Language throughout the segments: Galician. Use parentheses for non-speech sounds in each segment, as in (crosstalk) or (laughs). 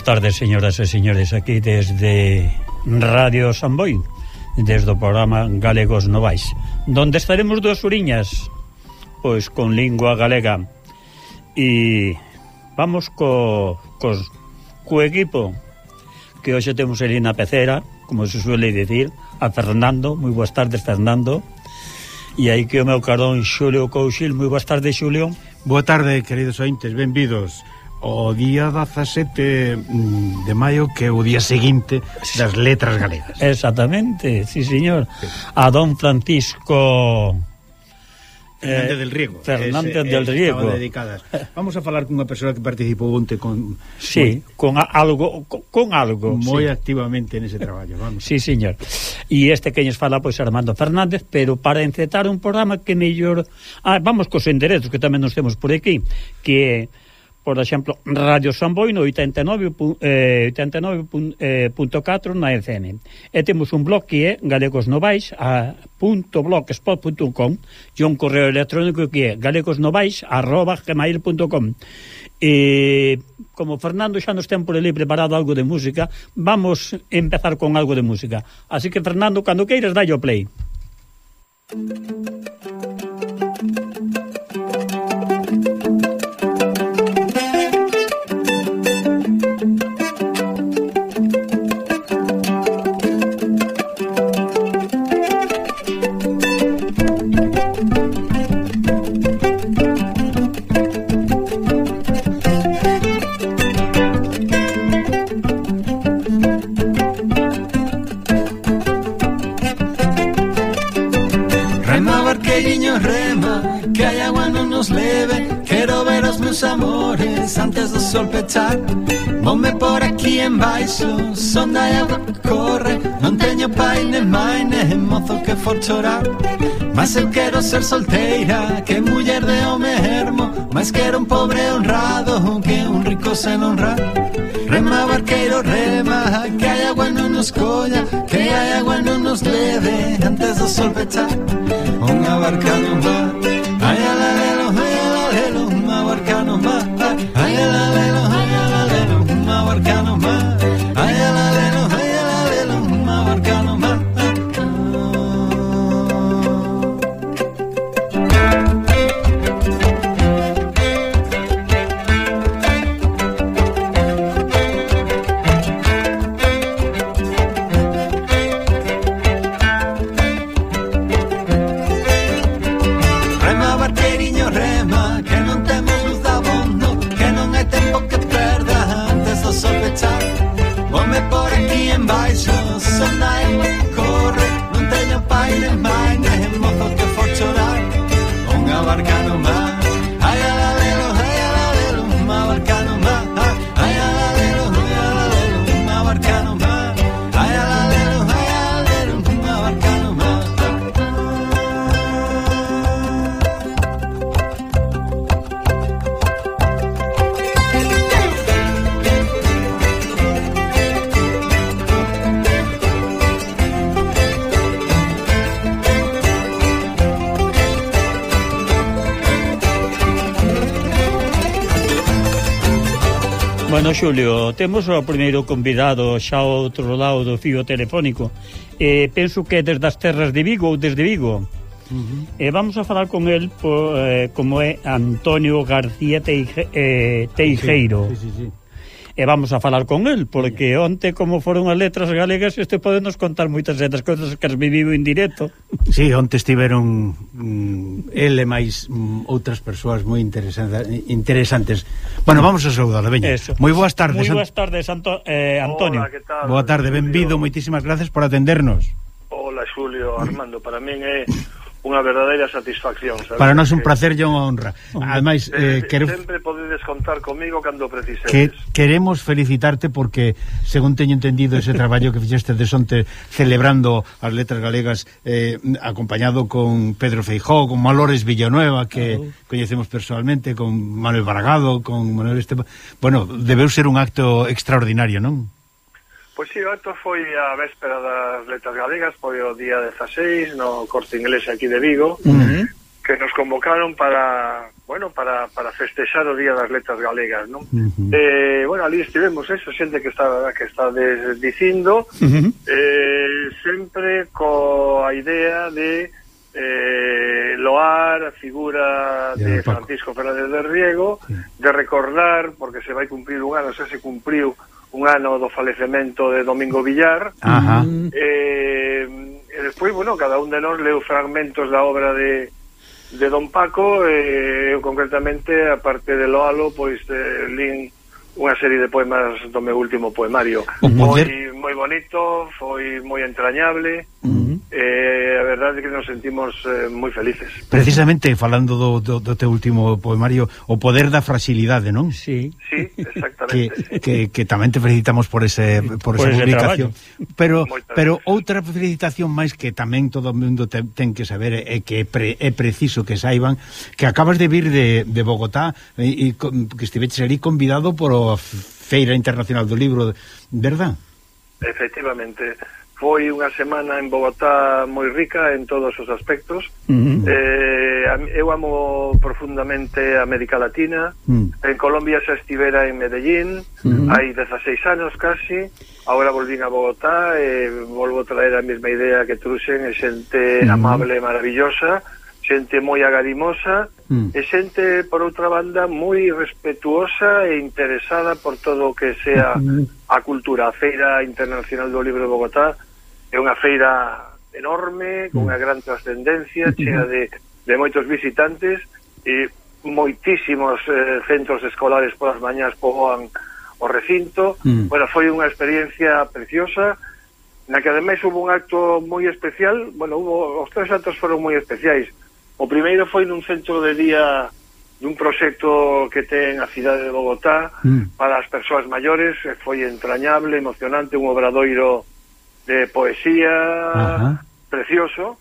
Boas tardes, señoras e señores, aquí desde Radio Samboy, desde o programa Galegos Novais, donde estaremos dos uriñas, pois con lingua galega. E vamos co, co, co equipo que hoxe temos ali na pecera, como se suele dicir, a Fernando, moi boas tardes Fernando, e aí que o meu carón Xulio Couchil, moi boas tardes Xulio. Boa tarde, queridos ointes, benvidos o día 17 mm, de maio que é o día seguinte das letras galegas. Exactamente, sí, señor. A don Francisco eh, Fernández eh, del Riego. Fernández ese, del Riego. Dedicadas. Vamos a falar cunha persoa que participou onte con Sí, muy, con a, algo con, con algo, moi sí. activamente nese traballo, vamos. sí, señor. E este que nos fala pois Armando Fernández, pero para encetar un programa que mellor ah, vamos cos enderezos que tamén nos temos por aquí, que por exemplo, Radio San no 89.4 eh, 89, eh, na FM. E temos un blog que é galegosnovais a .blogspot.com e un correo electrónico que é galegosnovais@gmail.com. E como Fernando xa nos ten por ali preparado algo de música, vamos empezar con algo de música. Así que Fernando, cando queiras, dai o play. Música amores Antes do sol pechar Vome por aquí en baixo Son da agua que corre. Non teño pai nem mai Nem mozo que for chorar Mas eu quero ser solteira Que muller de home hermo. Mas quero un pobre honrado Que un rico sen honrar Rema barqueiro, rema Que hai agua non nos colla Que hai agua non nos leve Antes do sol pechar Unha barca non va I love it. temos o primeiro convidado xa ao outro lado do fío telefónico. Eh, penso que desde as terras de Vigo ou desde Vigo. Uh -huh. eh, vamos a falar con el po, eh, como é Antonio García Teije, eh, Teijeiro. Sí, sí, sí e vamos a falar con el, porque onte como foron as letras galegas, este pode nos contar moitas das cousas que as viviu en directo. Sí, onte estiveron mm, ele máis mm, outras persoas moi interesantes, interesantes. Bueno, vamos a saudar, veña. Moi boas tardes. Moi boas tardes, Anto, eh, Antonio. Hola, que tal? Boa tarde, benvido, moitísimas gracias por atendernos. Hola, Xulio, Armando, para min é eh unha verdadeira satisfacción. Sabe? Para nós un placer e unha honra. Ademais, eh, quero... sempre podedes contar comigo cando precisedes. Que, queremos felicitarte porque, según teño entendido, ese traballo que fixeste de Sonte celebrando as letras galegas eh, acompañado con Pedro Feijó, con Malores Villanueva, que uh -huh. coñecemos personalmente, con Manuel Baragado, con Manuel Esteban... Bueno, debeu ser un acto extraordinario, non? Pois sí, o acto foi a véspera das letras galegas, foi o día 16 no Corte Inglés aquí de Vigo, uh -huh. que nos convocaron para, bueno, para, para festexar o día das letras galegas, non? Uh -huh. eh, bueno, ali estivemos ¿eh? eso, xente que está que está des, dicindo, uh -huh. eh, sempre coa idea de eh, loar a figura yeah, de Francisco Fernández de Riego, sí. de recordar, porque se vai cumprir un ano, xa se cumpriu un ano do falecemento de Domingo Villar. Ajá. Eh, e despois, bueno, cada un de nós leu fragmentos da obra de, de Don Paco, e eh, eu concretamente, a parte de Loalo, pois eh, lín unha serie de poemas do meu último poemario. Poder... Foi moi bonito, foi moi entrañable, uh -huh. eh, a verdade é que nos sentimos eh, moi felices. Precisamente, falando do, do, do teu último poemario, o poder da fragilidade, non? Sí, sí exactamente. que, sí. que, que tamén te felicitamos por ese por, por esa ese publicación. Pero Moitas pero gracias. outra felicitación máis que tamén todo o mundo te, ten que saber é que pre, é preciso que saiban que acabas de vir de, de Bogotá eh, e, e que estiveches ali convidado por a Feira Internacional do Libro, verdad? Efectivamente, foi unha semana en Bogotá moi rica en todos os aspectos. Uh -huh. eh, eu amo profundamente a América Latina. Uh -huh. En Colombia xa estivera en Medellín, uh -huh. hai 16 anos casi. Agora volvín a Bogotá e volvo a traer a mesma idea que truxen, xente uh -huh. amable e maravillosa. Uh xente moi agarimosa mm. e xente, por outra banda, moi respetuosa e interesada por todo o que sea mm-hmm. a cultura. A Feira Internacional do Libro de Bogotá é unha feira enorme, mm. con unha gran trascendencia, mm-hmm. chea de, de moitos visitantes e moitísimos eh, centros escolares polas mañás poboan o recinto. Mm. Bueno, foi unha experiencia preciosa, na que ademais hubo un acto moi especial, bueno, hubo, os tres actos foron moi especiais. O primeiro foi nun centro de día dun proxecto que ten a cidade de Bogotá mm. para as persoas maiores, foi entrañable, emocionante, un obradoiro de poesía Ajá. precioso.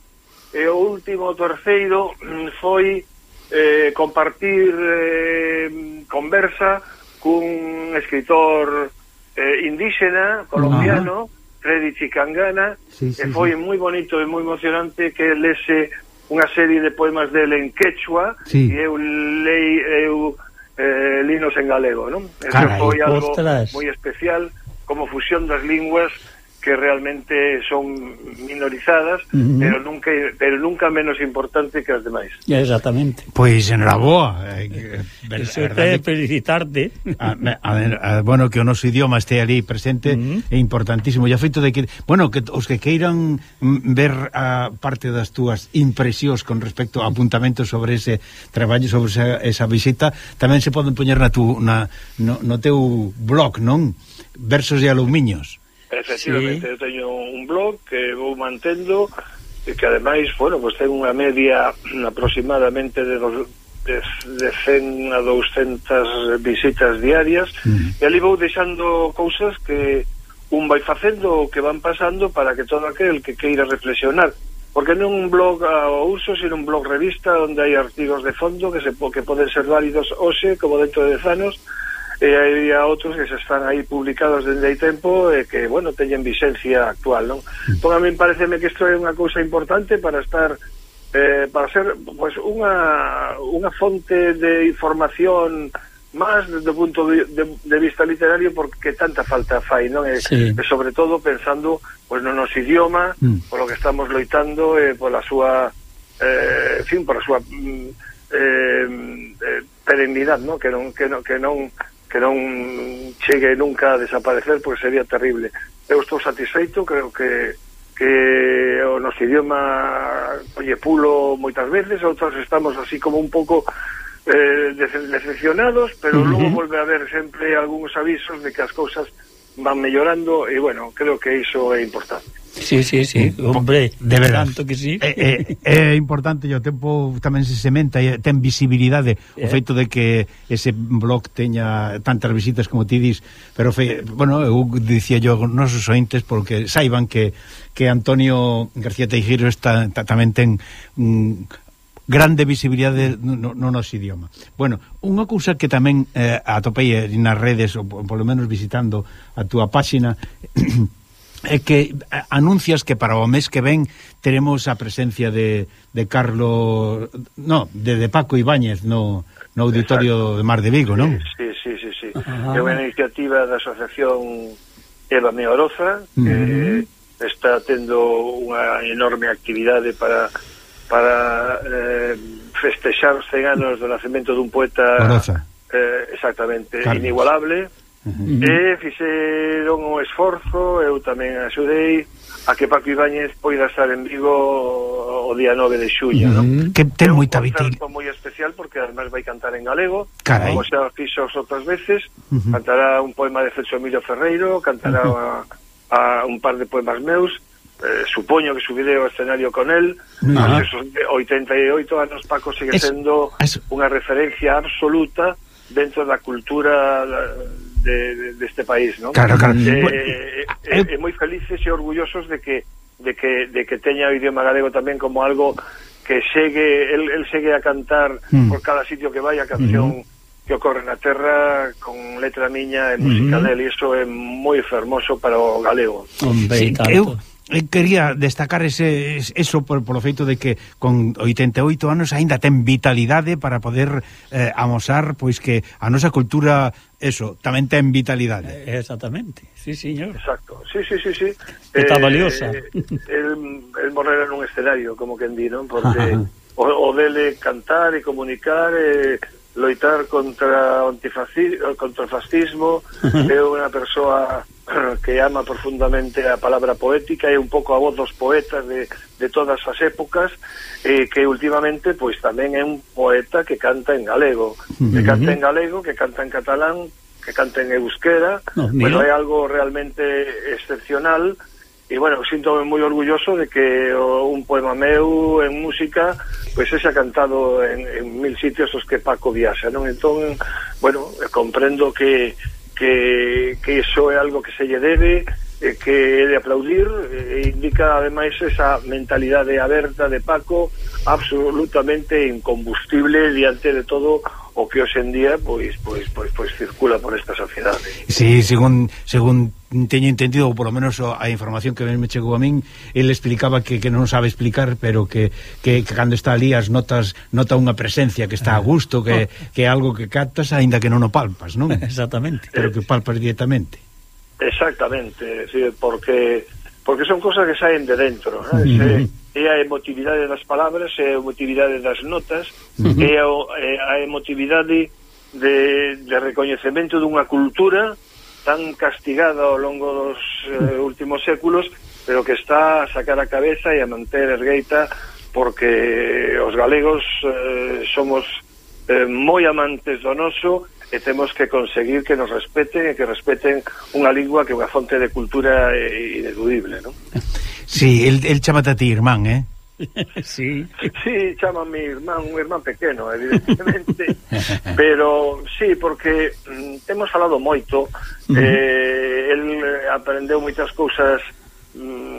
E o último terceiro mm, foi eh, compartir eh, conversa cun escritor eh, indígena colombiano, Ajá. Freddy Chicangana, sí, sí, e foi sí. moi bonito e moi emocionante que lese unha serie de poemas dele en quechua sí. e eu lei eu eh, linos en galego, non? Eso Carai, foi algo moi especial como fusión das linguas que realmente son minorizadas, uh -huh. pero nunca pero nunca menos importante que as demais. Exactamente. Pois enhoraboa. Eh, eh, felicitarte. A, a, a, bueno, que o noso idioma este ali presente uh -huh. é importantísimo. E a feito de que, bueno, que os que queiran mm, ver a parte das túas impresións con respecto a apuntamentos sobre ese traballo, sobre esa, esa visita, tamén se poden poñer na tu na, no, no teu blog, non? Versos de alumiños. Efectivamente, sí. eu teño un blog que vou mantendo e que ademais, bueno, pues, ten unha media aproximadamente de dos, de, de 100 a 200 visitas diarias mm. e ali vou deixando cousas que un vai facendo o que van pasando para que todo aquel que queira reflexionar porque non un blog ao uso, sino un blog revista onde hai artigos de fondo que se que poden ser válidos hoxe como dentro de 10 anos e hai outros que se están aí publicados dende hai tempo e que, bueno, teñen vixencia actual, non? Entón, a mí pareceme que isto é unha cousa importante para estar eh, para ser pues, unha, unha fonte de información máis desde o punto de, de, de vista literario porque tanta falta fai, non? E, sí. e sobre todo pensando pues, no nos idioma, mm. polo que estamos loitando e pola súa eh, en fin, pola súa mm, eh, eh, perennidade, non? Que non, que non, que non que non chegue nunca a desaparecer porque sería terrible. Eu estou satisfeito, creo que que o noso idioma oye pulo moitas veces, outros estamos así como un pouco eh, decepcionados, pero uh -huh. logo volve a haber sempre algúns avisos de que as cousas van mellorando e, bueno, creo que iso é importante. Sí, sí, sí, hombre, de verdad. tanto que sí. É, é, é importante e o tempo tamén se sementa e ten visibilidade eh. o feito de que ese blog teña tantas visitas como ti dis, pero fe, bueno, eu dicía yo nos os ointes porque saiban que que Antonio García Teijiro está, ta, tamén ten mm, grande visibilidade no, no noso idioma. Bueno, unha cousa que tamén eh, atopei nas redes, ou polo menos visitando a túa páxina, (clears throat) é que eh, anuncias que para o mes que ven teremos a presencia de, de Carlos no, de, de Paco Ibáñez no, no Auditorio Exacto. de Mar de Vigo, non? Sí, sí, sí, sí. É unha iniciativa da Asociación Eva Meoroza mm. que está tendo unha enorme actividade para para eh, festexar 100 anos do nacemento dun poeta eh, exactamente Carlos. inigualable Uh -huh. E fixeron o esforzo, eu tamén axudei a que Paco Ibáñez poida estar en Vigo o día 9 de xullo, uh -huh. non? Que ten moita vitil. É un moi especial porque además vai cantar en galego, Carai. como xa fixo outras veces, uh -huh. cantará un poema de Celso Emilio Ferreiro, cantará uh -huh. a, a un par de poemas meus, eh, supoño que subiré ao escenario con el no. Pois esos 88 anos Paco sigue es, sendo es... unha referencia absoluta dentro da cultura de, deste este país, ¿no? Claro, claro. Eh, bueno, eh, eh moi felices e orgullosos de que de que, de que teña o idioma galego tamén como algo que segue el, el segue a cantar mm. por cada sitio que vai a canción mm -hmm que ocorre na terra con letra miña e música mm -hmm. del e iso é moi fermoso para o galego. Hombre, sí, Eh, quería destacar ese eso por, por o feito de que con 88 anos aínda ten vitalidade para poder eh, amosar pois que a nosa cultura eso tamén ten vitalidade. Eh, exactamente. Sí, señor. Exacto. Sí, sí, sí, sí. Está eh, valiosa. Eh, el, el morrer en un escenario, como quen di, non? Porque o, o dele cantar e comunicar eh, loitar contra o antifascismo, contra o fascismo, (laughs) é unha persoa (clears throat) que ama profundamente a palabra poética e un pouco a voz dos poetas de, de todas as épocas e que últimamente pois tamén é un poeta que canta en galego. Que canta en galego, que canta en catalán que canta en euskera. No, bueno, é algo realmente excepcional. E bueno, sinto moi orgulloso de que un poema meu en música pois pues, se cantado en, en mil sitios os que Paco viaxa, non? Entón, bueno, comprendo que que, que iso é algo que se lle debe eh, que é de aplaudir eh, e eh, indica ademais esa mentalidade aberta de Paco absolutamente incombustible diante de todo o que hoxendía pois pois pois pois circula por esta sociedade. Sí, según según teño entendido, ou polo menos a información que me chegou a min, el explicaba que, que non sabe explicar, pero que, que, que cando está ali as notas nota unha presencia que está a gusto, que, ah. que é algo que captas aínda que non o palpas, non? (laughs) Exactamente. Pero que palpas directamente. Exactamente, decir, porque porque son cosas que saen de dentro, non? uh -huh. É a emotividade das palabras, é a emotividade das notas, mm -hmm. é, a, é a emotividade de, de recoñecemento dunha cultura tan castigada ao longo dos eh, últimos séculos, pero que está a sacar a cabeza e a manter ergueita porque os galegos eh, somos eh, moi amantes do noso e temos que conseguir que nos respeten e que respeten unha lingua que é unha fonte de cultura eh, ineludible, non? Sí, el, el chamate a ti, irmán, eh? (laughs) Sí. sí, chama mi irmán, un irmán pequeno, evidentemente (laughs) Pero sí, porque mm, temos falado moito uh -huh. eh, El eh, aprendeu moitas cousas mm,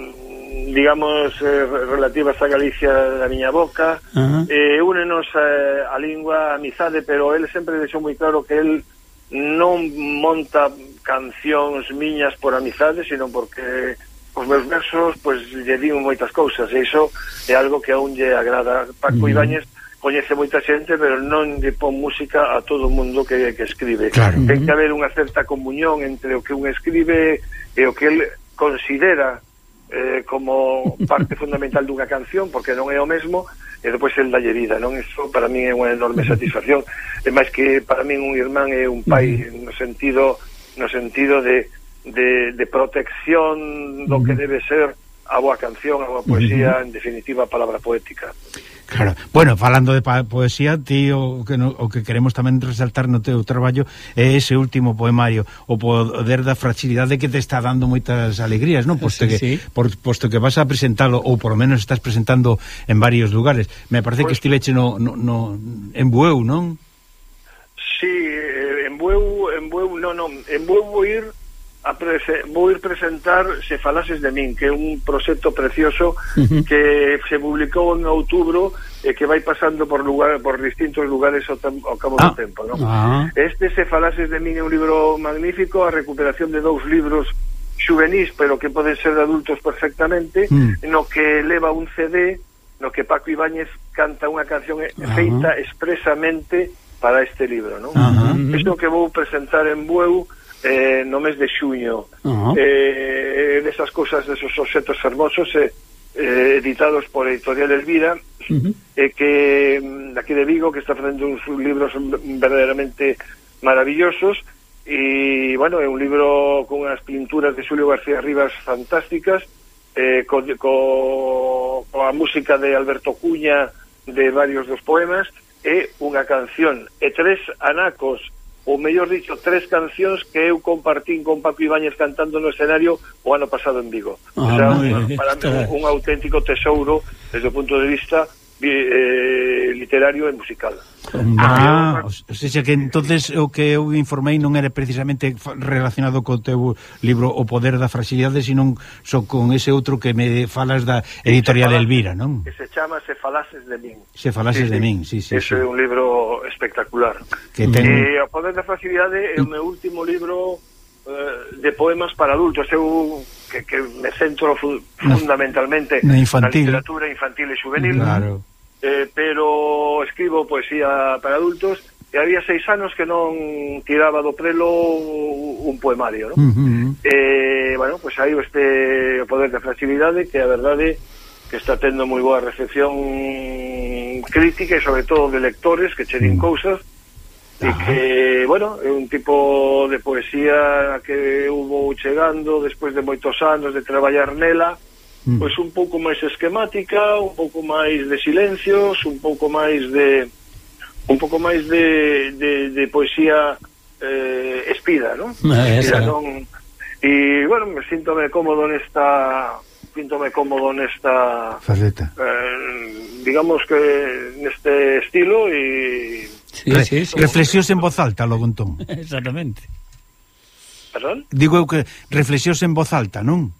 digamos, eh, relativas a Galicia da miña boca, uh -huh. eh, únenos eh, a lingua, a amizade, pero el sempre deixou moi claro que el non monta cancións miñas por amizade, sino porque os meus versos, pois, pues, lle digo moitas cousas, e iso é algo que aún lle agrada. Paco uh -huh. Ibáñez coñece moita xente, pero non lle pon música a todo o mundo que, que escribe. Claro. Ten que haber unha certa comunión entre o que un escribe e o que el considera eh, como parte fundamental dunha canción porque non é o mesmo e depois el dalle vida, non? Iso para min é unha enorme satisfacción. É máis que para min un irmán é un pai no sentido no sentido de, de, de protección do que debe ser a boa canción, a boa poesía, en definitiva, a palabra poética. Claro. Bueno, falando de poesía, ti o que, no, o que queremos tamén resaltar no teu traballo é ese último poemario, o poder da fragilidade que te está dando moitas alegrías, non? Posto sí, que sí. Por, posto que vas a presentalo ou por lo menos estás presentando en varios lugares. Me parece pues, que estiveche no, no, no en Bueu, non? Sí, eh, en Bueu, en Bueu, non, non, en Bueu vou ir a prese, vou ir presentar Se falases de min, que é un proxecto precioso uh -huh. que se publicou en outubro e que vai pasando por lugar por distintos lugares ao, ao cabo ah. do tempo, non? Ah. Este Se falases de min é un libro magnífico, a recuperación de dous libros juvenis, pero que poden ser de adultos perfectamente, mm. no que leva un CD no que Paco Ibáñez canta unha canción feita expresamente para este libro, non? Uh -huh. Isto que vou presentar en Bueu eh, no mes de xuño uh -huh. eh, desas cousas desos objetos fermosos eh, eh, editados por Editorial Elvira uh -huh. eh, que mm, aquí de Vigo que está facendo uns libros verdaderamente maravillosos e bueno, é un libro con as pinturas de Xulio García Rivas fantásticas eh, co, co, coa música de Alberto Cuña de varios dos poemas e unha canción e tres anacos ou mellor dicho, tres cancións que eu compartín con Paco Ibáñez cantando no escenario o ano pasado en Vigo. Ah, o sea, para mí, un auténtico tesouro desde o punto de vista eh, literario e musical. Ah, ah o sea que entonces o que eu informei non era precisamente relacionado co teu libro O poder da fragilidade, sino so con ese outro que me falas da editorial Elvira, non? Que se chama Se falases de min. Se falases sí, de min, sí, sí. Ese sí. é un libro espectacular. Que ten... e, o poder da fragilidade é o meu último libro eh, de poemas para adultos. Eu que, que me centro fundamentalmente na, na na literatura infantil e juvenil. Claro eh, pero escribo poesía para adultos e había seis anos que non tiraba do prelo un poemario, non? Uh -huh. eh, bueno, pois pues hai este poder de flexibilidade que a verdade que está tendo moi boa recepción crítica e sobre todo de lectores que che din cousas e que, bueno, é un tipo de poesía que hubo chegando despois de moitos anos de traballar nela mm. pois un pouco máis esquemática, un pouco máis de silencios, un pouco máis de un pouco máis de, de, de poesía eh, espida, non? (laughs) Eh, espida, non? E, bueno, me síntome cómodo nesta síntome cómodo nesta faceta. Eh, digamos que neste estilo e sí, Re, sí, sí. reflexións en voz alta logo entón. (laughs) Exactamente. Perdón? Digo eu que reflexións en voz alta, non?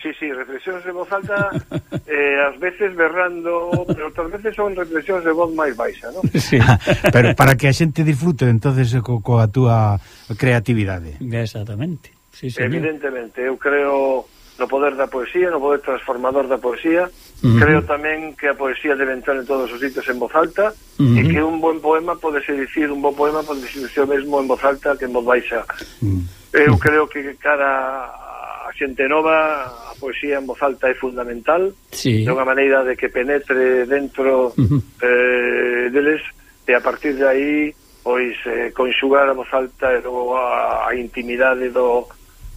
Sí, sí, reflexións de voz alta, (laughs) eh, ás veces berrando, pero outras veces son reflexións de voz máis baixa, non? (laughs) Sí, ah, pero para que a xente disfrute, entonces eh, co, coa túa creatividade. Exactamente. Sí. Evidentemente, eu creo no poder da poesía, no poder transformador da poesía. Uh -huh. Creo tamén que a poesía debe entrar en todos os sitios en voz alta uh -huh. e que un buen poema pode ser dicir, un bon poema pode ser o mesmo en voz alta que en voz baixa. Uh -huh. Eu creo que cara a xente nova, poesía en voz alta é fundamental sí. de unha maneira de que penetre dentro uh -huh. eh, deles e a partir de aí pois eh, conxugar a voz alta e logo a, a intimidade do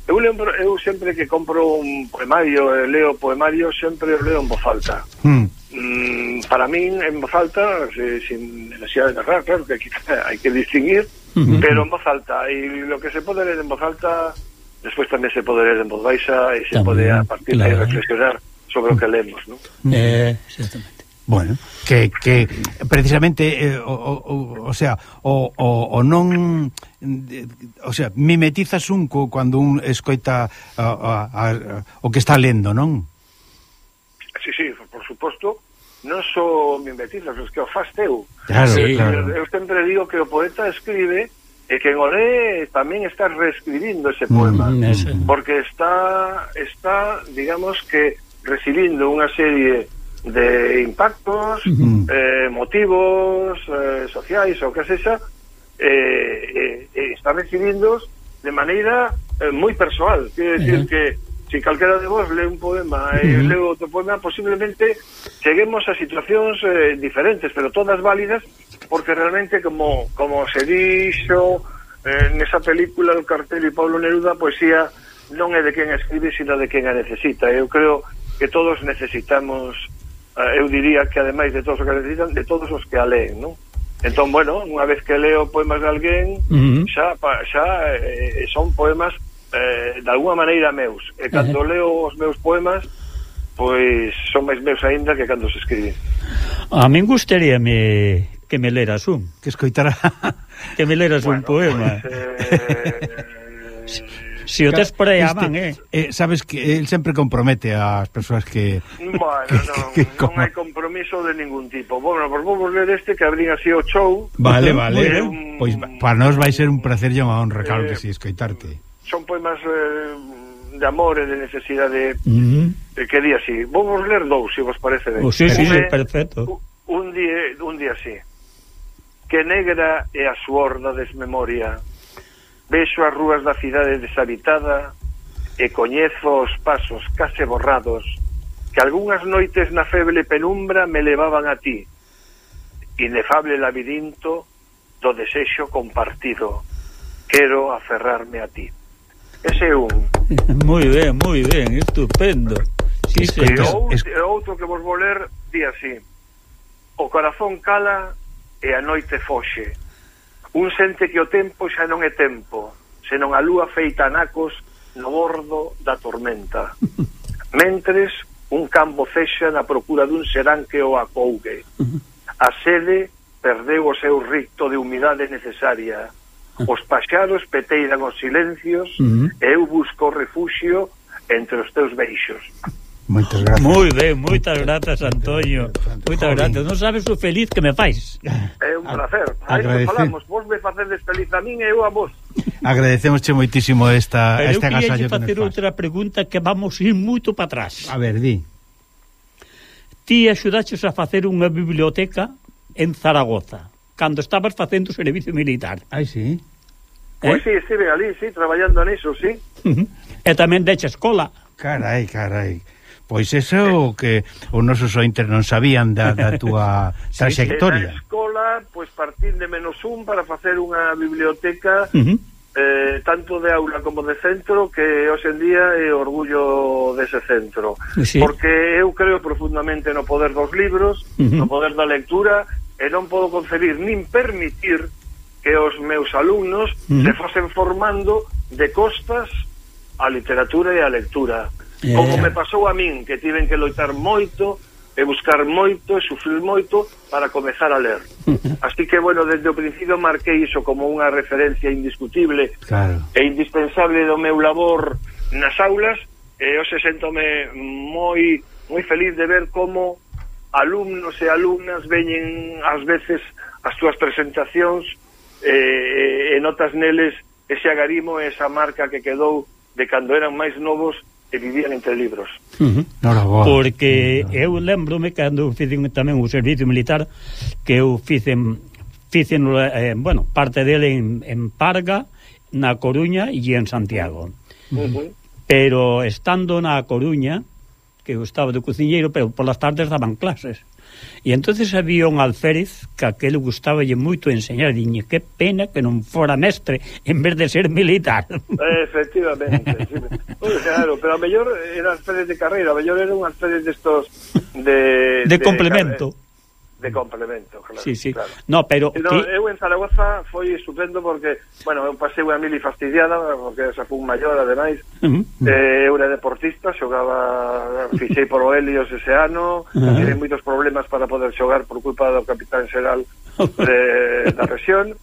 eu lembro eu sempre que compro un poemario e leo poemario sempre leo en voz alta mm. Mm, para min en voz alta eh, sin necesidad de narrar claro que hai (laughs) que distinguir uh -huh. pero en voz alta e lo que se pode ler en voz alta despois tamén se pode ler en voz baixa e se tamén, pode a partir claro. de reflexionar sobre o que lemos, non? Mm. Eh, exactamente. Bueno, que, que precisamente eh, o, o, o sea, o, o, o non o sea, mimetizas un co, cando un escoita a, a, a, o que está lendo, non? Sí, sí, por suposto, non só so mimetizas, es que o faz teu. Claro, sí, claro. Eu sempre digo que o poeta escribe e quen en Olé tamén está reescribindo ese poema mm, ese. porque está está digamos que recibindo unha serie de impactos mm. -hmm. eh, motivos eh, sociais ou que sexa eh, eh, eh está recibindos de maneira eh, moi persoal quer decir uh -huh. que si calquera de vos lee un poema e mm. leo outro poema, posiblemente cheguemos a situacións eh, diferentes, pero todas válidas, porque realmente como, como se dixo eh, nesa película El cartel e Pablo Neruda, a poesía non é de quen escribe, sino de quen a necesita. Eu creo que todos necesitamos, eh, eu diría que ademais de todos os que necesitan, de todos os que a leen, non? Entón, bueno, unha vez que leo poemas de alguén, uh -huh. xa, pa, xa eh, son poemas eh, de alguma maneira meus. E cando uh -huh. leo os meus poemas pois son máis meus aínda que cando se escriben a min gustaríame que me leras un. Que escoitara que me leras bueno, un poema. pues, eh... (laughs) si, o tes por aí a man, eh. eh sabes que el sempre compromete ás persoas que bueno, (laughs) que, non, que, que, non hai compromiso de ningún tipo. Bueno, pois vamos ler este que abrín así o show. Vale, vale, un... pois para nós vai ser un placer e unha honra claro eh, que si, sí, escoitarte son poemas eh, de amor e de necesidade uh eh, -huh. de que día así. Vamos ler dous, se vos parece ben. Oh, sí, sí, sí, perfecto. Un día, un día así. Que negra é a suor da desmemoria. Vexo as rúas da cidade deshabitada e coñezo os pasos case borrados que algunhas noites na feble penumbra me levaban a ti. Inefable labirinto do desexo compartido. Quero aferrarme a ti. Ese é un. (laughs) moi ben, moi ben, estupendo. Sí, sí, e o es... outro que vos vou ler di así. O corazón cala e a noite foxe. Un sente que o tempo xa non é tempo, senón a lúa feita nacos no bordo da tormenta. (laughs) Mentres, un campo cexa na procura dun serán que o acougue. (laughs) A sede perdeu o seu ricto de humidade necesaria Os paxaros peteiran os silencios uh -huh. e eu busco refuxio entre os teus beixos. Moitas grazas. Moi ben, moitas grazas, Antonio. Moitas grazas. Non sabes o feliz que me fais. É un placer. Aí falamos, vos me facedes feliz a min e eu a vos. Agradecemosche moitísimo esta Pero este agasallo que nos facer outra pregunta que vamos ir moito para atrás. A ver, di. Ti axudaches a facer unha biblioteca en Zaragoza cando estabas facendo o servicio militar. Ai, sí. Pois eh? sí, estive ali, sí, traballando niso, sí. Uh -huh. e tamén deche escola. Carai, carai. Pois eso que os nosos ointes non sabían da, da túa (laughs) trayectoria. sí, escola, pois partín de menos un para facer unha biblioteca uh -huh. eh, tanto de aula como de centro que hoxe en día é orgullo dese centro. Sí. Porque eu creo profundamente no poder dos libros, uh -huh. no poder da lectura e non podo concebir nin permitir que os meus alumnos mm. se fosen formando de costas a literatura e a lectura. Yeah. Como me pasou a min, que tiven que loitar moito e buscar moito e sufrir moito para comezar a ler. Así que, bueno, desde o principio marquei iso como unha referencia indiscutible claro. e indispensable do meu labor nas aulas e hoxe sentome moi moi feliz de ver como alumnos e alumnas veñen ás veces as túas presentacións eh, e notas neles ese agarimo e esa marca que quedou de cando eran máis novos e vivían entre libros. Uh -huh. Porque eu lembrome cando fixen tamén o servicio militar que eu fixen fixen eh, bueno, parte dele en, en Parga, na Coruña e en Santiago. Uh -huh. Pero estando na Coruña que eu estaba de cociñeiro, pero polas tardes daban clases. E entonces había un alférez que aquele gustaballe moito enseñar. Diñe, que pena que non fora mestre en vez de ser militar. Eh, efectivamente. sí. Uy, claro, pero a mellor era alférez de carreira, a mellor era un alférez destos... De, de, de complemento. De, de complemento, claro. Sí, sí. Claro. No, pero no, que... eu en Zaragoza foi estupendo porque, bueno, eu pasei unha mili fastidiada porque xa un maior ademais. Uh -huh. eh, eu era deportista, xogaba fixei por o Helios ese ano, uh -huh. tive moitos problemas para poder xogar por culpa do capitán xeral de, da rexión.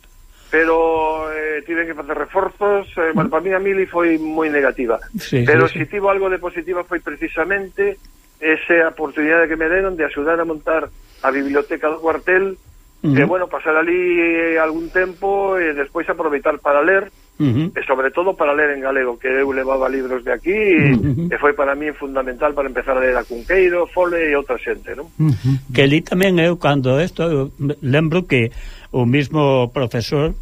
Pero eh, tive que facer reforzos eh, bueno, Para mí a Mili foi moi negativa sí, Pero sí, si sí. tivo algo de positiva foi precisamente Esa oportunidade que me deron De axudar a montar a biblioteca do cuartel, uh -huh. e, bueno, pasar ali eh, algún tempo e despois aproveitar para ler, Uh -huh. e sobre todo para ler en galego que eu levaba libros de aquí uh -huh. e foi para mí fundamental para empezar a ler a Cunqueiro, Fole e outra xente non? Uh -huh. que li tamén eu cando isto eu lembro que o mismo profesor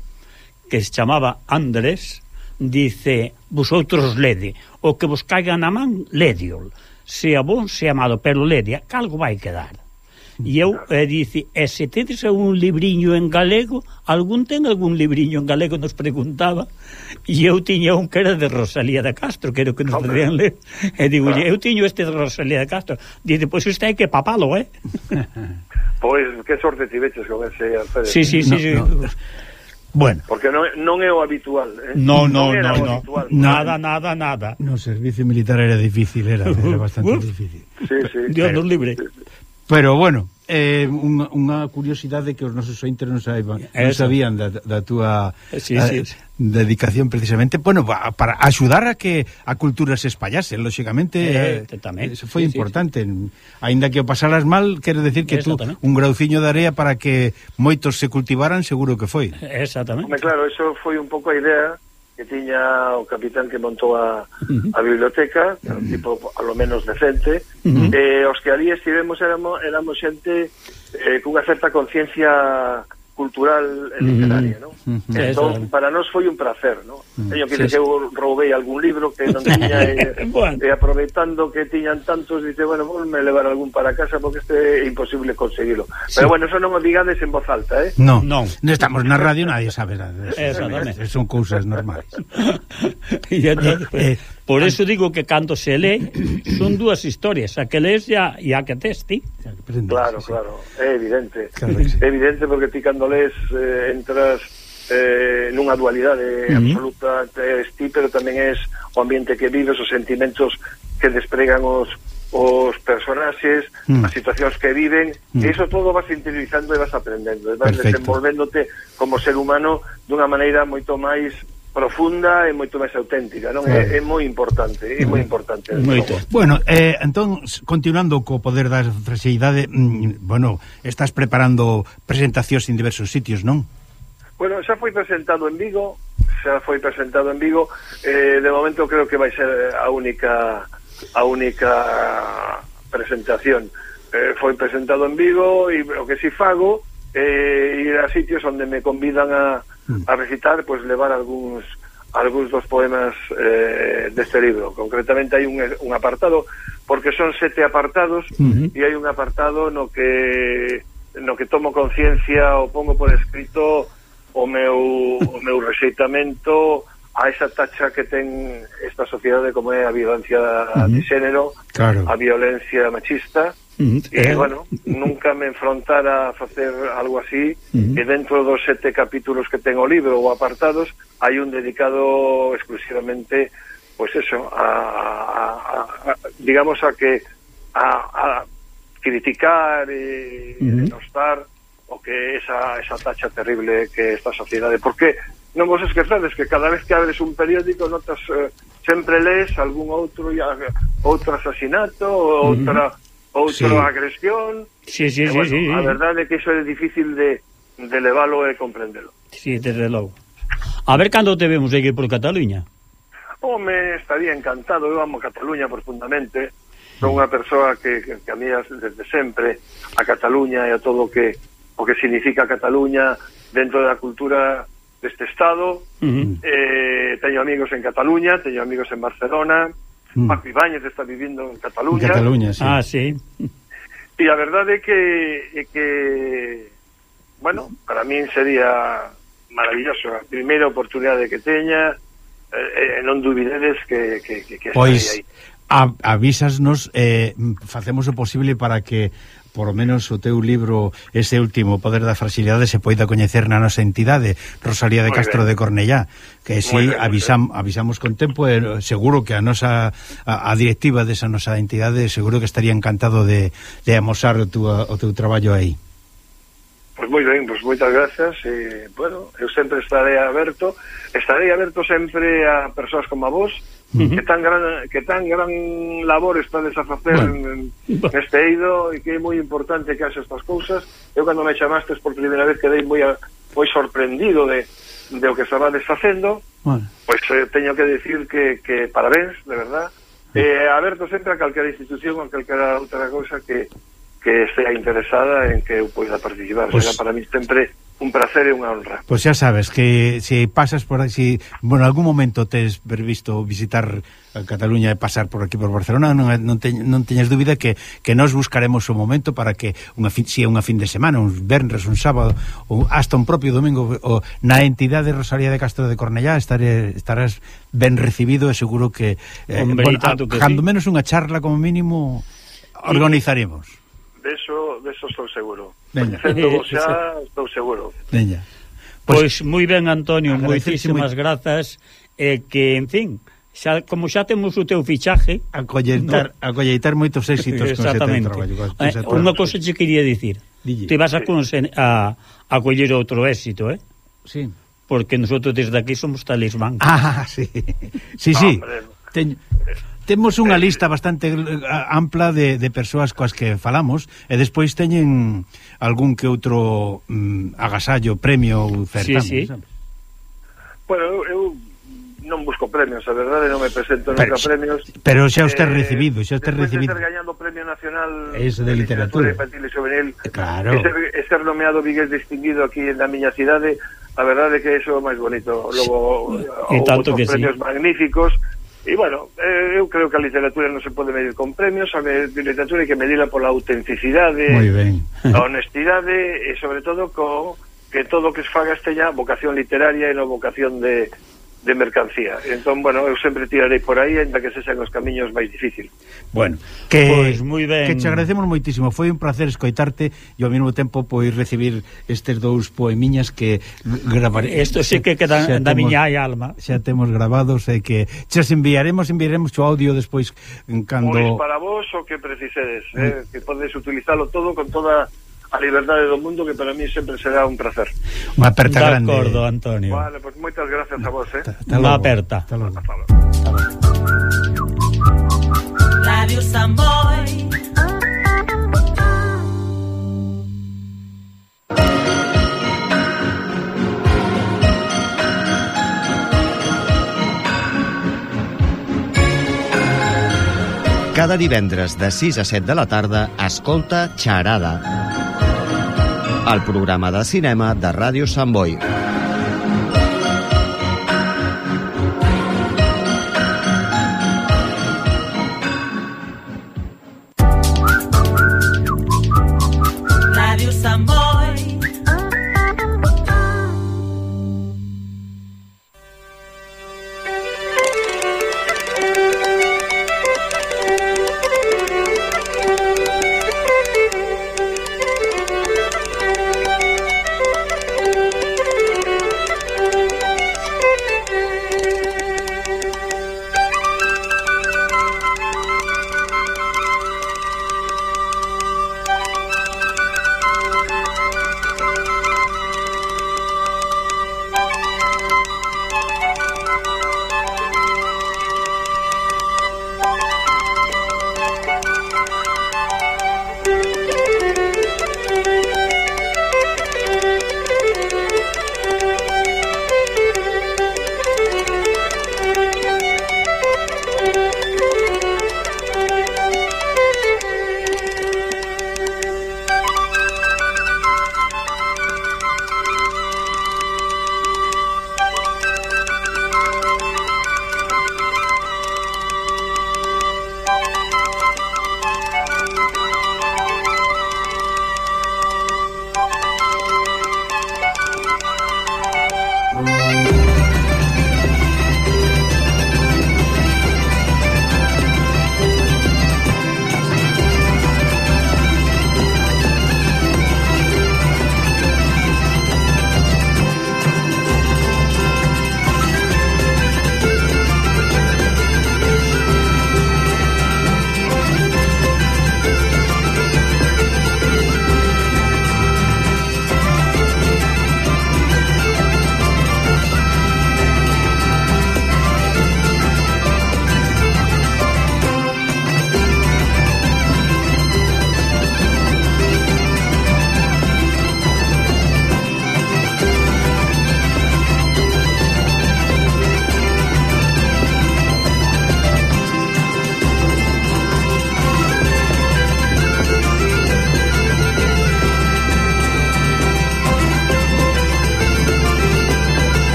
que se chamaba Andrés dice, vosotros lede o que vos caiga na man, lediol se a vos se amado, pero lede, que algo vai quedar E eu eh, dice, e se tedes un libriño en galego, algún ten algún libriño en galego nos preguntaba, e eu tiña un que era de Rosalía de Castro, que era o que nos Hombre. podían ler. E digo, claro. eu tiño este de Rosalía de Castro. Dice, pois pues isto hai que papalo, eh? (laughs) pois, que sorte tiveches con ese Alfredo. Sí, sí, sí. No, sí. No. Bueno. Porque non, non é o habitual, eh? No, no, non, non, no, no. Nada, nada, nada. No servicio militar era difícil, era, era uh, bastante uh. difícil. Sí, sí. Dios nos libre. Sí, sí. Pero bueno, eh, unha, unha curiosidade que os nosos ointes non, saiban, non sabían da, da túa sí, a, sí. dedicación precisamente bueno, para axudar a que a cultura se espallase, lógicamente, eh, eh, tamén. foi sí, importante sí, sí. aínda que o pasaras mal, quero decir que tú un grauciño de area para que moitos se cultivaran, seguro que foi Exactamente Home, Claro, eso foi un pouco a idea que tiña o capitán que montou a, a biblioteca, un tipo a lo menos decente, uh eh, -huh. os que ali estivemos éramos, éramos xente eh, cunha certa conciencia cultural e literaria, non? Uh. Entón, Eso. para nós foi un placer, non? Teño que sí. que eu roubei algún libro que non (laughs) tiña e, bueno. e aproveitando que tiñan tantos, dice, bueno, vou me levar algún para casa porque este é imposible conseguilo. Sí. Pero bueno, eso non o digades en voz alta, eh? No, non. No estamos na radio, nadie sabe nada. Son cousas normais. (laughs) e eh, entonces, eh, Por eso digo que cando se lee son dúas historias, a que lees e a, e a que tes ti. Claro, claro, é evidente. Claro sí. É evidente porque ti cando lees eh, entras eh, nunha dualidade uh -huh. absoluta, és ti, pero tamén é o ambiente que vives, os sentimentos que despregan os os personaxes, mm. as situacións que viven, mm. e iso todo vas interiorizando e vas aprendendo, e vas Perfecto. desenvolvéndote como ser humano dunha maneira moito máis profunda e moito máis auténtica, non? É, é moi importante, é moi importante. Moito. Bueno, eh, entón, continuando co poder da fraseiidade, mm, bueno, estás preparando presentacións en diversos sitios, non? Bueno, xa foi presentado en Vigo, xa foi presentado en Vigo, eh, de momento creo que vai ser a única a única presentación. Eh, foi presentado en Vigo e o que si fago é eh, ir a sitios onde me convidan a Mm. a recitar, pois levar algúns algúns dos poemas eh, deste libro. Concretamente hai un, un apartado, porque son sete apartados, uh -huh. e hai un apartado no que no que tomo conciencia ou pongo por escrito o meu, o (laughs) meu rexeitamento a esa tacha que ten esta sociedade como é a violencia uh -huh. de xénero, claro. a violencia machista, E, eh, bueno, nunca me enfrontara a facer algo así uh e dentro dos sete capítulos que ten o libro ou apartados hai un dedicado exclusivamente pois pues eso a, a, a, digamos a que a, a criticar e uh denostar o que esa, esa tacha terrible que esta sociedade. Porque non vos esquecedes que cada vez que abres un periódico notas eh, sempre lees algún outro ya, outro asasinato outra uh -huh outro sí. agresión. Sí, sí, e, sí, bueno, sí, sí. A verdade é que iso é difícil de, de leválo e comprendelo. Sí, desde logo. A ver cando te vemos aquí por Cataluña. Home, estaría encantado, eu amo Cataluña profundamente. Son unha persoa que, que, que a mí desde sempre a Cataluña e a todo o que o que significa Cataluña dentro da cultura deste estado. Uh -huh. eh, teño amigos en Cataluña, teño amigos en Barcelona, Mm. Paco Ibáñez está vivindo en Cataluña. En Cataluña, sí. Ah, sí. E a verdade é que, é que bueno, para min sería maravilloso a primeira oportunidade que teña e eh, eh non dubidedes que, que, que, que pois, aí a, avísasnos eh, facemos o posible para que por lo menos o teu libro ese último, Poder da Fragilidade se poida coñecer na nosa entidade Rosalía de Muy Castro ben. de Cornellá que si sí, avisam, avisamos con tempo e eh, seguro que a nosa a, a directiva desa nosa entidade seguro que estaría encantado de, de amosar o, tua, o teu traballo aí Pois moi ben, pois moitas grazas e, bueno, eu sempre estarei aberto estarei aberto sempre a persoas como a vos Que tan gran que tan gran labor está a facer bueno. neste eido e que é moi importante que haxe estas cousas. Eu cando me chamastes por primeira vez quedei moi a, moi sorprendido de de o que estabades facendo. Bueno. Pois eh, teño que decir que que parabéns, de verdad. Eh, aberto sempre a calquera institución, ou calquera outra cousa que que estea interesada en que eu poida participar. Pues, Será para mí sempre un placer e unha honra. Pois pues xa sabes que se pasas por si, bueno, algún momento tes previsto visitar a Cataluña e pasar por aquí por Barcelona, non, non, te, non teñas dúbida que, que nós buscaremos o momento para que unha fin, si é unha fin de semana, un venres, un sábado, ou hasta un propio domingo o, na entidade Rosalía de Castro de Cornellá estaré, estarás ben recibido e seguro que, eh, Hombre, bueno, a, que cando sí. menos unha charla como mínimo organizaremos. Deso, deso estou seguro. Coñecéndolo xa, estou seguro. Veña. (laughs) Pois, moi ben, Antonio, moitísimas moi... grazas e eh, que, en fin, xa, como xa temos o teu fichaje... Acolleitar, no? colleitar moitos éxitos con ese teu traballo. Eh, Unha cousa che quería dicir. Dille. Te vas a, sí. a, a coller outro éxito, eh? Sí. Porque nosotros desde aquí somos talismán. Ah, sí. Sí, sí. Hombre, Teño... Temos unha eh, lista bastante eh, ampla de, de persoas coas que falamos e despois teñen algún que outro mm, agasallo, premio ou certamen, sí, sí. sabes? Bueno, eu non busco premios, a verdade non me presento pero, nunca premios. Pero xa os ter eh, recibido, xa os ter recibido. De gañando Premio Nacional Eso de, Literatura Infantil e Juvenil. Claro. E ser, e ser nomeado Vigués distinguido aquí na miña cidade, a verdade é que eso é máis bonito. Logo, sí. o, tanto que premios sí. magníficos E, bueno, eh, eu creo que a literatura non se pode medir con premios, a literatura hai que medila pola autenticidade, (laughs) a honestidade e, sobre todo, co que todo o que se faga esteña vocación literaria e non vocación de de mercancía. Entón, bueno, eu sempre tirarei por aí, ainda que sexan os camiños máis difícil. Bueno, que pois, moi ben. Que che agradecemos moitísimo. Foi un placer escoitarte e ao mesmo tempo pois recibir estes dous poemiñas que gravaré. Isto sí que quedan xa da temos, miña alma. Xa temos grabados e que che enviaremos, enviaremos o audio despois cando Pois para vos o que precisedes, eh, que podes utilizalo todo con toda a liberdade do mundo, que para mí sempre será un placer. unha aperta De grande. acordo, Antonio. Vale, pois moitas gracias a vos, eh. Unha aperta. Hasta logo. Hasta logo. Radio Samboy. Cada divendres de 6 a 7 de la tarda, escolta Xarada, al programa de cinema de Ràdio Sant Boi.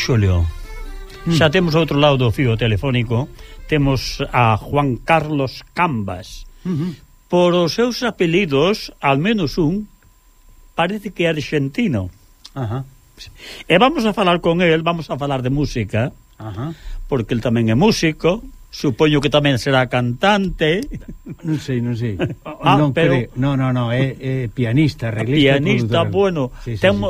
Xulio. Mm. Xa temos outro lado do fío telefónico, temos a Juan Carlos Cambas. Mm -hmm. Por os seus apelidos, al menos un, parece que é argentino. Ajá. E vamos a falar con el, vamos a falar de música, Ajá. porque el tamén é músico, Supoño que tamén será cantante. Non sei, non sei. (laughs) Ah, non ah, pero... creo. Non, non, non, é, é pianista, ah, reglista. Pianista, bueno. Sí, sí, ten, sí.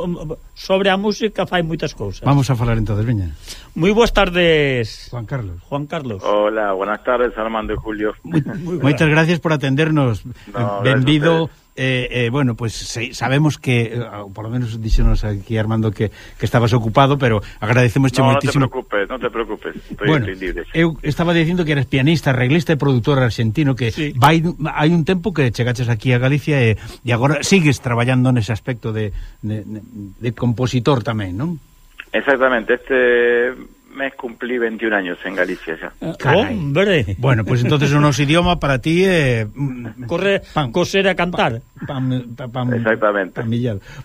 Sobre a música fai moitas cousas. Vamos a falar entonces, veña. Moi boas tardes. Juan Carlos. Juan Carlos. Hola, buenas tardes, Armando e Julio. (laughs) Moitas gracias por atendernos. No, Benvido. Gracias eh, eh, bueno, pues se, sabemos que, eh, por lo menos díxenos aquí Armando que, que estabas ocupado, pero agradecemos no, moitísimo. No, te preocupes, no te preocupes, estoy, bueno, estoy libre. Eu estaba dicindo que eres pianista, arreglista e produtor argentino, que sí. vai, hai un tempo que chegaches aquí a Galicia e, e agora sigues traballando nese aspecto de, de, de compositor tamén, non? Exactamente, este me cumplí 21 años en Galicia xa. Ah, Carai. Hombre. Bueno, pues entonces o noso idioma para ti é eh, (laughs) correr, pan, coser a cantar. Pam, pam, pam, Exactamente. Pan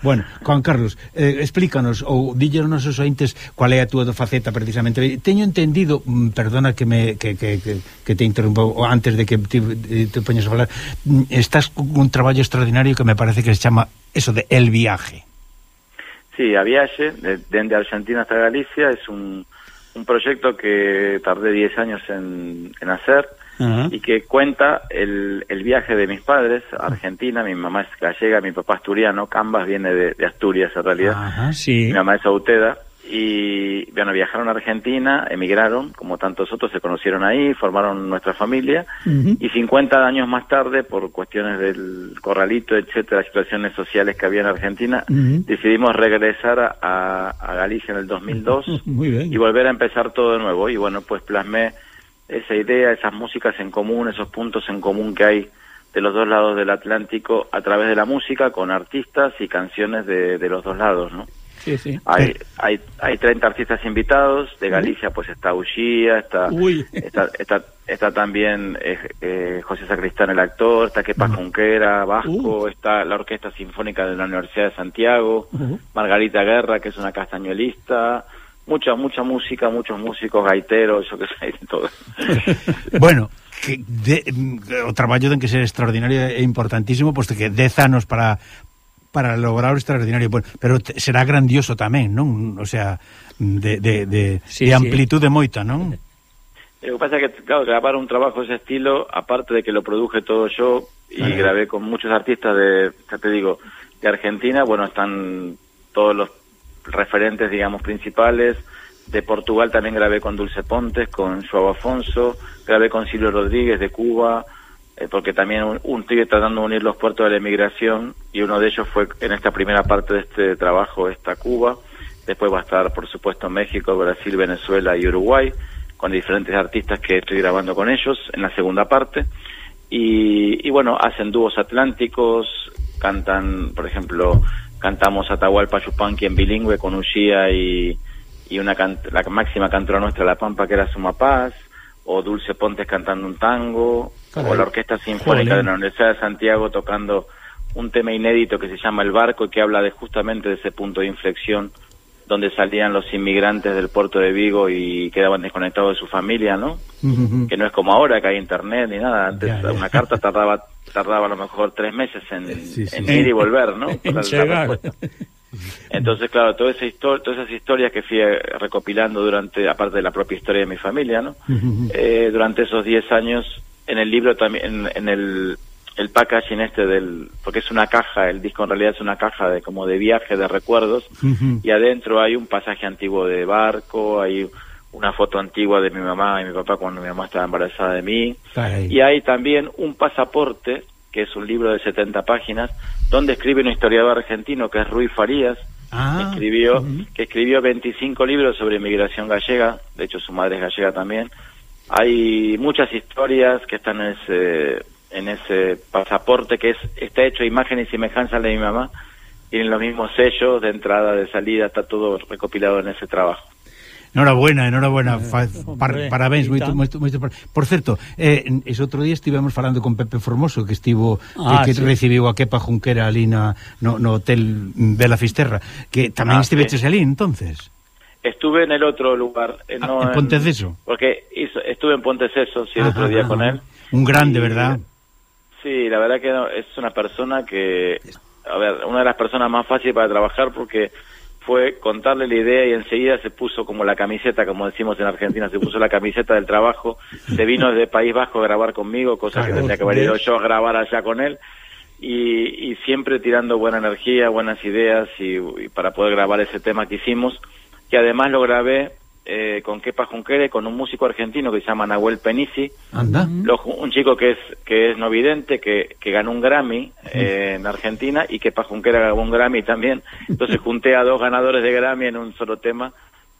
bueno, Juan Carlos, eh, explícanos ou díllenos aos nosos ointes cual é a túa faceta precisamente. Teño entendido, mm, perdona que me que, que, que, que te interrompo antes de que te, eh, te poñas a falar. Mm, estás un traballo extraordinario que me parece que se chama eso de El viaje. Sí, a viaxe, dende de Argentina hasta Galicia, es un un proyecto que tardé 10 años en, en hacer y que cuenta el, el viaje de mis padres a Argentina. Mi mamá es gallega, mi papá asturiano, Cambas viene de, de Asturias en realidad. Sí. Mi mamá es auteda y bueno, viajaron a Argentina, emigraron, como tantos otros se conocieron ahí, formaron nuestra familia y 50 años más tarde, por cuestiones del corralito, etcétera, situaciones sociales que había en Argentina, decidimos regresar a, a- a Galicia en el 2002 (laughs) Muy bien. y volver a empezar todo de nuevo. Y bueno, pues plasmé esa idea, esas músicas en común, esos puntos en común que hay de los dos lados del Atlántico a través de la música con artistas y canciones de, de los dos lados, ¿no? Sí, sí. Hay, hay, hay 30 artistas invitados, de Galicia pues está Ullía, está, está, está, está también eh, eh, José Sacristán el actor, está Kepa Junquera, Vasco, Uh. está la Orquesta Sinfónica de la Universidad de Santiago. Margarita Guerra, que es una castañuelista, mucha, mucha música, muchos músicos, gaiteros, yo que sé, de todo. (laughs) bueno, que de, mm, o traballo ten que ser extraordinario e importantísimo, posto que 10 anos para para lograr o extraordinario. Pero será grandioso tamén, non? O sea, de, de, de, sí, de amplitude sí. moita, non? O que pasa que, claro, grabar un trabajo de ese estilo, aparte de que lo produje todo yo, y claro. grabé con muchos artistas de, ya te digo, de Argentina, bueno, están todos los referentes, digamos, principales. De Portugal también grabé con Dulce Pontes, con Joao Afonso, grabé con Silvio Rodríguez de Cuba, eh, porque también un, un tratando de unir los puertos de la emigración y uno de ellos fue en esta primera parte de este trabajo está Cuba. Después va a estar, por supuesto, México, Brasil, Venezuela y Uruguay, con diferentes artistas que estoy grabando con ellos en la segunda parte. Y, y bueno, hacen dúos atlánticos, cantan, por ejemplo, cantamos Atahualpa Yupanqui en bilingüe con Ushia y, y una can- la máxima cantora nuestra, La Pampa, que era Sumapaz, o Dulce Pontes cantando un tango, Caray. o la Orquesta Sinfónica de la Universidad de Santiago tocando un tema inédito que se llama El Barco y que habla de justamente de ese punto de inflexión donde salían los inmigrantes del puerto de Vigo y quedaban desconectados de su familia, ¿no? Que no es como ahora que hay internet ni nada. Antes Ya, ya. una carta tardaba tardaba a lo mejor tres meses en, Sí, sí, en sí. ir y volver, ¿no? (laughs) En llegar. Entonces, claro, toda esa histo- todas esas historias que fui eh, recopilando durante, aparte de la propia historia de mi familia, ¿no? Eh, durante esos 10 años, en el libro también, en, en el, el packaging este del, porque es una caja, el disco en realidad es una caja de como de viaje, de recuerdos, y adentro hay un pasaje antiguo de barco, hay una foto antigua de mi mamá y mi papá cuando mi mamá estaba embarazada de mí, y hay también un pasaporte, que es un libro de 70 páginas, donde escribe un historiador argentino que es Ruiz Farías, Ah, escribió, que escribió 25 libros sobre inmigración gallega, de hecho su madre es gallega también. Hay muchas historias que están en ese, en ese pasaporte que es está hecho a imagen y semejanza de mi mamá, tienen los mismos sellos de entrada, de salida, está todo recopilado en ese trabajo. Enhorabuena, enhorabuena, par, hombre, parabéns, moito, Por certo, eh, ese outro día estivemos falando con Pepe Formoso que estivo Ah, que, que sí. recibiu a Kepa Junquera ali na, no, no hotel Vela Fisterra, que tamén Ah, estiveches sí. ali entonces. Estuve en el otro lugar. eh, Ah, no en Ponteceso. Porque hizo- estuve en Ponteceso, sí, el otro Ajá, día con él. Un grande, Y- ¿verdad? Sí, la verdad que no, es una persona que, a ver, una de las personas más fáciles para trabajar porque fue contarle la idea y enseguida se puso como la camiseta, como decimos en Argentina, se puso la camiseta del trabajo, se vino desde País Vasco a grabar conmigo, cosa Claro, que tendría que haber yo a grabar allá con él, y, y siempre tirando buena energía, buenas ideas y, y para poder grabar ese tema que hicimos, que además lo grabé eh, con Kepa Junquere, con un músico argentino que se llama Nahuel Penisi, Anda. lo ju- un chico que es que es no vidente, que, que ganó un Grammy eh, en Argentina y que Junquera ganó un Grammy también. Entonces (laughs) junté a dos ganadores de Grammy en un solo tema,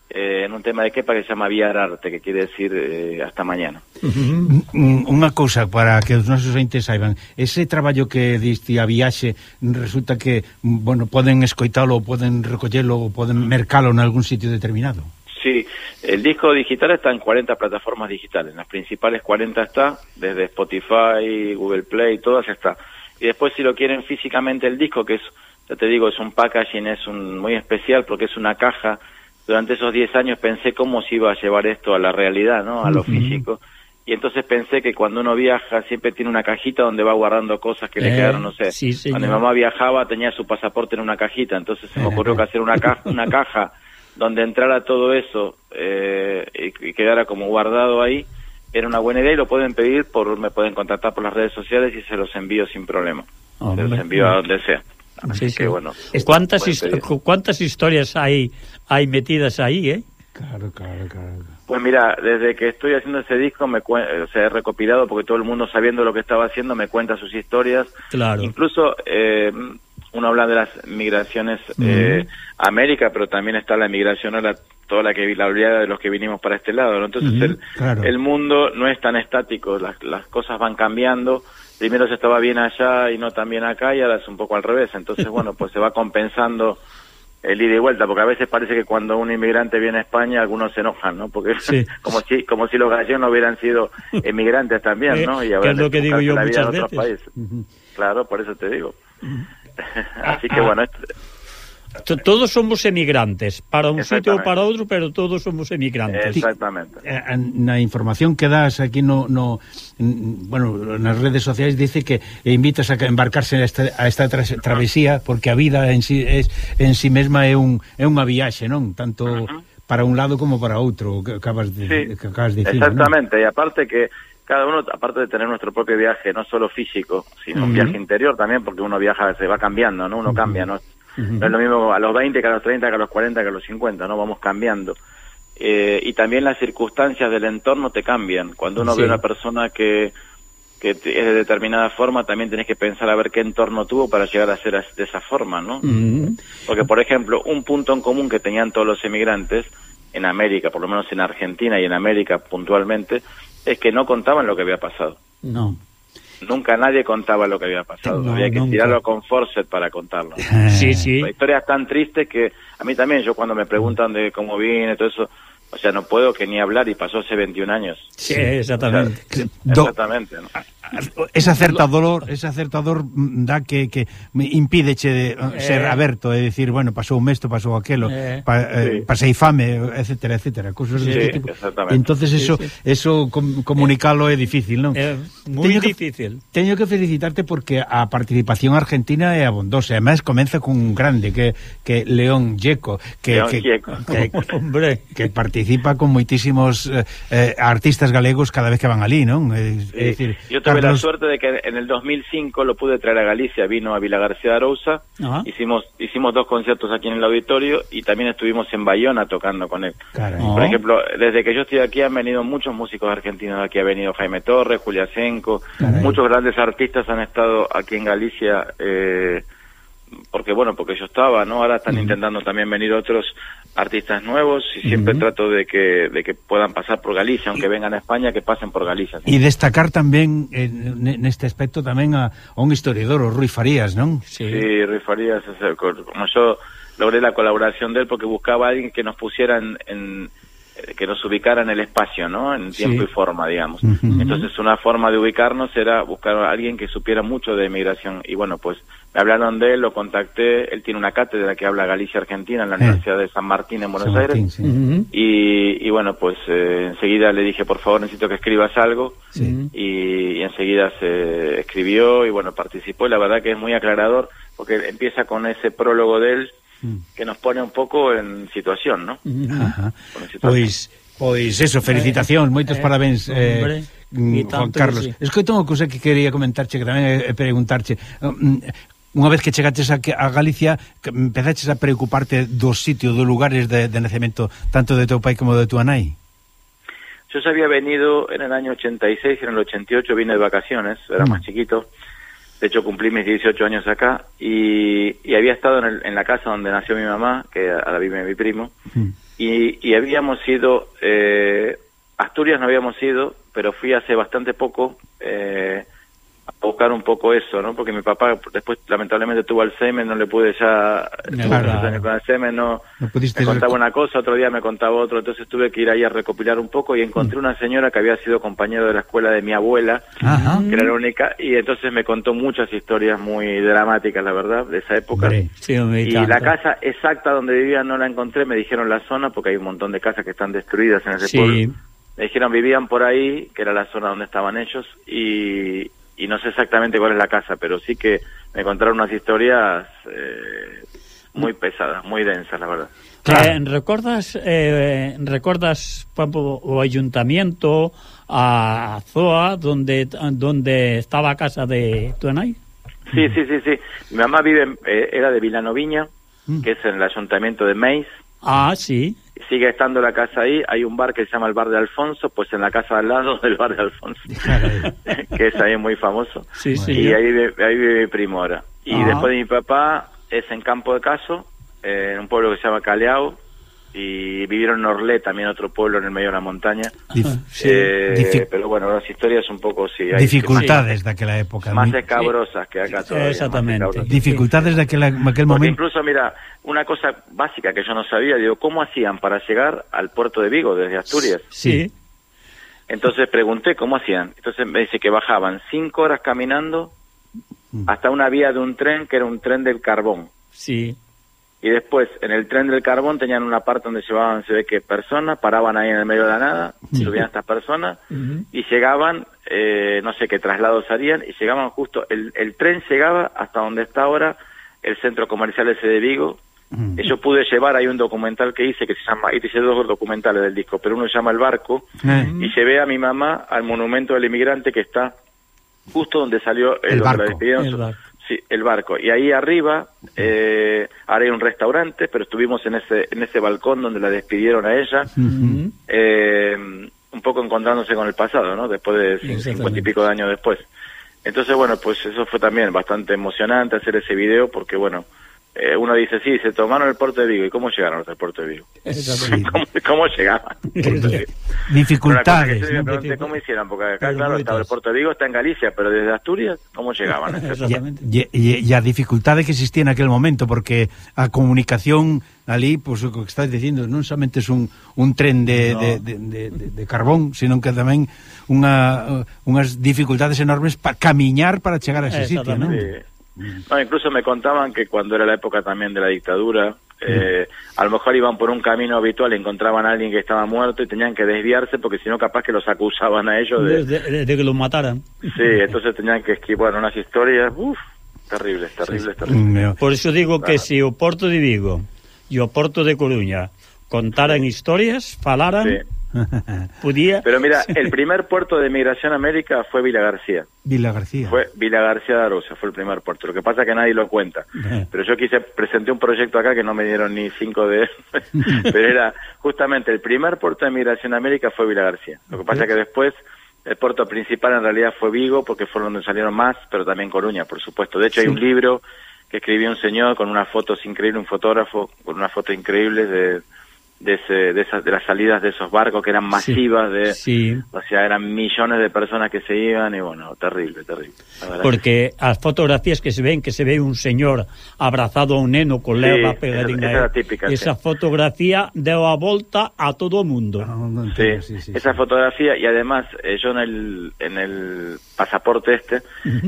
eh, un tema de que que se chama Vía Arte, que quiere decir eh, hasta mañana. Uh. Unha cousa para que os nosos entes saiban, ese traballo que diste a viaxe resulta que, bueno, poden escoitalo, poden recollelo, poden mercalo en algún sitio determinado. Sí, el disco digital está en 40 plataformas digitales, en las principales 40 está, desde Spotify, Google Play, todas está. Y después si lo quieren físicamente el disco, que es, ya te digo, es un packaging, es un muy especial porque es una caja Durante esos 10 años pensé cómo se iba a llevar esto a la realidad, ¿no? A lo físico. Y entonces pensé que cuando uno viaja siempre tiene una cajita donde va guardando cosas que le Eh, quedaron, no sé. sí. Cuando mi mamá viajaba tenía su pasaporte en una cajita, entonces se me ocurrió que hacer una caja, una caja donde entrara todo eso eh, y, y quedara como guardado ahí era una buena idea y lo pueden pedir por me pueden contactar por las redes sociales y se los envío sin problema se los envío a donde sea así sí. que bueno ¿Cuántas. ¿Cuántas historias hay, hay metidas ahí, eh? Claro, claro, claro Pues mira, desde que estoy haciendo ese disco, me cuen- o sea, he recopilado, porque todo el mundo sabiendo lo que estaba haciendo me cuenta sus historias. Claro. Incluso eh, uno habla de las migraciones eh, a América, pero también está la migración a la, toda la que vi- la oleada de los que vinimos para este lado. ¿no? Entonces el, claro. el mundo no es tan estático, las, las cosas van cambiando. Primero se estaba bien allá y no tan bien acá y ahora es un poco al revés. Entonces, bueno, pues se va compensando el ida y vuelta, porque a veces parece que cuando un inmigrante viene a España algunos se enojan, ¿no? Porque Sí. (laughs) como si como si los gallegos no hubieran sido emigrantes también, ¿no? Eh, Y que habrán es lo que digo yo la vida muchas en otros veces. países. Claro, por eso te digo. (laughs) Así Ah, que ah. bueno, esto- Todos somos emigrantes, para un sitio ou para outro, pero todos somos emigrantes. Exactamente. Eh, na información que das aquí no, no bueno, nas redes sociais dice que invitas a embarcarse a esta, a esta tra travesía porque a vida en sí es, en sí mesma é un é unha viaxe, non? Tanto uh -huh. para un lado como para outro, que acabas de sí, que acabas de decir, Exactamente, ¿no? e aparte que cada uno, aparte de tener nuestro propio viaje, no solo físico, sino uh -huh. un viaje interior también, porque uno viaja, se va cambiando, ¿no? Uno uh -huh. cambia, ¿no? No es lo mismo a los 20 que a los 30, que a los 40, que a los 50, ¿no? Vamos cambiando. Eh, y también las circunstancias del entorno te cambian. Cuando uno Sí. ve una persona que, que es de determinada forma, también tenés que pensar a ver qué entorno tuvo para llegar a ser de esa forma, ¿no? Porque, por ejemplo, un punto en común que tenían todos los emigrantes en América, por lo menos en Argentina y en América puntualmente, es que no contaban lo que había pasado. No. Nunca nadie contaba lo que había pasado. No, había que nunca. tirarlo con Forset para contarlo. (laughs) Sí, sí. Historias tan tristes que a mí también, yo cuando me preguntan de cómo vine, todo eso, o sea, no puedo que ni hablar y pasó hace 21 años. Sí, exactamente. Do- Exactamente. ¿no? ese acertador, ese acertador dá que, que impídeche de eh, ser eh. aberto e dicir, bueno, pasou un mesto, pasou aquelo, eh, pa, eh, sí. pasei fame, etcétera, etcétera, cousas sí, deste tipo. Entonces eso sí, eso com, comunicalo eh, é difícil, non? É eh, moi teño difícil. Que, teño que felicitarte porque a participación argentina é abondosa, e máis comeza con un grande que que León Yeco, que León que, Yeco. que, que (laughs) hombre, que participa con moitísimos eh, eh, artistas galegos cada vez que van alí, non? É, eh, é dicir, Yo tuve la suerte de que en el 2005 lo pude traer a Galicia, vino a Vila García de Arousa, Ajá. hicimos hicimos dos conciertos aquí en el auditorio y también estuvimos en Bayona tocando con él. Caray. Por ejemplo, desde que yo estoy aquí han venido muchos músicos argentinos aquí, ha venido Jaime Torres, Julia Senco, muchos grandes artistas han estado aquí en Galicia, eh, porque bueno, porque yo estaba, ¿no? Ahora están uh -huh. intentando también venir otros artistas nuevos y siempre uh -huh. trato de que, de que puedan pasar por Galicia, aunque y, vengan a España, que pasen por Galicia. ¿sí? Y destacar tamén en, en este aspecto tamén a, a un historiador, o Rui Farías, non? Sí, sí Rui Farías, como yo logré la colaboración de él porque buscaba a alguien que nos pusiera en, en que nos ubicara en el espacio, ¿no? En tiempo Sí. y forma, digamos. Entonces, una forma de ubicarnos era buscar a alguien que supiera mucho de migración. Y bueno, pues me hablaron de él, lo contacté. Él tiene una cátedra que habla Galicia-Argentina en la Eh. Universidad de San Martín en Buenos San Martín, Aires. Y, y bueno, pues eh, enseguida le dije, por favor, necesito que escribas algo. Sí. Y, y enseguida se escribió y bueno, participó. Y la verdad que es muy aclarador porque empieza con ese prólogo de él. que nos pone un pouco en situación, ¿no? Ajá. Situación. Pois pois eso, felicitacións, moitos eh, parabéns eh, hombre, Juan Carlos. Sí. Escoito unha cousa que quería comentarche que tamén é preguntarche. Eh, mm, unha vez que chegaches a, a Galicia, empezaches a preocuparte dos sitios, dos lugares de, de nacemento, tanto de teu pai como de tua nai? Yo se había venido en el año 86, en el 88, vine de vacaciones, era mm. más chiquito, De hecho, cumplí mis 18 años acá y, y había estado en, el- en la casa donde nació mi mamá, que ahora vive mi primo, y, y habíamos ido, eh, Asturias no habíamos ido, pero fui hace bastante poco eh, a buscar un poco eso, ¿no? Porque mi papá después lamentablemente tuvo Alzheimer, no le pude ya, claro. con Alzheimer, no, No pudiste me contaba una cosa, otro día me contaba otro, entonces tuve que ir ahí a recopilar un poco y encontré una señora que había sido compañera de la escuela de mi abuela, Ajá. que era la única, y entonces me contó muchas historias muy dramáticas, la verdad, de esa época. Sí, hombre, Y tanto. la casa exacta donde vivía no la encontré, me dijeron la zona, porque hay un montón de casas que están destruidas en ese Sí. pueblo. Me dijeron vivían por ahí, que era la zona donde estaban ellos, y, y no sé exactamente cuál es la casa, pero sí que me contaron unas historias eh, muy pesadas, muy densas, la verdad. Claro. Eh, recordas eh, recordas Pampo, o ayuntamiento a Zoa donde donde estaba a casa de Tuanay? Sí, sí, sí, sí. Mi mamá vive en, eh, era de Vilanoviña, mm. que es en el ayuntamiento de Meis. Ah, sí. Sigue estando la casa ahí. Hay un bar que se llama el Bar de Alfonso, pues en la casa al lado (laughs) del Bar de Alfonso, (laughs) que es ahí muy famoso. Sí, sí. y ahí vive, ahí vive mi primo ahora. Y después de mi papá es en Campo de Caso, eh, en un pueblo que se llama Caleao, y vivieron en Orlé, también otro pueblo en el medio de la montaña. Dif- Sí. Eh, Difi- pero bueno, las historias un poco sí. hay- dificultades daquela época. Más escabrosas que acá todavía. Exactamente. Dificultades daquela, aquel Porque momento. incluso, mira, una cosa básica que yo no sabía, digo, ¿cómo hacían para llegar al puerto de Vigo desde Asturias? Sí. Entonces pregunté cómo hacían. Entonces me dice que bajaban cinco horas caminando Mm. hasta una vía de un tren que era un tren del carbón. Sí. Y después, en el tren del carbón tenían una parte donde llevaban, se ve que personas, paraban ahí en el medio de la nada, subían a estas personas y llegaban, eh, no sé qué traslados harían, y llegaban justo, el, el tren llegaba hasta donde está ahora el centro comercial ese de Vigo. Yo pude llevar, hay un documental que hice que se llama, y hice dos documentales del disco, pero uno se llama El Barco, Eh, y llevé a mi mamá al monumento del inmigrante que está justo donde salió El donde barco. la despidieron. El barco. Sí, el barco. Y ahí arriba, eh, hay un restaurante, pero estuvimos en ese, en ese balcón donde la despidieron a ella, eh, un poco encontrándose con el pasado, ¿no? Después de cincuenta y pico de años después. Entonces, bueno, pues eso fue también bastante emocionante hacer ese video porque, bueno, eh, uno dice, sí, se tomaron el puerto de Vigo. ¿Y cómo llegaron hasta el puerto de Vigo? (laughs) ¿Cómo, ¿Cómo, llegaban? (laughs) Dificultades. Yo me pregunté cómo hicieron, porque acá, pero claro, estaba el puerto de Vigo está en Galicia, pero desde Asturias, ¿cómo llegaban? (laughs) Exactamente. Y, y, y a dificultades que existía en aquel momento, porque a comunicación ali, pois pues, o que estás dicindo, non somente é un, un tren de, no. de, de, de, de, de carbón, senón que tamén unha, unhas dificultades enormes para camiñar para chegar a ese sitio, non? Sí. No, incluso me contaban que cuando era la época también de la dictadura, eh, a lo mejor iban por un camino habitual, encontraban a alguien que estaba muerto y tenían que desviarse porque si no capaz que los acusaban a ellos de... De, de, de que los mataran. Sí, entonces tenían que esquivar unas historias, uff, terribles, terribles, terribles. Mm, por eso digo que si o Porto de Vigo e o Porto de Coruña contaran historias, falaran... Sí. (laughs) podía... Pero mira, (laughs) el primer puerto de migración a América fue Vila García. Vila García. Fue Vila García de Arosa, fue el primer puerto. Lo que pasa es que nadie lo cuenta. Pero yo quise, presenté un proyecto acá que no me dieron ni cinco de (laughs) Pero era justamente el primer puerto de migración a América fue Vila García. Lo que pasa es que después el puerto principal en realidad fue Vigo, porque fue donde salieron más, pero también Coruña, por supuesto. De hecho, hay un libro que escribió un señor con unas fotos increíbles, un fotógrafo con unas fotos increíbles de, de, ese, de, esas, de las salidas de esos barcos que eran masivas, de, Sí. o sea, eran millones de personas que se iban y bueno, terrible, terrible. La Porque as fotografías que se ven que se ve un señor abrazado a un neno con Sí, leva esa- pegadinha esa típica, esa sí. fotografía deu a volta a todo mundo No, no Sí, entiendo, sí, sí, esa sí. fotografía y además eh, yo en el, en el pasaporte este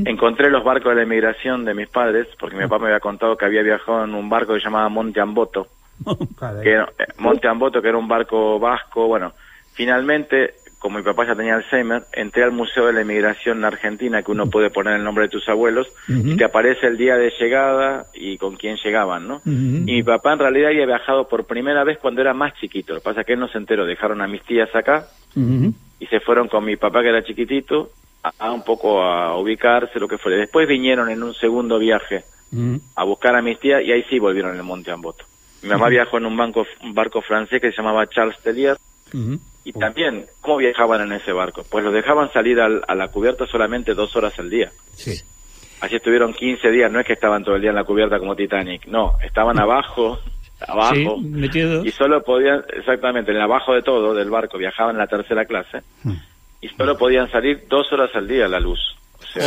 encontré los barcos de la inmigración de mis padres porque mi papá me había contado que había viajado en un barco que se llamaba Monte Amboto. Que era- eh, Monte Amboto que era un barco vasco bueno finalmente como mi papá ya tenía Alzheimer entré al museo de la inmigración en Argentina que uno puede poner el nombre de tus abuelos y te aparece el día de llegada y con quién llegaban no y mi papá en realidad había viajado por primera vez cuando era más chiquito lo que pasa es que él no se enteró dejaron a mis tías acá y se fueron con mi papá que era chiquitito a, a un poco a ubicarse lo que fuera. Después vinieron en un segundo viaje a buscar a mis tías y ahí sí volvieron en el Monte Amboto. Mi mamá viajó en un, banco, un barco francés que se llamaba Charles Tellier Ujú. y también, ¿cómo viajaban en ese barco? Pues los dejaban salir al- a la cubierta solamente dos horas al día. Sí. Así estuvieron 15 días, no es que estaban todo el día en la cubierta como Titanic, no, estaban abajo, abajo, Sí, y solo podían, exactamente, en el abajo de todo del barco, viajaban en la tercera clase, y solo podían salir dos horas al día a la luz. O sea.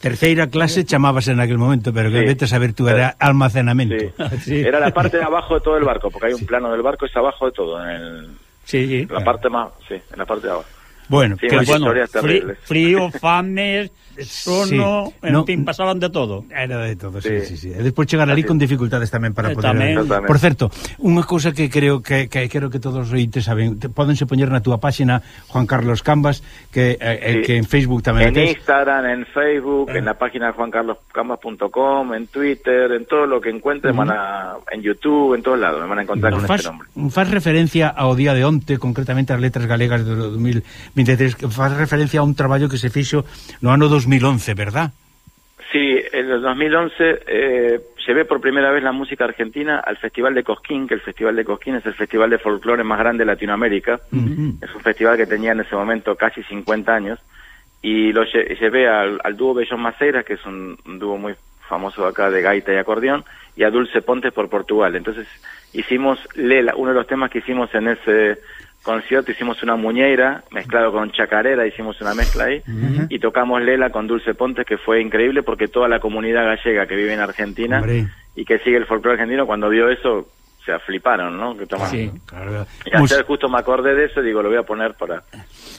Terceira clase chamábase en aquel momento, pero que sí. vete a saber tú, era almacenamiento. Sí. Sí. Era la parte de abajo de todo el barco, porque hay un plano del barco, es abajo de todo, en el... Sí, sí. La claro. parte más, sí, en la parte de abajo. Bueno, sí, que, bueno frío, frío, (laughs) fame, sono, sí, en no, fin, pasaban de todo. Era de todo, sí, sí, sí. sí. E despois chegar ali con dificultades tamén para eh, poder... Tamén. Por certo, unha cousa que creo que, que creo que todos os ointes saben, te, podense poñer na túa páxina Juan Carlos Cambas, que eh, eh sí. que en Facebook tamén En tes. Instagram, en Facebook, eh. en ah. la página juancarloscambas.com, en Twitter, en todo lo que encuentres, uh -huh. van a, en YouTube, en todos lados, me van a encontrar con faz, este nombre. Faz referencia ao día de onte, concretamente as letras galegas do 2000 2023, que faz referencia a un traballo que se fixo no ano 2011, verdad? Sí, en el 2011 eh, llevé por primera vez la música argentina al Festival de Cosquín, que el Festival de Cosquín es el festival de folclore más grande de Latinoamérica. Es un festival que tenía en ese momento casi 50 años. Y lo lle- llevé al, al dúo Bellón Maceira, que es un, un dúo muy famoso acá de gaita y acordeón, y a Dulce Pontes por Portugal. Entonces hicimos Lela, uno de los temas que hicimos en ese concierto, hicimos una muñeira mezclado con chacarera, hicimos una mezcla ahí, y tocamos Lela con Dulce Pontes, que fue increíble porque toda la comunidad gallega que vive en Argentina Hombre. y que sigue el folclore argentino, cuando vio eso, se fliparon, ¿no? Que Sí. Claro. Y ayer justo me acordé de eso, digo, lo voy a poner para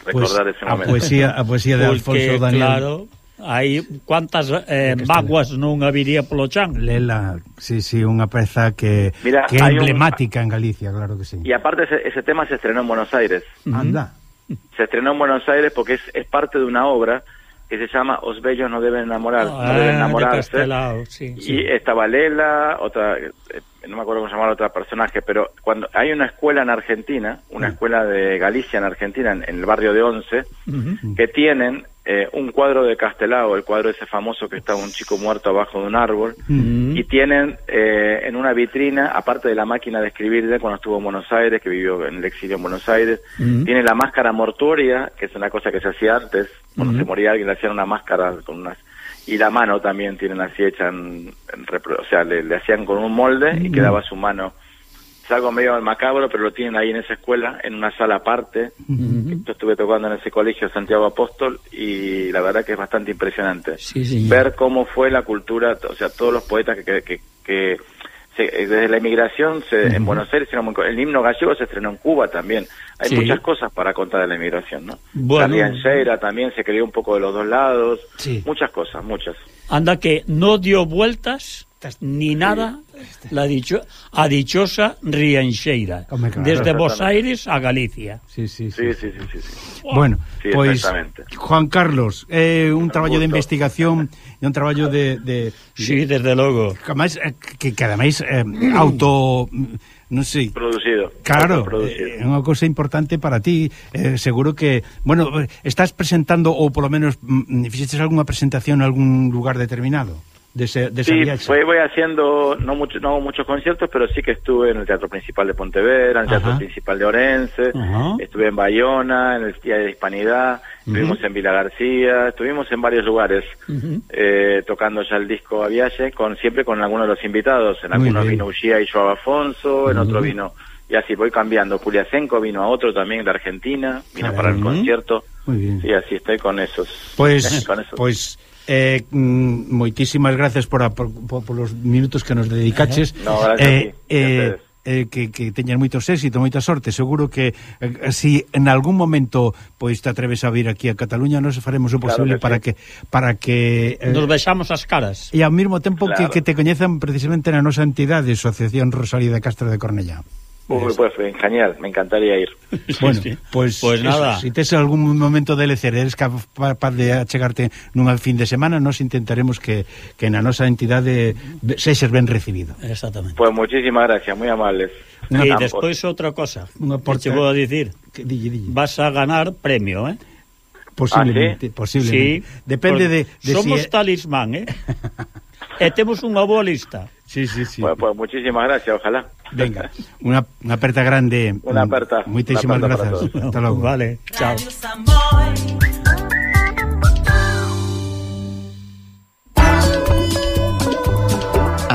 Pues, recordar ese a momento. poesía, a poesía de Porque, Alfonso Daniel claro, aí cuantas eh, mágoas non habiría polo chan. Lela, sí, sí, unha peza que, Mira, que é emblemática un... en Galicia, claro que sí. E aparte ese, ese tema se estrenó en Buenos Aires. Anda. Se estrenó en Buenos Aires porque es, es parte de una obra que se llama Os bellos no deben enamorar, no deben ah, enamorarse. De sí, y sí. estaba Lela, otra eh, no me acuerdo cómo se llamaba otra personaje, pero cuando hay una escuela en Argentina, una uh -huh. escuela de Galicia en Argentina en, en el barrio de Once, uh -huh. que tienen eh, un cuadro de Castelao, el cuadro ese famoso que está un chico muerto abajo de un árbol, y tienen eh, en una vitrina, aparte de la máquina de escribir de cuando estuvo en Buenos Aires, que vivió en el exilio en Buenos Aires, tiene la máscara mortuoria, que es una cosa que se hacía antes, cuando se moría alguien le hacían una máscara con unas y la mano también tienen así hecha en, en repro- o sea le, le hacían con un molde y quedaba su mano es algo medio macabro pero lo tienen ahí en esa escuela en una sala aparte. Yo estuve tocando en ese colegio Santiago Apóstol y la verdad que es bastante impresionante. Sí, ver cómo fue la cultura o sea todos los poetas que, que, que- se- desde la inmigración se, en Buenos Aires el himno gallego se estrenó en Cuba también. Hay Sí. muchas cosas para contar de la inmigración no Bueno. la también se creó un poco de los dos lados. Muchas cosas muchas. Anda que no dio vueltas ni nada la dicho a dichosa Rianxeira. Claro. desde Buenos Aires a Galicia. Sí, sí, sí, sí, sí, sí, sí. bueno, sí, pois Juan Carlos eh, un traballo de investigación e un traballo de, de sí, desde logo que, eh, que, que ademais eh, auto non sei producido claro, é eh, unha cousa importante para ti eh, seguro que, bueno eh, estás presentando ou polo menos mm, mm, fixetes algunha presentación en algún lugar determinado. Desa Sí, voy haciendo, no, mucho, no hago muchos conciertos, pero sí que estuve en el Teatro Principal de Pontevedra, en el Teatro. Principal de Orense, Ajá. estuve en Bayona, en el Día de Hispanidad, estuvimos en Vila García, estuvimos en varios lugares eh, tocando ya el disco Aviaje, con, siempre con algunos de los invitados. En Muy algunos bien. vino Ushia y Joao Afonso, en otro vino y así voy cambiando. Puliacenco vino a otro también de Argentina, vino para el concierto. Muy bien. Sí, así estoy con esos. Pois, (laughs) con esos. pois eh, mm, moitísimas gracias por, a, por, por, por los minutos que nos dedicaches. No, gracias eh, eh, eh, que, que teñan moitos éxito, moita sorte. Seguro que eh, si en algún momento pois te atreves a vir aquí a Cataluña, nos faremos o posible claro que para sí. que para que eh, nos vexamos as caras. E ao mesmo tempo claro. que, que te coñezan precisamente na nosa entidade, Asociación Rosalía de Castro de Cornellá. Uy, pues eh, genial, me encantaría ir. (laughs) Bueno, sí, pues, pues eso, nada. Si tes algún momento de lecer, eres capaz de achegarte nunha fin de semana, nos intentaremos que, que na nosa entidade sexes ben recibido. Exactamente. Pues muchísimas gracias, muy amables. Una e despois outra cosa, Una porta... vou a dicir. Que, dille, dille. Vas a ganar premio, eh? Posiblemente, ¿Ah, sí? posiblemente. Sí, Depende de, de Somos si... talismán, eh? (laughs) (laughs) e eh, temos unha boa lista. Sí, sí, sí. Pues, pues muchísimas gracias, ojalá. Venga, unha, unha aperta grande. Una aperta. Moitísimas grazas. Hasta logo. Vale, chao.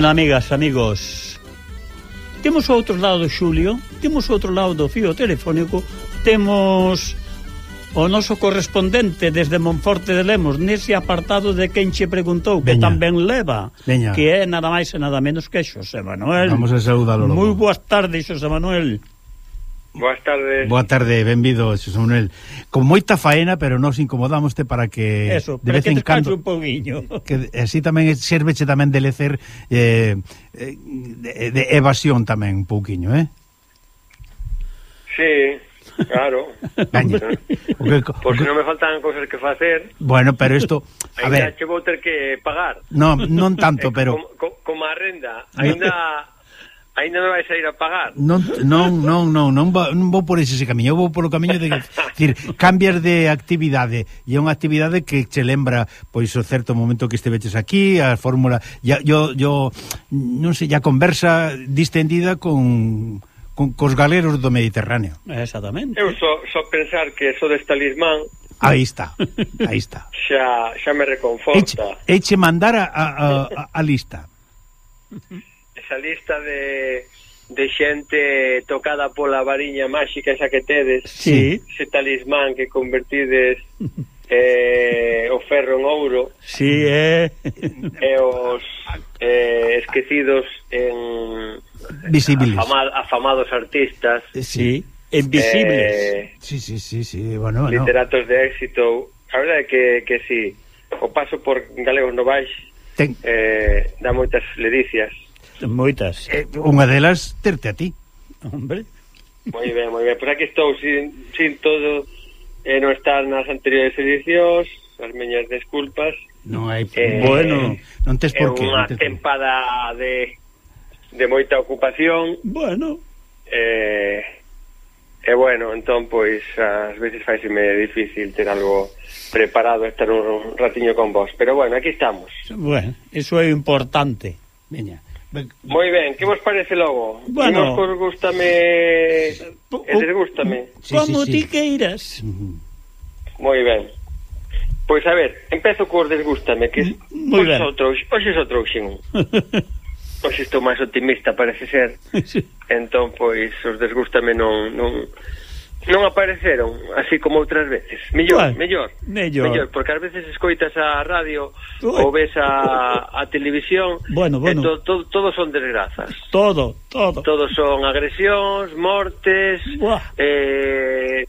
Bueno, amigas, amigos, temos outro lado do Xulio, temos outro lado do fío telefónico, temos o noso correspondente desde Monforte de Lemos, nese apartado de quen che preguntou, que Veña. tamén leva, Veña. que é nada máis e nada menos que Xosé Manuel. Vamos a saudalo logo. Moi boas tardes, Xosé Manuel. Boas tardes. Boa tarde, benvido, Xosé Manuel. Con moita faena, pero nos incomodámoste para que Eso, de vez que en cando un pouquiño. (laughs) Que así tamén serveche tamén de lecer eh, de, de evasión tamén un pouquiño, eh? Sí, claro. (laughs) Gaña. Por si non me faltan cousas que facer. Bueno, pero isto, (laughs) a ver, che vou ter que pagar. Non, non tanto, pero como, como a renda, aínda Ainda me vais a ir a pagar? Non, non, non, non, non, vou, non vou por ese, ese camiño, eu vou polo camiño de (laughs) decir, cambias de actividade e é unha actividade que che lembra pois o certo momento que esteveches aquí, a fórmula, ya, yo, yo non sei, ya conversa distendida con con cos galeros do Mediterráneo. Exactamente. Eu só, só pensar que eso deste talismán Aí está, aí está. (laughs) Xa, xa me reconforta. Eche, eche mandar a, a, a, a lista. (laughs) esa lista de de xente tocada pola variña máxica esa que tedes sí. ese talismán que convertides (laughs) eh, o ferro en ouro sí, eh. (laughs) e os eh, esquecidos en visibles afamad, afamados artistas sí, invisibles eh, sí, sí, sí, sí. Bueno, literatos no. de éxito a verdade é que, que sí o paso por Galegos Novais Ten... eh, dá moitas ledicias Moitas. Eh, unha delas terte a ti. Hombre. Moi ben, moi ben. Pois aquí estou sin, sin todo eh, non estar nas anteriores edicións, as meñas desculpas. Non hai eh, bueno, non tes por que. unha tempada de de moita ocupación. Bueno. Eh, e eh, bueno, entón pois ás veces faiseme difícil ter algo preparado estar un ratiño con vos, pero bueno, aquí estamos. Bueno, iso é importante. Veña. Moi ben, que vos parece logo? Bueno, Imos por gustame o, e desgústame. Sí, Como sí, sí. ti queiras. Moi ben. Pois a ver, empezo cos desgústame, que Muy hoxe só trouxen. Hoxe só trouxen. (laughs) hoxe estou máis optimista, parece ser. sí. Entón, pois, os desgústame non... non non apareceron así como outras veces. Mellor, bueno, mellor. Mellor, mellor porque ás veces escoitas a radio Uy. ou ves a, a televisión, bueno, bueno. To, to, todo son desgrazas. Todo, todo. Todos son agresións, mortes, Buah. eh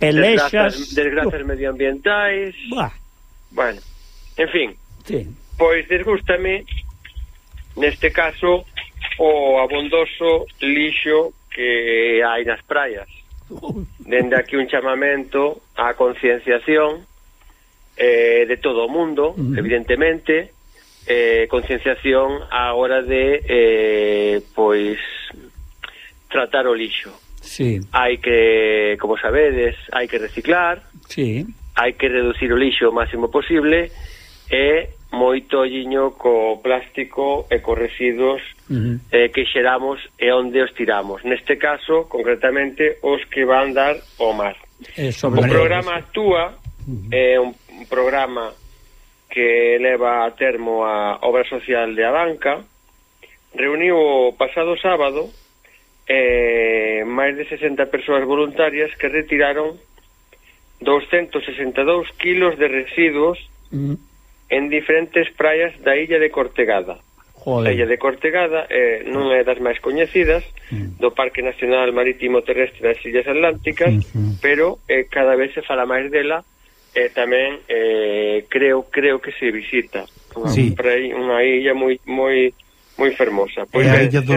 pelexas, desgrazas, desgrazas medioambientais. Buah. Bueno, en fin. Sí. Pois desgústame neste caso o abondoso lixo que hai nas praias Dende aquí un chamamento á concienciación eh, de todo o mundo, uh -huh. evidentemente, eh, concienciación á hora de, eh, pois, tratar o lixo. Sí. Hai que, como sabedes, hai que reciclar, sí. hai que reducir o lixo o máximo posible e moito olliño co plástico e co residuos uh -huh. eh, que xeramos e onde os tiramos. Neste caso, concretamente, os que van dar ao mar. Eh, o programa Actúa uh eh, -huh. é un, un programa que leva a termo a obra social de Abanca, reuniu o pasado sábado eh, máis de 60 persoas voluntarias que retiraron 262 kilos de residuos uh -huh en diferentes praias da illa de Cortegada. Joder. A illa de Cortegada eh, non é das máis coñecidas mm. do Parque Nacional Marítimo Terrestre das Illas Atlánticas, mm -hmm. pero eh, cada vez se fala máis dela e eh, tamén eh, creo creo que se visita. Unha, sí. praia, unha illa moi moi moi fermosa. Pois é a illa do,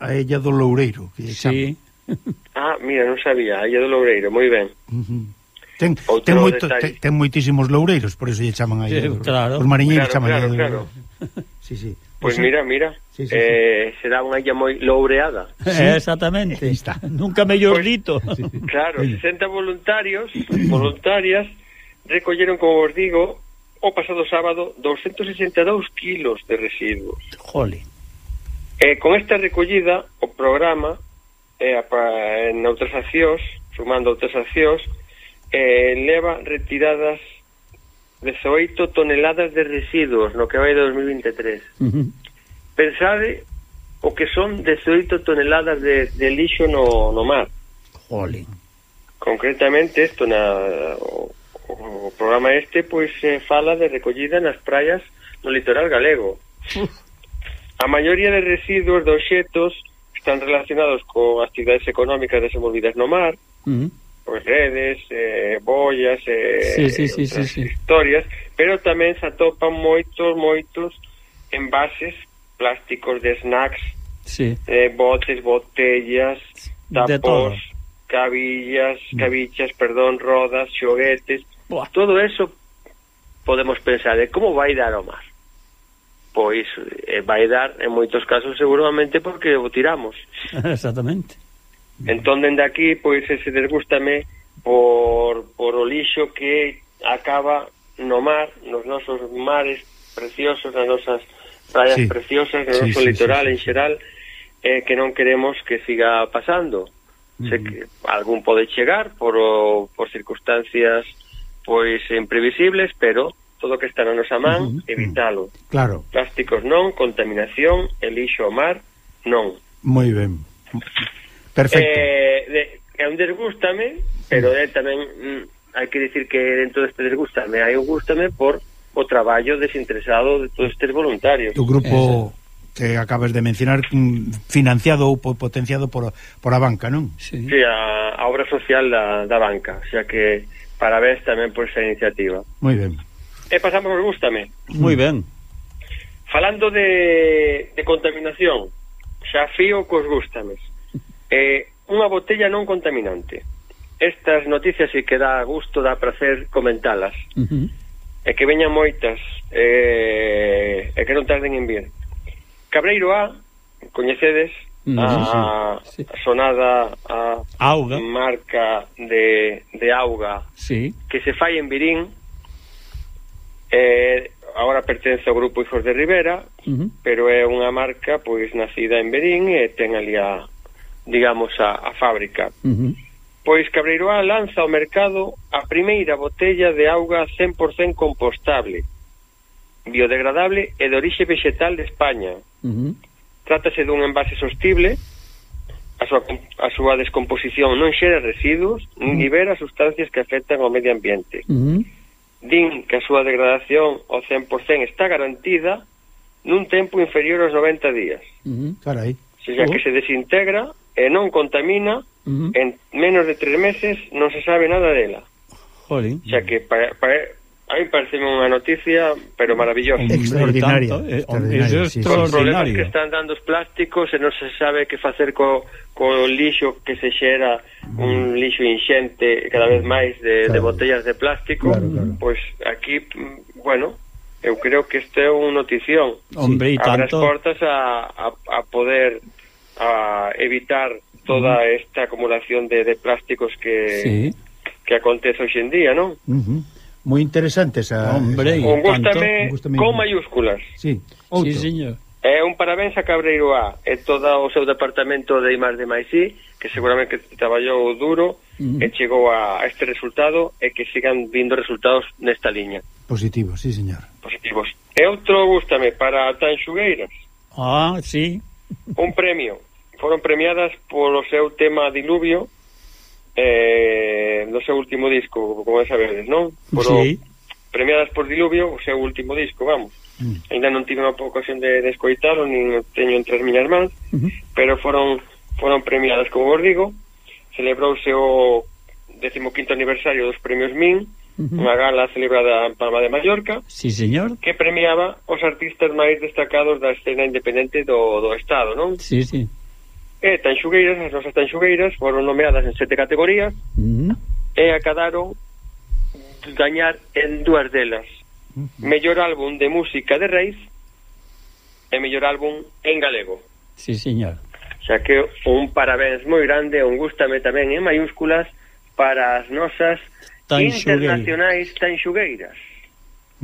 a illa do Loureiro, que sí. (laughs) Ah, mira, non sabía, a illa do Loureiro, moi ben. Uh -huh. Ten, Outro ten, moito, detalle. ten, ten moitísimos loureiros, por eso lle chaman aí. Sí, claro. Os mariñeiros claro, chaman claro, aí. Claro. Sí, sí. Pois pues mira, mira, sí, sí, eh, sí. será unha illa moi loureada. Sí, eh, exactamente. Está. Nunca mellor pois, dito. Sí. Claro, 60 voluntarios, voluntarias, recolleron, como vos digo, o pasado sábado 262 kilos de residuos. Jole. Eh, con esta recollida, o programa, eh, en outras accións, sumando outras accións, eh, leva retiradas 18 toneladas de residuos no que vai de 2023. Uh -huh. Pensade o que son 18 toneladas de, de lixo no, no mar. Jolín. Concretamente, isto na o, o programa este pois se eh, fala de recollida nas praias no litoral galego. A maioría de residuos de obxetos están relacionados con actividades económicas desenvolvidas no mar, uh -huh pois redes, eh, boias, eh, sí, sí, sí, sí, sí. historias, pero tamén se atopan moitos, moitos envases plásticos de snacks, sí. eh, botes, botellas, tapos, cabillas, mm. cabichas, perdón, rodas, xoguetes, Buah. todo eso podemos pensar de como vai dar ao mar. Pois eh, vai dar en moitos casos seguramente porque o tiramos. (laughs) Exactamente. Entón, dende aquí, pois, ese desgústame por, por o lixo que acaba no mar, nos nosos mares preciosos, nas nosas praias sí. preciosas, no sí, noso sí, litoral sí, sí. en xeral, eh, que non queremos que siga pasando. Mm. Sei que algún pode chegar por, o, por circunstancias pois imprevisibles, pero todo o que está na nosa man, uh -huh. evitalo. Claro. Plásticos non, contaminación, elixo ao mar, non. Moi ben. Perfecto. Eh, de, é un desgústame, pero é tamén mm, hai que dicir que dentro deste desgústame hai un gústame por o traballo desinteresado de todos estes voluntarios. O grupo que acabas de mencionar mm, financiado ou potenciado por, por a banca, non? Sí, sí a, a obra social da, da banca, o sea que parabéns tamén por esa iniciativa. Moi ben. E pasamos ao gústame. Moi ben. Falando de, de contaminación, xa fío cos gústames eh, unha botella non contaminante. Estas noticias e que dá gusto, dá prazer comentalas. Uh -huh. E que veñan moitas, eh, e que non tarden en vir. Cabreiro A, coñecedes, uh -huh, a, sí, sí. A sonada a auga. marca de, de auga sí. que se fai en Virín eh, agora pertence ao grupo Hijos de Rivera, uh -huh. pero é unha marca pois nacida en Berín e ten ali a, digamos, a, a fábrica. Uh -huh. Pois Cabreiroa lanza ao mercado a primeira botella de auga 100% compostable, biodegradable e de orixe vegetal de España. Uh -huh. Trátase dun envase sostible, a súa, a súa descomposición non xera residuos, uh -huh. libera sustancias que afectan ao medio ambiente. Uh -huh. Din que a súa degradación ao 100% está garantida nun tempo inferior aos 90 días. Uh -huh. Carai. O sea, uh -huh. que oh. se desintegra e non contamina, uh -huh. en menos de tres meses non se sabe nada dela. Jolín. O sea que para, para, a mí parece unha noticia, pero maravillosa. Extraordinaria. Tanto, eh, extraordinaria sí, sí. Os problemas que están dando os plásticos e non se sabe que facer co, co lixo que se xera un lixo inxente cada vez máis de, claro. de botellas de plástico, claro, claro. pois aquí, bueno, eu creo que este é un notición. Hombre, e tanto... Abre as portas a, a, a poder a evitar toda uh -huh. esta acumulación de, de plásticos que, sí. que acontece hoxe en día, non? Uh -huh. Moi interesante esa... Hombre, esa... Un gústame, gústame con mayúsculas. Sí, outro. Sí, señor. É un parabéns a Cabreiro A e todo o seu departamento de Imar de Maisí, que seguramente que traballou duro uh e chegou a este resultado e que sigan vindo resultados nesta liña. Positivos, sí, señor. Positivos. E outro gústame para Tanxugueiras. Ah, sí. Un premio foron premiadas polo seu tema Diluvio eh, no seu último disco, como sabedes, non? Polo, sí. Premiadas por Diluvio, o seu último disco, vamos. Mm. Ainda non tive a ocasión de, de escoitalo, nin teño entre as miñas mans, uh -huh. pero foron foron premiadas, como vos digo. Celebrouse o 15º aniversario dos premios MIN, uh unha gala celebrada en Palma de Mallorca. Sí, señor. Que premiaba os artistas máis destacados da escena independente do, do Estado, non? Sí, sí. E tanxugueiras, as nosas tanxugueiras foron nomeadas en sete categorías uh -huh. e acadaron gañar en dúas delas. Uh -huh. Mellor álbum de música de Reis e mellor álbum en galego. Sí, señor. Xa que un parabéns moi grande, un gustame tamén en maiúsculas para as nosas tanxugueiras. internacionais tanxugueiras.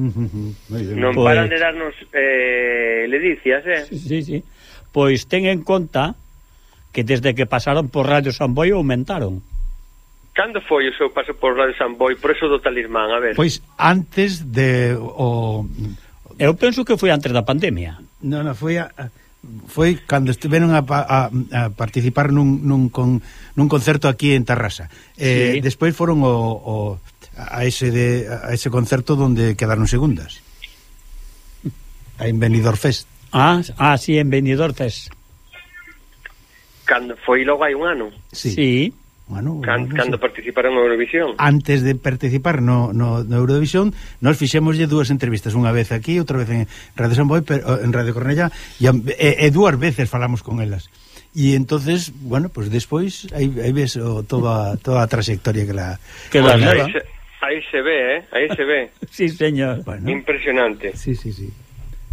Uh -huh. Non paran pois- de darnos eh, ledicias, eh? Sí, sí. Pois ten en conta que desde que pasaron por Radio Samboio aumentaron. Cando foi o seu paso por Radio Samboio, por eso do talismán, a ver? Pois antes de o Eu penso que foi antes da pandemia. Non, non, foi a, foi cando estiveron a, a, a participar nun, nun, con, nun concerto aquí en Tarrasa. Eh, sí. despois foron o, o a ese de, a ese concerto onde quedaron segundas. A Benidorm Fest. Ah, ah, sí, en Benidorm Fest. Cando foi logo hai un ano. Sí. sí. Bueno, Can, bueno, cando sí. participaron na Eurovisión antes de participar no, no, no Eurovisión nos fixémoslle dúas entrevistas unha vez aquí, outra vez en Radio San Boi pero, en Radio Cornella e, e, e dúas veces falamos con elas e entonces, bueno, pues despois aí, aí ves o, toda, toda a trayectoria que la que la bueno, aí, se, aí se ve, eh? aí se ve (laughs) sí, señor bueno. impresionante sí, sí, sí.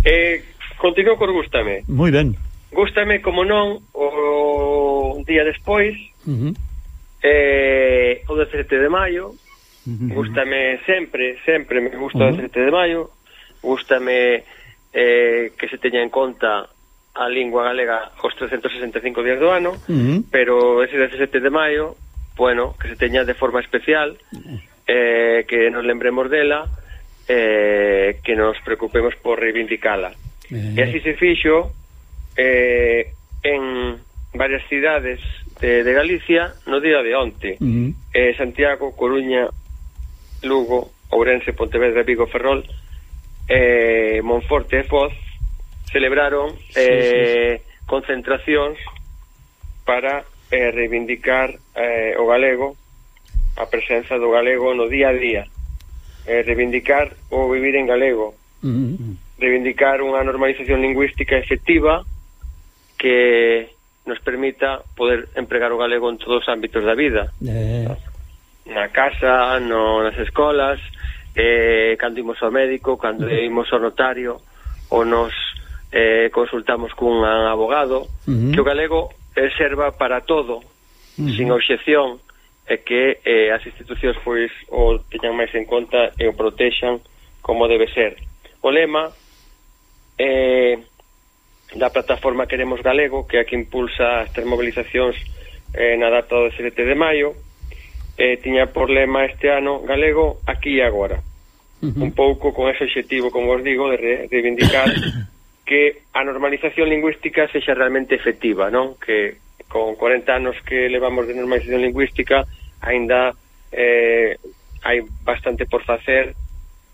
Eh, continuo con gustame moi ben Gústame, como non, o día despois, uh -huh. eh, o 17 de maio, gústame sempre, sempre me gusta uh -huh. o 17 de maio, gústame eh, que se teña en conta a lingua galega os 365 días do ano, uh -huh. pero ese 17 de maio, bueno, que se teña de forma especial, eh, que nos lembremos dela, eh, que nos preocupemos por reivindicala. Uh -huh. E así se fixo, eh, en varias cidades de, de Galicia no día de onte. Uh -huh. eh, Santiago, Coruña, Lugo, Ourense, Pontevedra, Vigo, Ferrol, eh, Monforte e Foz celebraron sí, eh, sí, sí. concentracións para eh, reivindicar eh, o galego, a presenza do galego no día a día. Eh, reivindicar o vivir en galego. Uh -huh. Reivindicar unha normalización lingüística efectiva que nos permita poder empregar o galego en todos os ámbitos da vida. Eh. Na casa, no, nas escolas, eh, cando imos ao médico, cando eh. imos ao notario, ou nos eh, consultamos cun abogado, uh -huh. que o galego eh, serva para todo, uh -huh. sin obxección, e que eh, as institucións pois o teñan máis en conta e o protexan como debe ser. O lema eh, da plataforma Queremos Galego, que é a que impulsa as termobilizacións eh, na data do 7 de maio, eh, tiña por lema este ano galego aquí e agora. Uh -huh. Un pouco con ese objetivo, como os digo, de re reivindicar (laughs) que a normalización lingüística sexa realmente efectiva, non? Que con 40 anos que levamos de normalización lingüística aínda eh, hai bastante por facer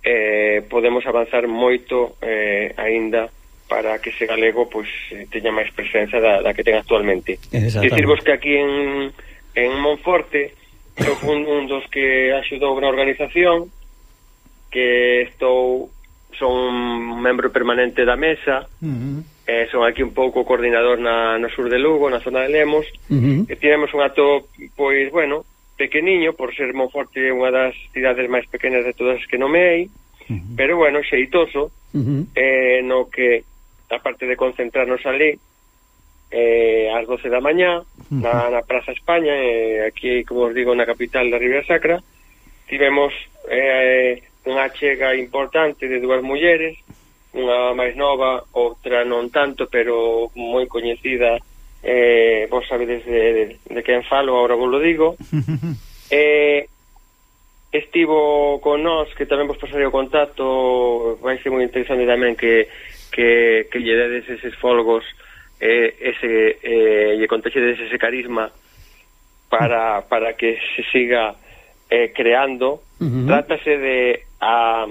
eh, podemos avanzar moito eh, aínda para que ese galego pois eh, teña máis presenza da, da que ten actualmente. Dicirvos que aquí en, en Monforte eu fui un dos que axudou na organización que estou son membro permanente da mesa uh -huh. eh, son aquí un pouco coordinador na, no sur de Lugo, na zona de Lemos uh -huh. e tivemos un acto pois bueno, pequeniño por ser Monforte unha das cidades máis pequenas de todas as que nomeei uh -huh. pero bueno, xeitoso uh -huh. eh, no que aparte de concentrarnos ali eh, ás 12 da mañá na, na Praza España eh, aquí, como os digo, na capital da Ribeira Sacra tivemos eh, unha chega importante de dúas mulleres unha máis nova, outra non tanto pero moi coñecida eh, vos sabedes de, de, de quen falo, agora vos lo digo. (laughs) Eh, estivo con nós que tamén vos pasarei o contacto vai ser moi interesante tamén que que, que lle dedes eses folgos, eh, ese, eh, lle contaxedes ese carisma para, para que se siga eh, creando. Uh -huh. Trátase de a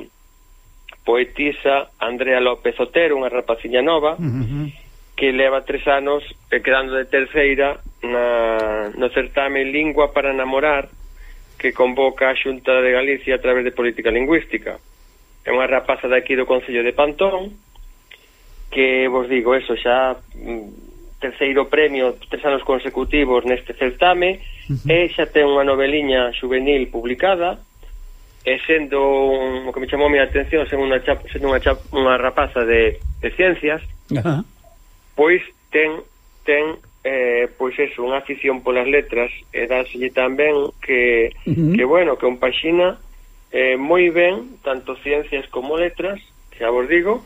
poetisa Andrea López Otero, unha rapaciña nova, uh -huh. que leva tres anos eh, quedando de terceira na, no certame Lingua para Namorar, que convoca a Xunta de Galicia a través de política lingüística. É unha rapaza daqui do Concello de Pantón, que vos digo, eso xa mm, terceiro premio tres anos consecutivos neste certame uh -huh. e xa ten unha noveliña juvenil publicada e sendo un, o que me chamou a mi atención sendo unha, chap, sendo unha, chap, unha rapaza de, de ciencias uh -huh. pois ten ten eh, pois eso, unha afición polas letras e dáselle tamén que, uh -huh. que bueno, que un paxina eh, moi ben, tanto ciencias como letras xa vos digo,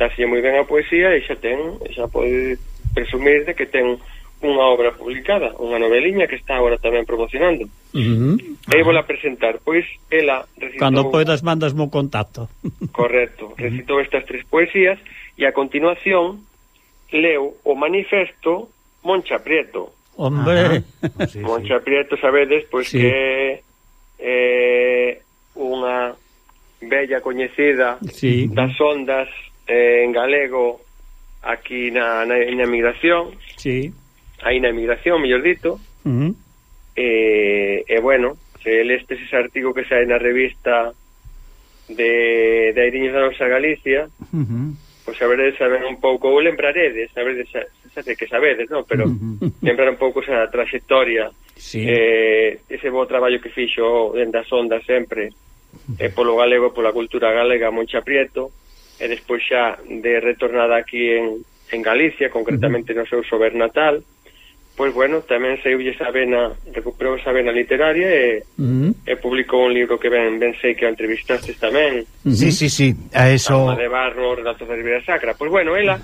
dáselle moi ben a poesía e xa ten, xa pode presumir de que ten unha obra publicada, unha noveliña que está agora tamén promocionando. Uh -huh. E vou a presentar, pois ela recitou... Cando poidas mandas mo contacto. Correcto, recitou uh -huh. estas tres poesías e a continuación leu o manifesto Moncha Prieto. Hombre! (laughs) Sí, Moncha sí. Prieto, sabedes, pois sí. que é eh, unha bella coñecida sí. das ondas eh, en galego aquí na, na, na emigración sí. aí na emigración, mellor dito uh -huh. e, e bueno se lestes ese artigo que sai na revista de, de Airiños da Nosa Galicia uh -huh. pois pues, saber un pouco ou lembraredes, saberedes sabe que sabedes, non? pero uh -huh. lembrar un pouco esa trayectoria sí. eh, ese bo traballo que fixo dende das ondas sempre eh, polo galego, pola cultura galega Moncha Prieto e despois xa de retornada aquí en, en Galicia, concretamente no seu sober natal, pois bueno, tamén saiulle esa vena, recuperou esa vena literaria e, uh -huh. e publicou un libro que ben, ben sei que o entrevistaste tamén. Uh -huh. Sí, sí, sí, a eso... A de Barro, Relatos da Ribeira Sacra. Pois bueno, ela,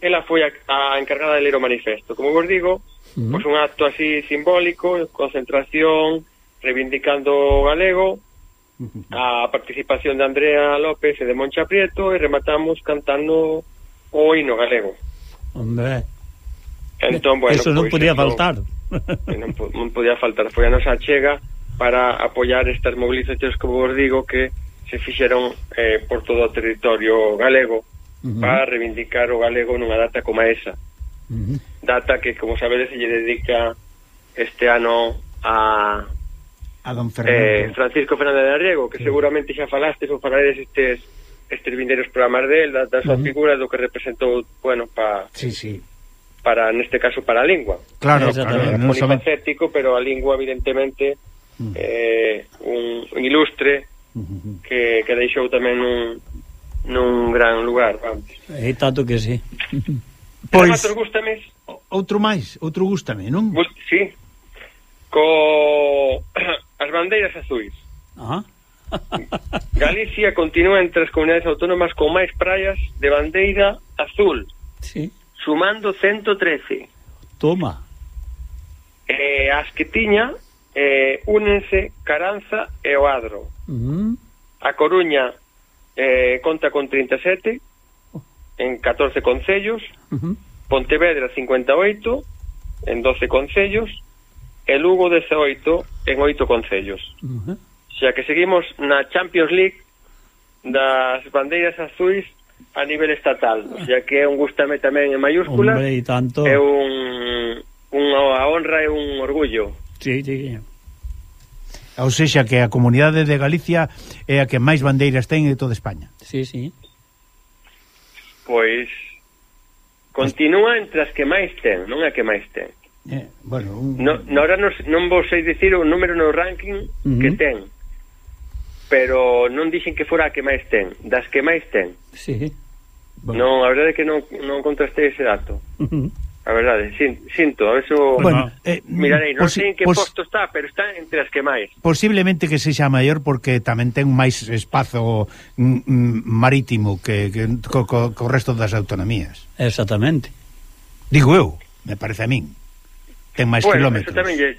ela foi a, a encargada de ler o manifesto. Como vos digo, uh -huh. pois un acto así simbólico, concentración, reivindicando o galego, a participación de Andrea López e de Moncha Prieto e rematamos cantando o hino galego. Hombre. Entón, bueno, Eso non pois, podía eso, faltar. Non, non podía faltar, foi a nosa chega para apoiar estas movilizacións que vos digo que se fixeron eh, por todo o territorio galego uh -huh. para reivindicar o galego nunha data como esa. Uh -huh. Data que, como sabedes, se lle dedica este ano a a don eh, Fernando. Eh, Francisco Fernández de Arriego, que sí. seguramente xa falastes ou falades estes estes vindeiros programas del, da, da súa uh -huh. figura do que representou, bueno, pa... Sí, sí para neste caso para a lingua. Claro, claro, non polifacético, pero a lingua evidentemente uh -huh. eh, un, un ilustre uh -huh. que, que deixou tamén un, nun gran lugar, vamos. E tanto que sí. Pois outro gustame, outro máis, outro gustame, non? Gust, sí, co (clears throat) as bandeiras azuis. Ah. (laughs) Galicia continúa entre as comunidades autónomas con máis praias de bandeira azul. Sí. Sumando 113. Toma. Eh, as que tiña eh, únense Caranza e o Adro. Uh. A Coruña eh, conta con 37 en 14 concellos, uh -huh. Pontevedra 58 en 12 concellos, e Lugo 18 en oito concellos. Uh -huh. Xa que seguimos na Champions League das bandeiras azuis a nivel estatal, xa que é un gustame tamén en mayúsculas. Hombre, tanto. É un unha honra e un orgullo. Sí, sí. Ou seja, que a comunidade de Galicia é a que máis bandeiras ten de toda España. Sí, sí. Pois continúa entre as que máis ten, non é a que máis ten. Eh, bueno, un... no, nora nos, non vos sei dicir o número no ranking uh -huh. que ten pero non dixen que fora a que máis ten das que máis ten sí. bueno. non, a verdade é que non, non contrastei ese dato uh -huh. a verdade, sin, sinto a eso, bueno, eh, mirarei, non sei en que posto está pero está entre as que máis posiblemente que sexa maior porque tamén ten máis espazo mm, mm marítimo que, que co, co, co resto das autonomías exactamente digo eu, me parece a min ten máis bueno, kilómetros. Eso tamén lle,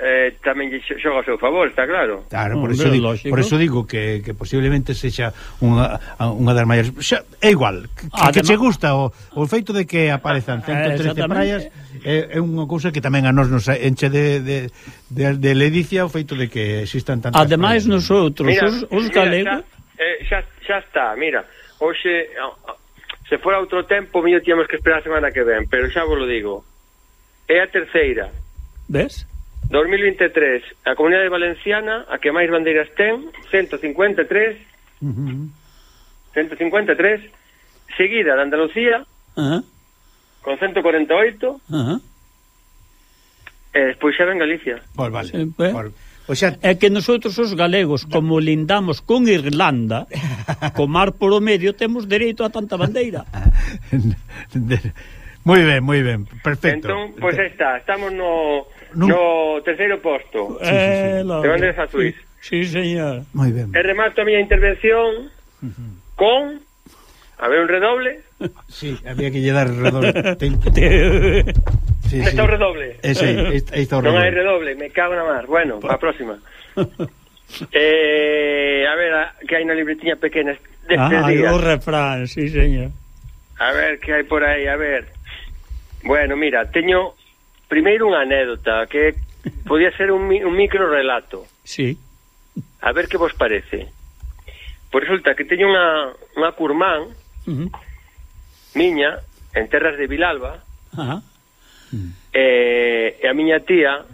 eh, tamén lle xoga ao seu favor, está claro. Claro, por, eso, digo, por eso digo que, que posiblemente sexa unha, unha das maiores... Xa, é igual, que, Además, que che gusta o, o feito de que aparezan eh, 113 praias é, é unha cousa que tamén a nós nos enche de, de, de, de ledicia o feito de que existan tantas Ademais, nosotros, mira, os, os galegos... Eh, xa, xa está, mira, hoxe, oh, oh, se fora outro tempo, mío, tíamos que esperar a semana que ven, pero xa vos lo digo, é a terceira. Ves? 2023, a Comunidade Valenciana, a que máis bandeiras ten, 153, uh -huh. 153, seguida de Andalucía, uh -huh. con 148, uh -huh. e despois xa ven Galicia. Pois vale, sí, pues. por... O xa... É que nosotros os galegos, como lindamos con Irlanda, (laughs) co mar por o medio, temos dereito a tanta bandeira. (laughs) moi ben, moi ben, perfecto. Entón, pois aí está, estamos no, Nun- no terceiro posto. Eh, lo- De bandeiras azuis. Sí, sí, señor. Moi ben. E remato a miña intervención con a ver un redoble. Sí, había que lle dar redoble. (laughs) Ten, sí, Onde está o redoble? Ese, está- está o Non hai redoble. redoble, me cago na mar. Bueno, a próxima. (laughs) eh, a ver, a, que hai na libretiña pequena Ah, días. o refrán, sí, señor. A ver, que hai por aí, a ver. Bueno, mira, teño primeiro unha anécdota que podía ser un, un micro relato. Sí. A ver que vos parece. Pois resulta que teño unha, unha curmán uh -huh. miña en terras de Vilalba uh -huh. e, e a miña tía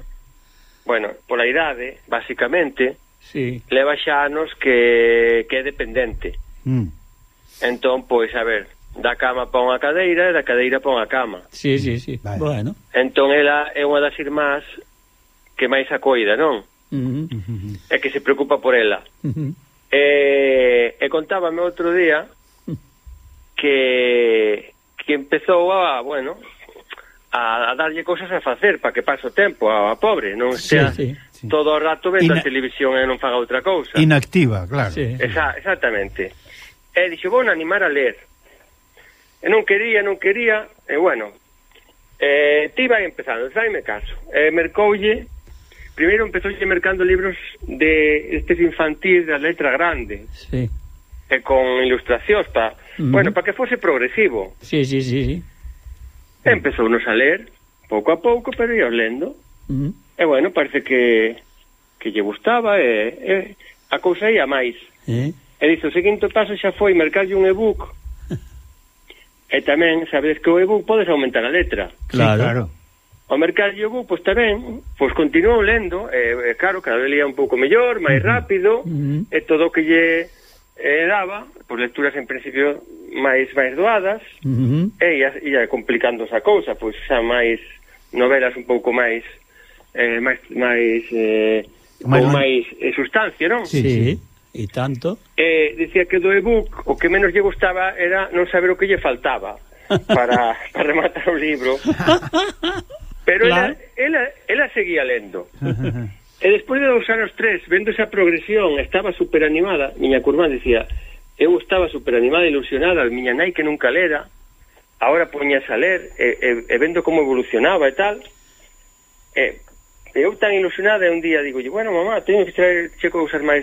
bueno, pola idade, basicamente, sí. leva xa anos que, que é dependente. Mm. Entón, pois, a ver, da cama para unha cadeira e da cadeira para unha cama. Sí, sí, sí. Vale. Bueno. Entón ela é unha das irmás que máis a coida, non? Uh -huh. É que se preocupa por ela. Uh -huh. E, e contábame outro día que que empezou a, bueno, a, a darlle cousas a facer para que pase o tempo a, a pobre, non sea sí, sí, sí. todo o rato vendo Ina... a televisión e non faga outra cousa. Inactiva, claro. Sí. Esa, exactamente. E dixo, vou animar a ler. E non quería, non quería, e bueno, eh, ti vai empezando, faime caso. Eh, mercoulle, primeiro empezoulle mercando libros de estes infantis da letra grande. Sí. E con ilustracións pa, uh -huh. bueno, para que fose progresivo. Sí, sí, sí, sí. Empezou nos a ler, pouco a pouco, pero ia lendo. Uh -huh. E bueno, parece que que lle gustaba e, e a cousa ia máis. Eh? E dice, o seguinte paso xa foi mercarlle un ebook E tamén, sabes que o ebook podes aumentar a letra. Claro. Sí, claro. O mercado de ebook, pois tamén, pois continuou lendo, e, eh, claro, cada vez lía un pouco mellor, máis rápido, uh -huh. e todo o que lle eh, daba, pois lecturas en principio máis máis doadas, uh -huh. e ia, ia complicando esa cousa, pois xa máis novelas un pouco máis eh, máis máis eh, máis, máis eh, sustancia, non? Sí, sí. sí E tanto? Eh, decía que do ebook o que menos lle gustaba era non saber o que lle faltaba para, (laughs) para rematar o libro. (laughs) Pero claro. ela, ela, ela seguía lendo. e despois de dos anos tres, vendo esa progresión, estaba superanimada. Miña curmán dicía, eu estaba superanimada, ilusionada, miña nai que nunca lera, ahora poñas a ler e, e, e vendo como evolucionaba e tal. E, eu tan ilusionada un día digo, bueno, mamá, teño que traer che cousas máis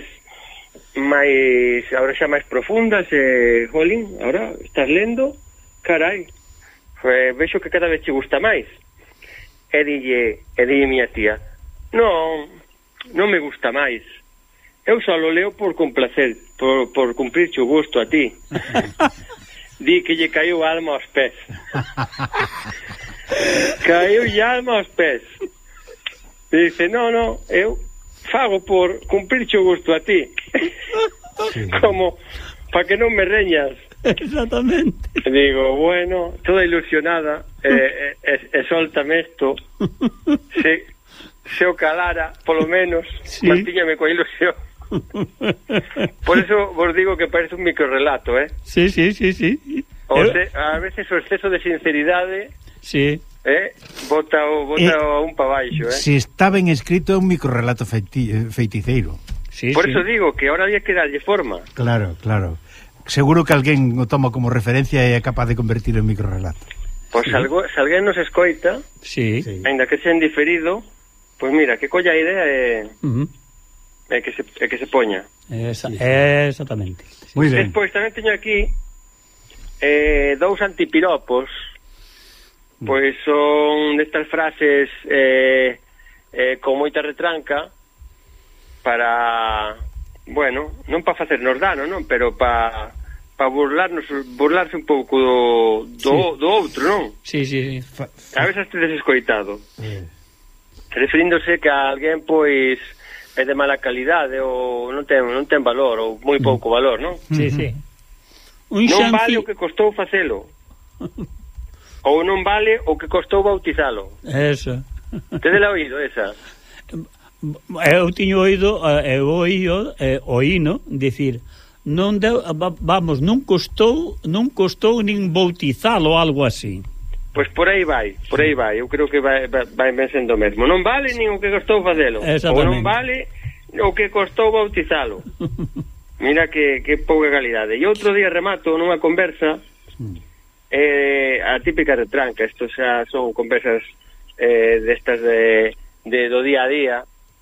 máis agora xa máis profundas e eh, Jolín, agora estás lendo? Carai. Eh, vexo que cada vez che gusta máis. E dille, e dille miña tía non, non me gusta máis. Eu só lo leo por complacer por, por cumprir o gusto a ti. (laughs) Di que lle caiu a alma aos pés. (laughs) Caiu lle alma aos pés. Dice, non, non, eu fago por cumprirche o gusto a ti. (laughs) Como para que non me reñas. Exactamente. Digo, bueno, toda ilusionada, eh, eh, e, e soltame isto. (laughs) Se, se o calara, polo menos, sí. mantíñame coa ilusión. Por eso vos digo que parece un microrelato, eh? Sí, sí, sí, sí. O eh, se, a veces o exceso de sinceridade... Sí. Eh, bota o, bota eh, o un pa baixo, eh. Se está ben escrito é un microrelato feiti, eh, feiticeiro. Sí, Por sí. eso digo que ahora había que darlle forma. Claro, claro. Seguro que alguén o toma como referencia e é capaz de convertir en microrelato. Pois pues sí. algo, se alguén nos escoita, sí. ainda que sen diferido, pois pues mira, que colla a idea e... Uh -huh. É que, se, é que se poña Esa, sí, sí. Exactamente sí. Despois tamén teño aquí eh, Dous antipiropos pois son destas frases eh, eh, con moita retranca para, bueno, non para facernos dano, non, pero para para burlarnos, burlarse un pouco do, do, sí. do outro, non? Sí, sí, sí. A veces te desescoitado. Mm. Referíndose que a alguén, pois, é de mala calidade ou non ten, non ten valor ou moi mm. pouco valor, non? Sí, sí. Mm-hmm. Un non xanci... vale o que costou facelo. (laughs) ou non vale o que costou bautizalo. Esa. Tedela oído esa? (laughs) Eu tiño oído, eh, eu oío, eh, oíno, dicir, non deu, vamos, non costou, non costou nin bautizalo ou algo así. Pois por aí vai, por aí vai. Eu creo que vai, vai, vai ben sendo o mesmo. Non vale nin o que costou facelo. Ou non vale o que costou bautizalo. (laughs) Mira que, que pouca calidade. E outro día remato nunha conversa mm eh, a típica retranca, isto xa son conversas eh, destas de, de, do día a día,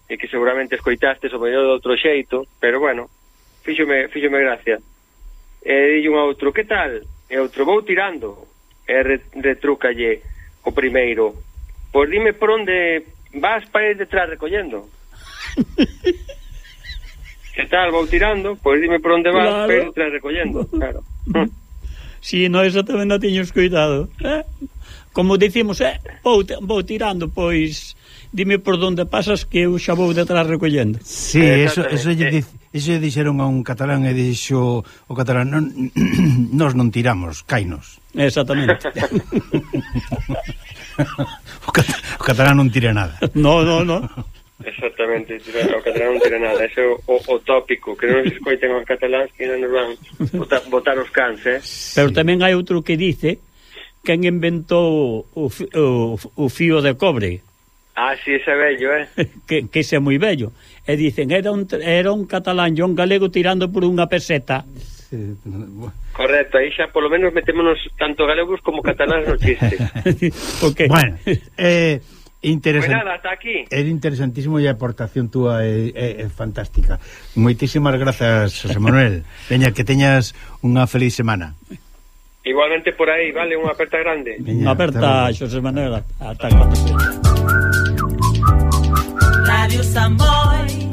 e que seguramente escoitaste o mellor de outro xeito, pero bueno, fíxome, fíxome gracia. E dille un outro, que tal? E outro, vou tirando. E re, retrucalle o primeiro. Pois dime por onde vas para ir detrás recollendo. (laughs) que tal, vou tirando? Pois dime por onde vas claro. para ir detrás recollendo. Claro. (laughs) Mm. Si, no, esa tamén non tiños cuidado. Eh? Como dicimos, eh, vou, vou tirando, pois dime por donde pasas que eu xa vou detrás recollendo. Sí, eso, eso, lle, eso lle dixeron a un catalán e dixo o catalán non, (clears throat) nos non tiramos, cainos. Exactamente. (laughs) o, cat, o catalán non tira nada. No, no, no. Exactamente, o catalán non tira nada Ese é o, o tópico Que non se escoiten os cataláns que non nos van botar, botar os cans eh? Pero tamén hai outro que dice Quen inventou o, o, o fío de cobre. Ah, sí, ese é bello, eh. (laughs) Que, que ese é moi bello. E dicen, era un, era un catalán e un galego tirando por unha peseta. Sí, bueno. Correcto, aí xa polo menos metémonos tanto galegos como cataláns no chiste. (laughs) Porque... Bueno, (laughs) eh Interesante. Pues nada, hasta aquí. Era interesantísimo e a aportación túa é, é, é fantástica. Moitísimas grazas, José Manuel. (laughs) Veña, que teñas unha feliz semana. Igualmente por aí, vale, unha aperta grande. Veña, aperta, Xosé Manuel, ata cando. Radio Samboy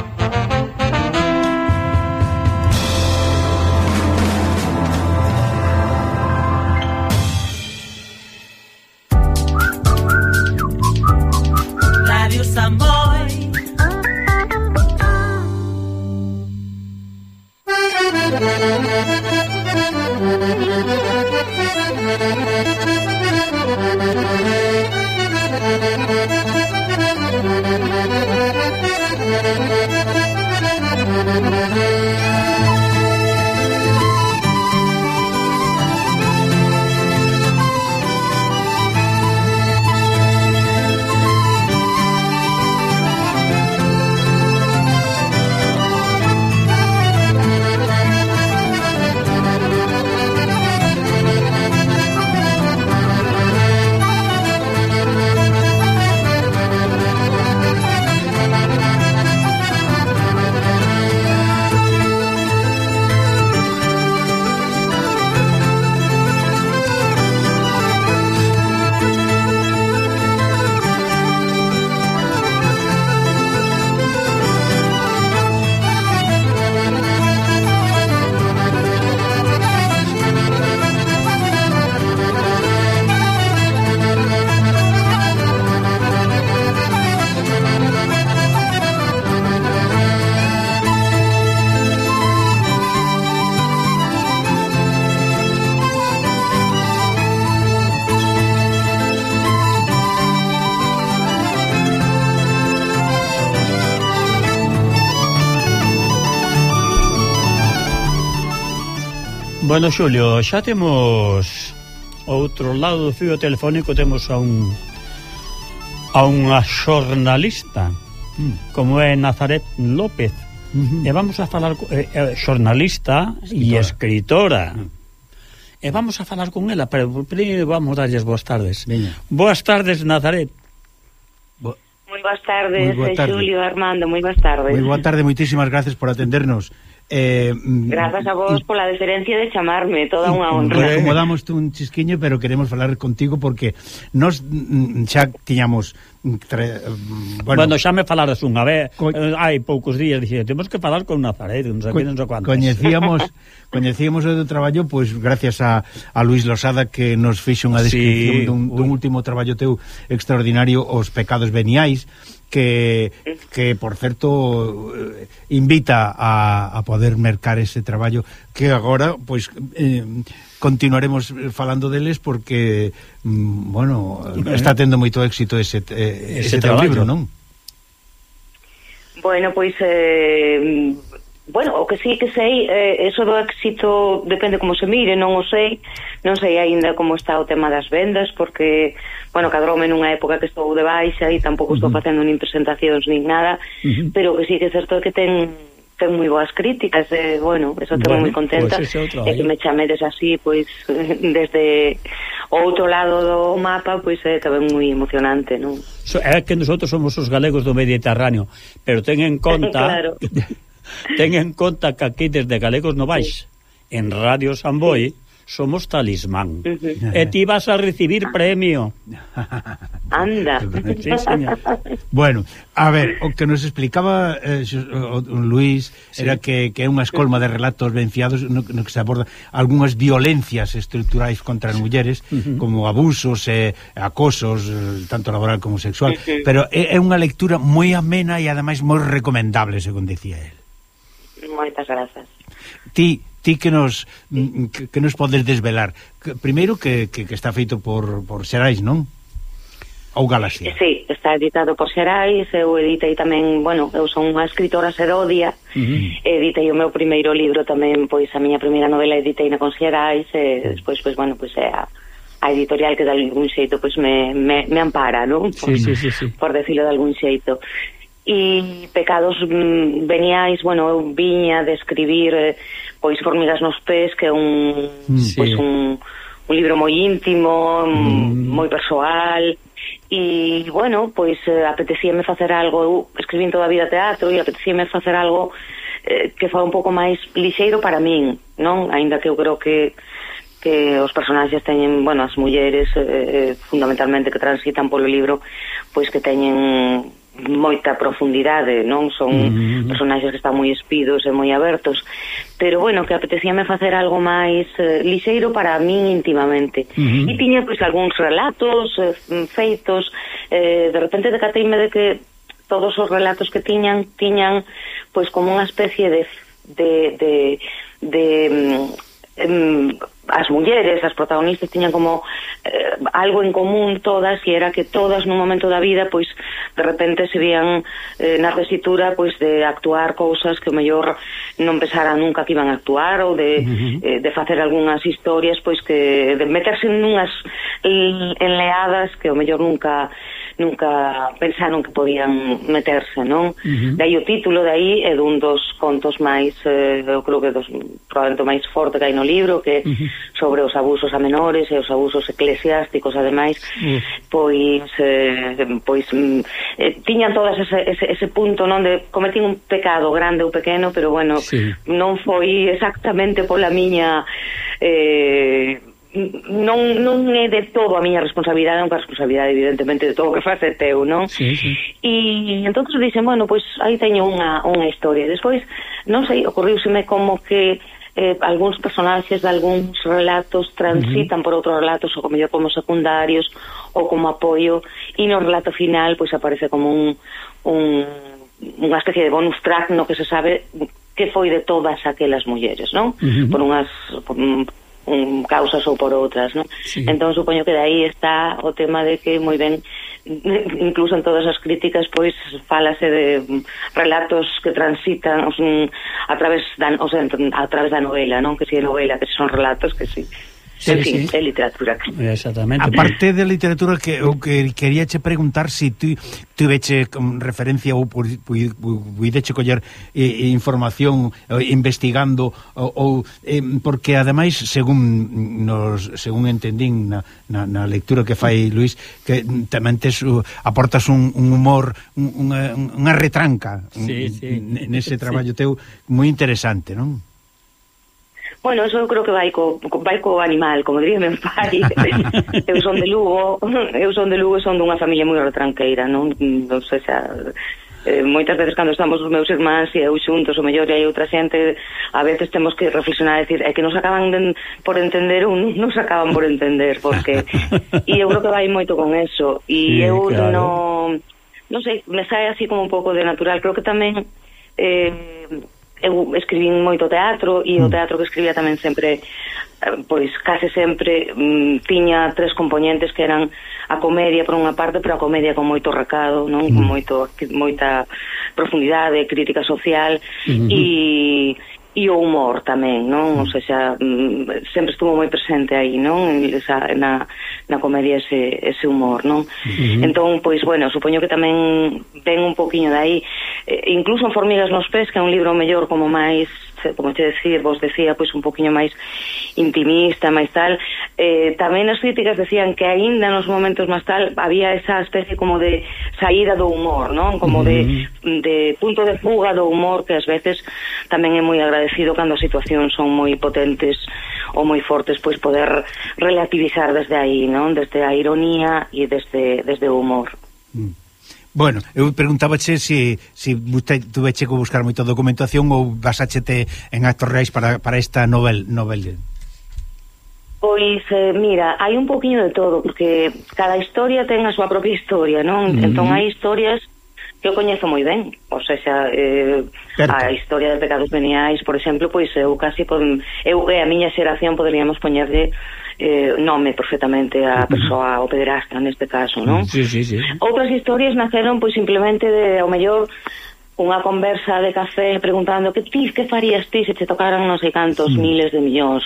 Bueno, Xulio, xa temos outro lado do fío telefónico temos a un a unha xornalista mm. como é Nazaret López. Uh -huh. E vamos a falar eh, eh, xornalista e escritora. Mm. E vamos a falar con ela, pero primeiro vamos darlles boas tardes. Veña. Boas tardes, Nazaret. Bo... Moi boas tardes, moi boa tarde. Julio, Armando, moi boas tardes. Moi boa tarde, moitísimas gracias por atendernos. Eh, Grazas a vos pola deferencia de chamarme, toda unha honra. Acomodamos un chisquiño, pero queremos falar contigo porque nos mm, xa tiñamos tre, mm, bueno, bueno, xa me falaras unha vez, co... Eh, hai poucos días dixen, temos que falar con Nazaret, non sei, non sei. Coñecíamos (laughs) coñecíamos o do traballo pois pues, gracias a, a Luis Losada que nos fixo unha descripción sí, dun, dun último traballo teu extraordinario Os pecados veniais que, que por certo, eh, invita a, a poder mercar ese traballo que agora, pois, eh, continuaremos falando deles porque, mm, bueno, está eh. tendo moito éxito ese, eh, ese, ese traballo, libro, non? Bueno, pois... Eh Bueno, o que sí que sei, eh, eso do éxito depende como se mire, non o sei, non sei aínda como está o tema das vendas, porque, bueno, cadrome nunha época que estou de baixa e tampouco estou uh -huh. facendo nin presentacións nin nada, uh -huh. pero que sí que é certo que ten ten moi boas críticas, eh, bueno, eso estou bueno, moi contenta, pois pues e eh, que me chamedes así, pois, pues, (laughs) desde o outro lado do mapa, pois pues, é tamén moi emocionante, non? É que nosotros somos os galegos do Mediterráneo, pero ten en conta... (laughs) claro. (laughs) Ten en conta que aquí desde Galegos Novais, sí. en Radio Samboy, sí. somos talismán. Uh -huh. E ti vas a recibir premio. (laughs) Anda. Sí, señor. bueno, a ver, o que nos explicaba eh, Luís sí. era que, que é unha escolma de relatos venciados no, no que se aborda algunhas violencias estruturais contra as mulleres, uh -huh. como abusos e acosos, eh, tanto laboral como sexual, uh -huh. pero é, é unha lectura moi amena e ademais moi recomendable, según decía él. Moitas grazas. Ti, ti que nos que, que nos podes desvelar? Que, primeiro que, que, que está feito por, por Xerais, non? Ou Galaxia. Sí, está editado por Xerais, eu editei tamén, bueno, eu son unha escritora serodia, uh -huh. editei o meu primeiro libro tamén, pois a miña primeira novela editei na con Xerais, e despois, pois, bueno, pois é a, a editorial que de algún xeito pois me, me, me ampara, non? Por, sí, sí, sí, sí. por decirlo de algún xeito e pecados mm, veníais, bueno, eu viña de escribir eh, pois Formigas nos pés, que é un mm, pois sí. pois un, un libro moi íntimo, mm. mm. moi persoal e bueno, pois eh, apetecíame facer algo, eu escribín toda a vida teatro e apetecíame facer algo eh, que foi un pouco máis lixeiro para min, non? Aínda que eu creo que que os personaxes teñen, bueno, as mulleres eh, eh fundamentalmente que transitan polo libro, pois que teñen moita profundidade, non? Son mm -hmm. personaxes que están moi espidos e moi abertos, pero bueno, que apetecíame facer algo máis eh, lixeiro para min íntimamente. Mm -hmm. E tiña pois algúns relatos eh, feitos, eh, de repente decateime de que todos os relatos que tiñan tiñan pois como unha especie de de de de mm, de um as mulleres, as protagonistas tiñan como eh, algo en común todas e era que todas nun momento da vida pois de repente se vían eh, na tesitura pois de actuar cousas que o mellor non pensaran nunca que iban a actuar ou de, uh -huh. eh, de facer algunhas historias pois que de meterse nunhas enleadas que o mellor nunca nunca pensaron que podían meterse, non? Uh -huh. Dai o título de aí é dun dos contos máis, eh, eu creo que dos, probablemente máis forte que hai no libro, que uh -huh. sobre os abusos a menores e os abusos eclesiásticos, ademais, uh -huh. pois, eh, pois mm, eh, tiñan todas ese, ese, ese punto, non? De cometín un pecado grande ou pequeno, pero bueno, sí. non foi exactamente pola miña... Eh, non, non é de todo a miña responsabilidade, é unha responsabilidade evidentemente de todo o que face teu, non? Sí, sí. E entonces dixen, bueno, pois pues, aí teño unha, unha historia. Despois, non sei, ocorriuseme como que eh, algúns personaxes de algúns relatos transitan uh -huh. por outros relatos, ou como yo como secundarios, ou como apoio, e no relato final, pois aparece como un, un unha especie de bonus track no que se sabe que foi de todas aquelas mulleres, non? Uh -huh. Por unhas por, un, causas ou por outras, non? Sí. Entón supoño que de aí está o tema de que moi ben (laughs) incluso en todas as críticas pois falase de relatos que transitan os, a través da, o sea, a través da novela, non? Que si é novela, que si son relatos, que si Sí, en fin, sí. é literatura. Exactamente. A parte de literatura que eu que, quería che preguntar se si tu tuveche mm, referencia ou puideche coller eh, información eh, investigando ou, ou eh, porque ademais según nos según entendín na, na, na lectura que fai Luis que tamén tes uh, aportas un, un humor unha, unha retranca sí, sí. nese traballo sí. teu moi interesante, non? Bueno, eso eu creo que vai co, vai co animal, como diría meu pai. (laughs) eu son de Lugo, eu son de Lugo e son dunha familia moi retranqueira, non, non sei se... Eh, moitas veces cando estamos os meus irmáns e eu xuntos, o mellor e hai outra xente, a veces temos que reflexionar e decir, é que nos acaban de, por entender un, nos acaban por entender, porque e eu creo que vai moito con eso, e sí, eu claro. non non sei, me sai así como un pouco de natural, creo que tamén eh, eu escribín moito teatro e o mm. teatro que escribía tamén sempre eh, pois case sempre mm, tiña tres componentes que eran a comedia por unha parte, pero a comedia con moito recado, non? Mm. Con moito moita profundidade, crítica social mm -hmm. e e o humor tamén, non? Ou seja, mm, sempre estuvo moi presente aí, non? Esa, na, na comedia ese, ese humor, non? Uh -huh. Entón, pois, bueno, supoño que tamén ten un poquinho de aí, eh, incluso en Formigas nos pés, que é un libro mellor como máis Eh, como che decir, vos decía, pois un poquinho máis intimista, máis tal. Eh, tamén as críticas decían que aínda nos momentos máis tal había esa especie como de saída do humor, non? Como uh -huh. de, de punto de fuga do humor que ás veces tamén é moi agradecido cando as situacións son moi potentes ou moi fortes, pois poder relativizar desde aí, non? Desde a ironía e desde, desde o humor. Mm. Bueno, eu preguntábache se si, si tuveche que buscar moita documentación ou basáchete en actos reais para, para esta novel, novel. Pois, eh, mira, hai un poquinho de todo, porque cada historia ten a súa propia historia, non? Mm -hmm. Entón hai historias que eu coñezo moi ben, ou seja, eh, a historia de pecados veniais, por exemplo, pois eu casi, eu e a miña xeración poderíamos poñerlle eh, nome perfectamente a persoa, o pederasta neste caso, non? Sí, sí, sí. Outras historias naceron pois simplemente de, ao mellor, unha conversa de café preguntando que ti, que farías ti se te tocaran non sei cantos sí. miles de millóns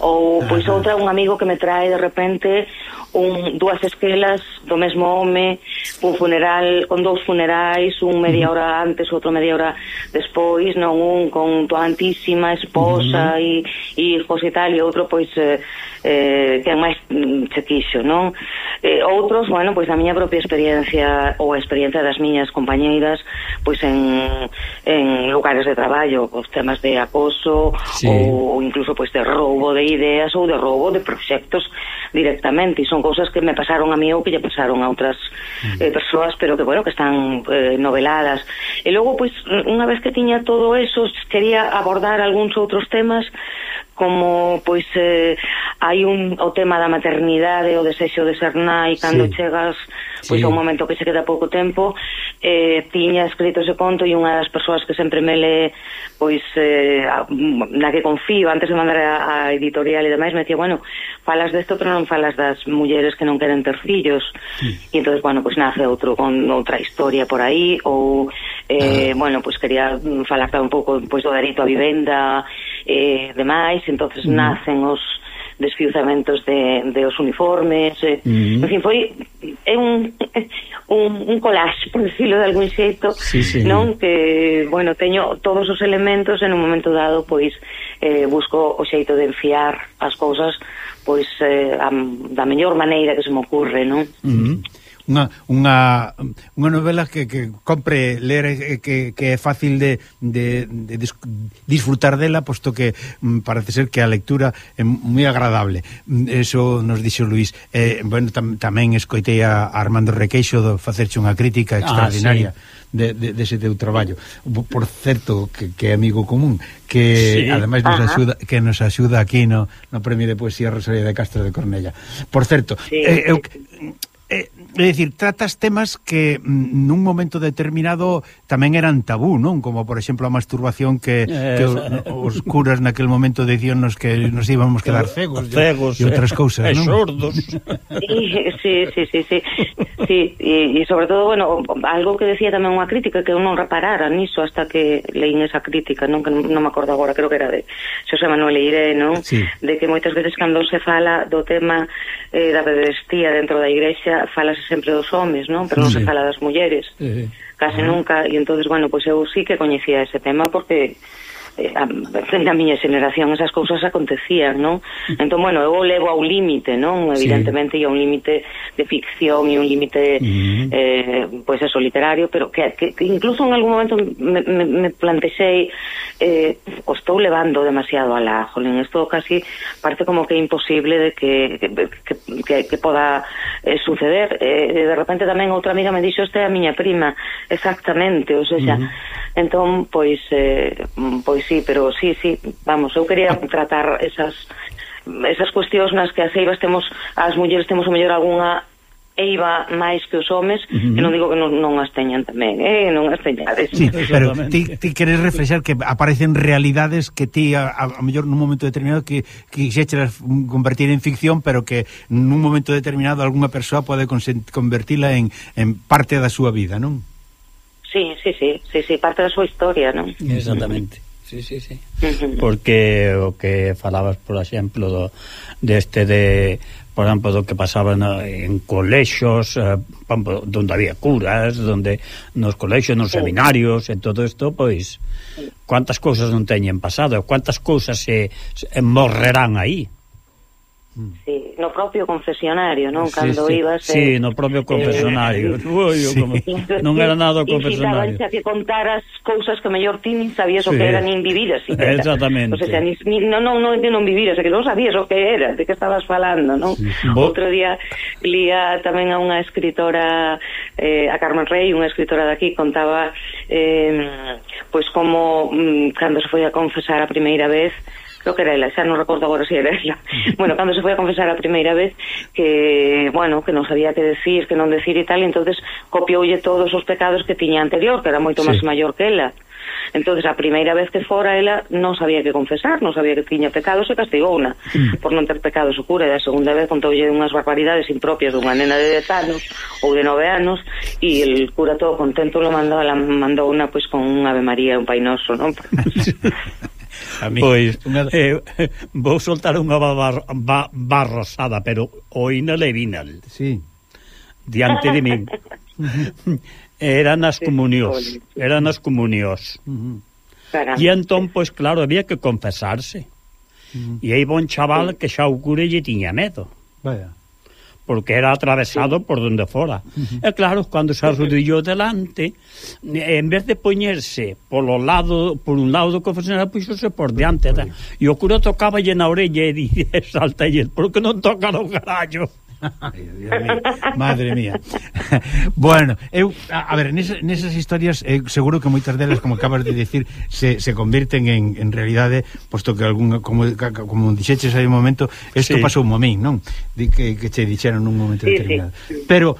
ou pois outra un amigo que me trae de repente un dúas esquelas do mesmo home un funeral con dous funerais un media hora antes, outro media hora despois, non un con tua antísima esposa uh -huh. e hijos e tal e outro pois eh, eh, quen máis mm, se quixo, non? Eh, outros, bueno, pois a miña propia experiencia ou a experiencia das miñas compañeiras pois en, en lugares de traballo, os temas de acoso sí. ou, ou incluso pois de roubo de ideas ou de roubo de proxectos directamente, e son cousas que me pasaron a mí ou que lle pasaron a outras mm. eh, persoas, pero que, bueno, que están eh, noveladas. E logo, pois, unha vez que tiña todo eso, quería abordar algúns outros temas como pois eh, hai un o tema da maternidade, o desexo de ser nai cando sí. chegas Pois sí. un momento que se queda pouco tempo, eh, tiña escrito ese conto e unha das persoas que sempre me le, pois, eh, a, na que confío, antes de mandar a, a editorial e demais, me decía, bueno, falas desto, pero non falas das mulleres que non queren ter fillos. Sí. E entonces bueno, pois nace outro con outra historia por aí, ou, eh, ah. bueno, pois quería mm, falar un pouco pois, do dereito á vivenda, eh, demais, entonces mm. nacen os desfiuzamentos de, de os uniformes, eh, uh -huh. en fin, foi é un, (laughs) un, un collage, por decirlo de algún xeito, sí, sí. non que, bueno, teño todos os elementos en un momento dado, pois, eh, busco o xeito de enfiar as cousas pois eh, a, da mellor maneira que se me ocurre, non? Uh -huh unha unha unha novela que, que compre ler e que, que é fácil de, de, de dis, disfrutar dela posto que mm, parece ser que a lectura é moi agradable. Mm, eso nos dixo Luís. Eh, bueno, tam, tamén escoitei a Armando Requeixo do facerche unha crítica extraordinaria. Ah, sí de, de, dese teu traballo. Por certo, que, que é amigo común, que sí. ademais nos Ajá. axuda, que nos axuda aquí no, no Premio de Poesía Rosalía de Castro de Cornella. Por certo, sí. eh, eu eh, É dicir, tratas temas que mm, nun momento determinado tamén eran tabú, non? Como, por exemplo, a masturbación que, eh, que os, os curas naquel momento dicíannos que nos íbamos a quedar cegos, cegos e outras eh, cousas, eh, non? E sordos. Sí, sí, sí, sí. sí e, e sobre todo, bueno, algo que decía tamén unha crítica que eu non reparara niso hasta que leín esa crítica, non que non, non me acordo agora, creo que era de Xosé Manuel Eire, non? Sí. De que moitas veces cando se fala do tema eh, da pedestía dentro da igrexa, falas sempre dos homes, non? Pero non se fala das mulleres. Eh, Case nunca, e entonces bueno, pois eu sí que coñecía ese tema porque eh, a, na miña xeneración esas cousas acontecían, non? Mm. Entón, bueno, eu levo ao límite, non? Evidentemente, sí. e un límite de ficción e un límite, uh -huh. eh, pois pues eso, literario, pero que, que, que incluso en algún momento me, me, me plantexei eh, o estou levando demasiado a la, jolín, isto casi parece como que é imposible de que, que, que, que, que poda eh, suceder. Eh, de repente tamén outra amiga me dixo, esta é a miña prima, exactamente, ou seja, uh mm-hmm. -huh. entón, pois, eh, pois sí, pero sí, sí, vamos, eu quería tratar esas esas cuestións nas que as eivas temos as mulleres temos o mellor algunha eiva máis que os homes, uh -huh. que non digo que non, non as teñan tamén, eh, non as teñades. Sí, pero ti, ti queres reflexar que aparecen realidades que ti a, a, a mellor nun momento determinado que quixeras convertir en ficción, pero que nun momento determinado algunha persoa pode convertila en, en parte da súa vida, non? Sí, sí, sí, sí, sí, parte da súa historia, non? Exactamente. Sí, sí, sí. (laughs) Porque o que falabas, por exemplo, do, deste de, por exemplo, do que pasaba na, en colexos, eh, exemplo, donde había curas, donde nos colexos, nos seminarios, e todo isto, pois, cuántas cousas non teñen pasado, cuántas cousas se, se morrerán aí. Mm. Sí, no propio confesionario, non? Sí, Cando sí, ibas... Sí, eh, no propio eh, confesionario. (laughs) Eh, Ui, sí. como, non era nada o confesionario. Incitaba que contaras cousas que mellor ti nin sabías sí. o que era, nin viviras. Si Exactamente. O sea, nin, ni, non, non, non, non viviras, que non sabías o que era, de que estabas falando, non? Sí. Bo... Outro día lía tamén a unha escritora, eh, a Carmen Rey, unha escritora daqui, contaba eh, pois como mm, cando se foi a confesar a primeira vez creo que era ela, xa non recordo agora se era ela. bueno, cando se foi a confesar a primeira vez que, bueno, que non sabía que decir, que non decir e tal, e entonces copioulle todos os pecados que tiña anterior, que era moito sí. máis maior que ela. Entonces, a primeira vez que fora ela non sabía que confesar, non sabía que tiña pecados e castigouna mm. por non ter pecados o cura. E a segunda vez contoulle unhas barbaridades impropias dunha nena de 10 anos ou de 9 anos e el cura todo contento lo mandou, la mandou una pois pues, con un Ave María e un Pai Noso, non? (laughs) (laughs) A mí, pois, unha... eh, vou soltar unha barra, bar, barrasada, pero oínal e vinal. Sí. Diante de min. eran as (laughs) comunións, pois, eran as comunións. E entón, pois claro, había que confesarse. E aí bon chaval que xa o cure lle tiña medo. Vaya porque era atravesado sí. por donde fora. Uh -huh. E claro, cando se arrodillou delante, en vez de poñerse polo lado, por un lado do confesionario, puxose por diante. Uh -huh. E o cura tocaba na orella e (laughs) dixía, saltalle, porque non toca no carallo? Madre mía (laughs) Bueno, eu, a, a ver, nesas, nesas historias eh, Seguro que moitas delas, como acabas de decir Se, se convirten en, en realidade Posto que algún, como, como dixeches aí un momento Isto sí. pasou un momento, non? De, que, que che dixeron un momento sí, determinado sí. Pero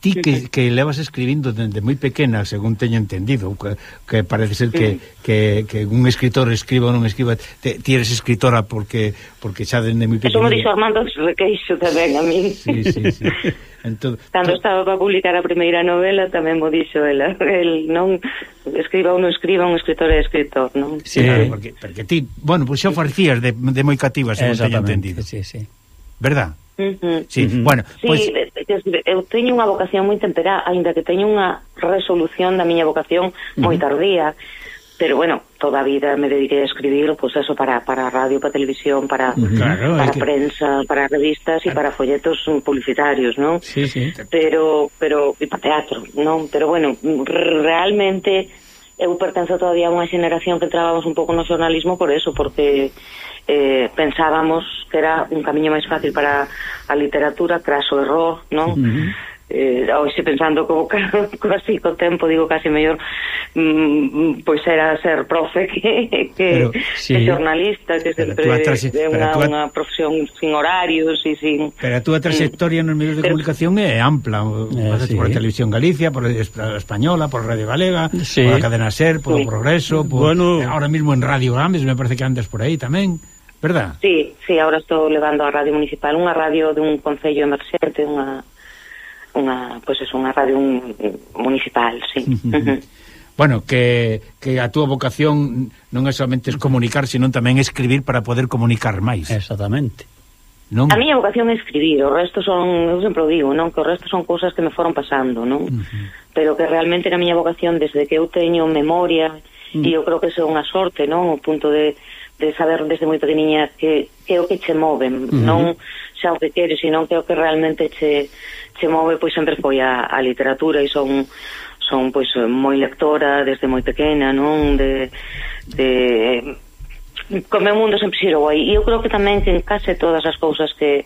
ti que, que levas escribindo dende moi pequena, según teño entendido que, que parece ser que, que, que un escritor escriba ou non escriba te, ti eres escritora porque porque xa dende moi pequena Eso me dixo Armando Requeixo tamén a mí sí, sí, sí. Entón, Cando estaba para publicar a primeira novela tamén mo dixo ela el non escriba ou non escriba un escritor é escritor non? Sí. Eh, claro, porque, porque ti, bueno, pois pues xa farcías de, de moi cativa, según teño entendido sí, sí. verdad? Uh -huh. Sí, bueno, sí, pois... eu teño unha vocación moi temperá, aínda que teño unha resolución da miña vocación moi tardía, pero bueno, toda a vida me dediqué a escribir, pues eso, para, para radio, para televisión, para, claro, para que... prensa, para revistas claro. para folletos mm, publicitarios, ¿no? Sí, sí. Pero, pero, e para teatro, ¿no? Pero bueno, realmente eu pertenzo todavía a unha xeneración que trabamos un pouco no xornalismo por eso, porque eh, pensábamos que era un camiño máis fácil para a literatura tras o error, non? Uh -huh eh, hoxe pensando como (laughs) casi co tempo digo casi mellor mm, pois era ser profe (laughs) que, que, pero, sí, que xornalista que sempre é unha, tua... unha profesión sin horarios e sin Pero a túa mm. trayectoria mm, nos medios de pero, comunicación é ampla, eh, sí. por a Televisión Galicia, por a Española, por Radio Galega, sí. por a Cadena Ser, por sí. o Progreso, por bueno. ahora mismo en Radio Games, me parece que andas por aí tamén. ¿verdad? Sí, sí, ahora estou levando a Radio Municipal, unha radio dun concello emerxente, unha unha, pois pues, é unha radio un, municipal, sí. bueno, que, que a túa vocación non é solamente comunicar, senón tamén escribir para poder comunicar máis. Exactamente. Non? A miña vocación é escribir, o resto son, eu sempre digo, non, que o resto son cousas que me foron pasando, non? Uh -huh. Pero que realmente na a miña vocación desde que eu teño memoria, uh -huh. e eu creo que é unha sorte, non, o punto de de saber desde moi pequeniña que, que é o que che moven, uh -huh. non xa o que queres, sino que é o que realmente che che move pois sempre foi a, a literatura e son son pois moi lectora desde moi pequena, non? De de co meu mundo sempre xirou aí. E eu creo que tamén que en case todas as cousas que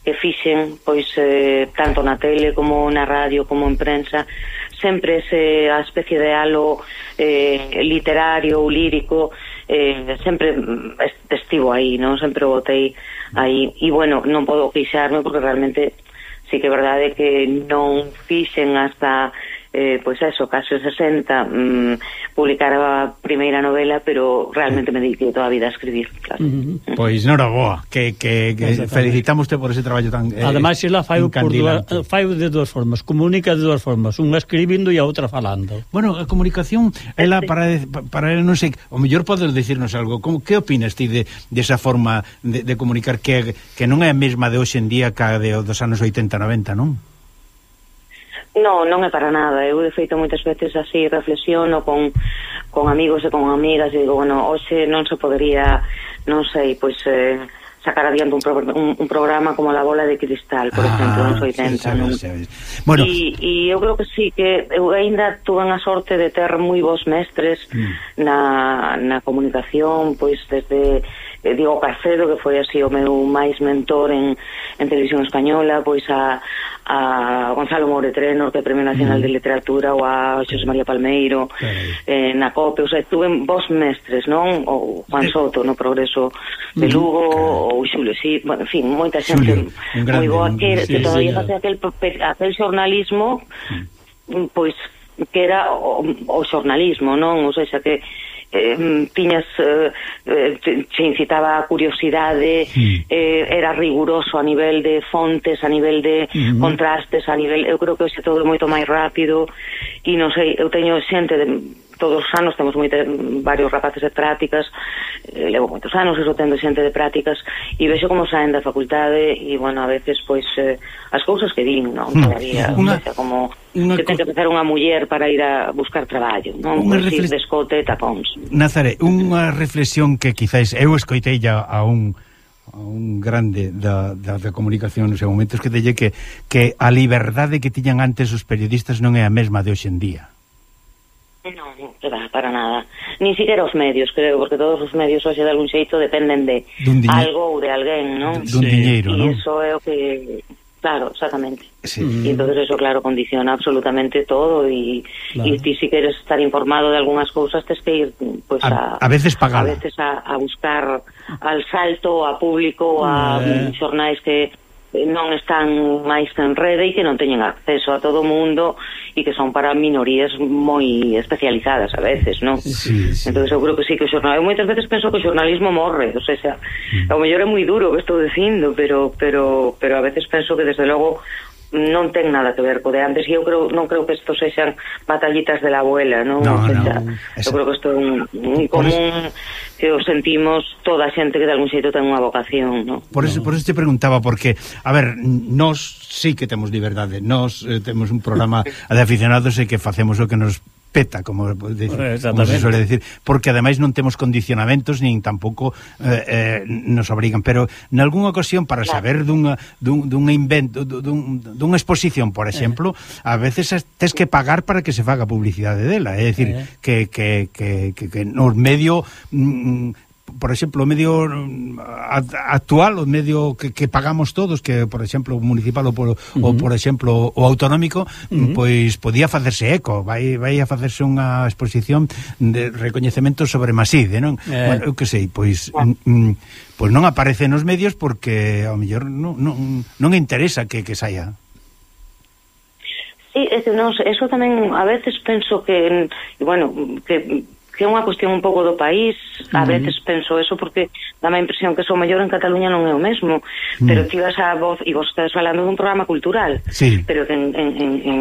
que fixen, pois eh, tanto na tele como na radio, como en prensa, sempre ese a especie de halo eh, literario ou lírico eh, sempre estivo aí, non? Sempre botei aí e bueno, non podo queixarme porque realmente sí que é verdade que non fixen hasta eh, pois eso, casi 60 mmm, publicar a primeira novela pero realmente me dediquei toda a vida a escribir claro. Uh -huh. Mm. Pois noraboa que, que, que felicitamoste por ese traballo tan eh, Ademais, ela fai por dúas, fai de dúas formas, comunica de dúas formas unha escribindo e a outra falando Bueno, a comunicación, ela para, para ela non sei, o mellor podes decirnos algo como, que opinas ti de, de esa forma de, de comunicar que, que non é a mesma de hoxe en día que a de, dos anos 80-90, non? Non, non é para nada. Eu, de feito, moitas veces así reflexiono con, con amigos e con amigas e digo, bueno, hoxe non se podería, non sei, pois... Eh, sacar adiante un, pro, un, un programa como La Bola de Cristal, por ah, exemplo, nos 80. Sí, sabes, sabes. Bueno, e, e eu creo que sí, que eu ainda tuve a sorte de ter moi bons mestres mm. na, na comunicación, pois desde Eh, Diego Cacedo, que foi así o meu máis mentor en, en televisión española, pois a, a Gonzalo Moure Trenor, que é Premio Nacional mm. de Literatura, ou a Xosé María Palmeiro, eh, na COPE, ou sea, tuve vos mestres, non? O Juan Soto, no Progreso de Lugo, ou Xulio, sí, bueno, en fin, moita xente moi boa que, sí, que todavía sí, facía aquel, aquel xornalismo, mm. pois, que era o, o xornalismo, non? Ou seja, que eh, tiñas eh, eh se incitaba a curiosidade sí. eh, era riguroso a nivel de fontes a nivel de uh -huh. contrastes a nivel eu creo que hoxe todo é moito máis rápido e non sei, eu teño xente de todos os anos temos moite, varios rapaces de prácticas eh, levo moitos anos eso tendo xente de prácticas e vexo como saen da facultade e bueno, a veces pois eh, as cousas que din, non? Mm. Todavía, una, o sea, como una que ten que empezar unha muller para ir a buscar traballo, non? Unha pois, reflex... de escote e tapóns. Nazaré, unha reflexión que quizáis eu escoitei ya a un a un grande da, da, da comunicación nos momentos que delle que, que a liberdade que tiñan antes os periodistas non é a mesma de hoxe en día. Non, para nada. Ni siquiera os medios, creo, porque todos os medios hoxe de algún xeito dependen de dun algo ou de alguén, non? Dun sí. diñeiro, non? E iso é o que... Claro, exactamente. Sí. E entonces eso, claro, condiciona absolutamente todo e claro. ti si queres estar informado de algunas cousas tes que ir pues, a, a, a veces pagada. A veces a, a buscar al salto, a público, a eh. xornais que non están máis en rede e que non teñen acceso a todo o mundo e que son para minorías moi especializadas a veces, non? Sí, sí. Entonces eu creo que sí que o xornal, eu Moitas veces penso que o xornalismo morre, ou sea, mm. ao mellor é moi duro o que estou dicindo, pero, pero, pero a veces penso que, desde logo, non ten nada que ver co de antes e eu creo, non creo que isto sexan batallitas de la abuela non? No, no, esa... eu creo que isto é un, un común que o sentimos toda a xente que de algún xeito ten unha vocación non? Por, eso, por eso te preguntaba porque, a ver, nós sí que temos liberdade nós eh, temos un programa (laughs) de aficionados e que facemos o que nos peta, como, como se suele decir, porque ademais non temos condicionamentos nin tampouco eh, eh, nos obrigan, pero nalgúnha ocasión para saber dunha, dun, dunha invento, dun, dunha exposición, por eh. exemplo, a veces tes que pagar para que se faga publicidade dela, é dicir, eh. que, que, que, que, que no medio mm, por exemplo, o medio mm, actual, o medio que, que pagamos todos, que por exemplo o municipal ou por, uh -huh. ou, por exemplo o autonómico, uh -huh. pois podía facerse eco, vai vai a facerse unha exposición de recoñecemento sobre Maside, non? Eh. Bueno, eu que sei, pois mm, pois non aparece nos medios porque ao mellor non, non, non interesa que, que saia. Sí, eso, no, eso tamén a veces penso que, bueno, que que é unha cuestión un pouco do país, a uh -huh. veces penso eso porque dá a impresión que sou mellor en Cataluña non é o mesmo, uh -huh. pero ti vas a voz e vos estás falando dun programa cultural, sí. pero que en, en, en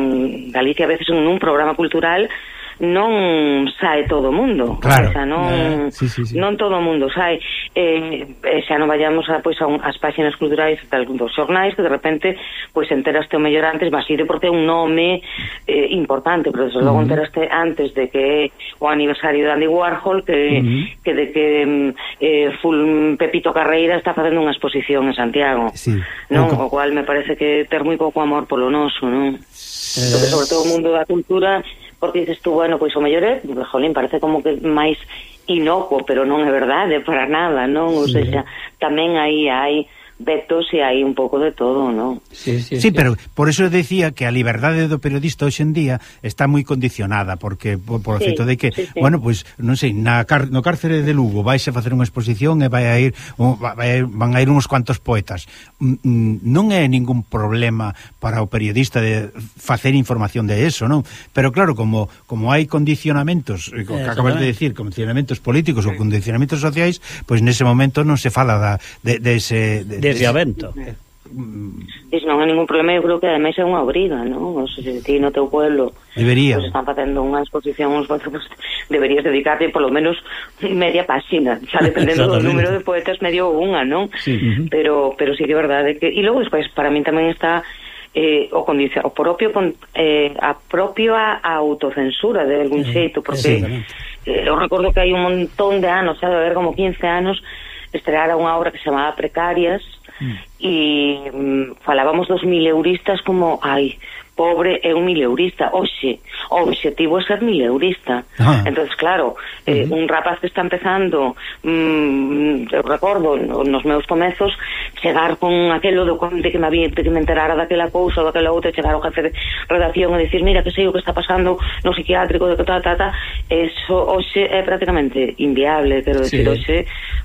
Galicia a veces un programa cultural non sae todo o mundo claro, o sea, non, eh, sí, sí, sí. non todo o mundo sae eh, eh xa non vayamos a, pois, a un, as páxinas culturais tal, dos xornais que de repente pois enteraste o mellor antes vas ir porque é un nome eh, importante pero desde logo uh -huh. enteraste antes de que o aniversario de Andy Warhol que, uh -huh. que de que mm, eh, full Pepito Carreira está facendo unha exposición en Santiago sí. non? O cual me parece que ter moi pouco amor polo noso non? Eh... Porque sobre todo o mundo da cultura porque dices tú, bueno, pois o mellor é, jolín, parece como que máis inocuo, pero non é verdade para nada, non? Ou sí. seja, tamén aí hai vetos e hai un pouco de todo, non? Sí, sí, sí, sí, pero por eso decía que a liberdade do periodista hoxe en día está moi condicionada, porque por, por sí, o feito de que, sí, sí. bueno, pois, pues, non sei, na car no cárcere de Lugo vais a facer unha exposición e vai a ir, vai, van a ir uns cuantos poetas. Mm, mm, non é ningún problema para o periodista de facer información de eso, non? Pero claro, como como hai condicionamentos, eh, que acabas de decir, condicionamentos políticos sí. ou condicionamentos sociais, pois pues nese momento non se fala da, de, de ese... De, de desde a vento. Pois mm. non hai ningún problema, eu creo que ademais é unha obriga, non? O se ti no teu pueblo Debería. Pues, están facendo unha exposición, uns pues, deberías dedicarte polo menos media páxina, xa dependendo do número de poetas medio unha, non? Sí. Uh -huh. Pero pero sí que é verdade que e logo despois para min tamén está eh, o, condicio, o propio eh, a propia autocensura de algún xeito, porque eh, eu recordo que hai un montón de anos, xa de haber como 15 anos, estreara unha obra que se chamaba Precarias, y mm, falábamos dos mil euristas como, ay pobre é un mileurista, oxe, o obxectivo é ser mileurista. Ah. Entonces claro, eh, uh -huh. un rapaz que está empezando, mm, eu recordo nos meus comezos, chegar con aquelo do de que me había, de que me enterara daquela cousa, daquela outra, chegar ao jefe de redacción e dicir, mira, que sei o que está pasando no psiquiátrico, de que ta, ta, ta, eso hoxe é prácticamente inviable, quero decir, sí. hoxe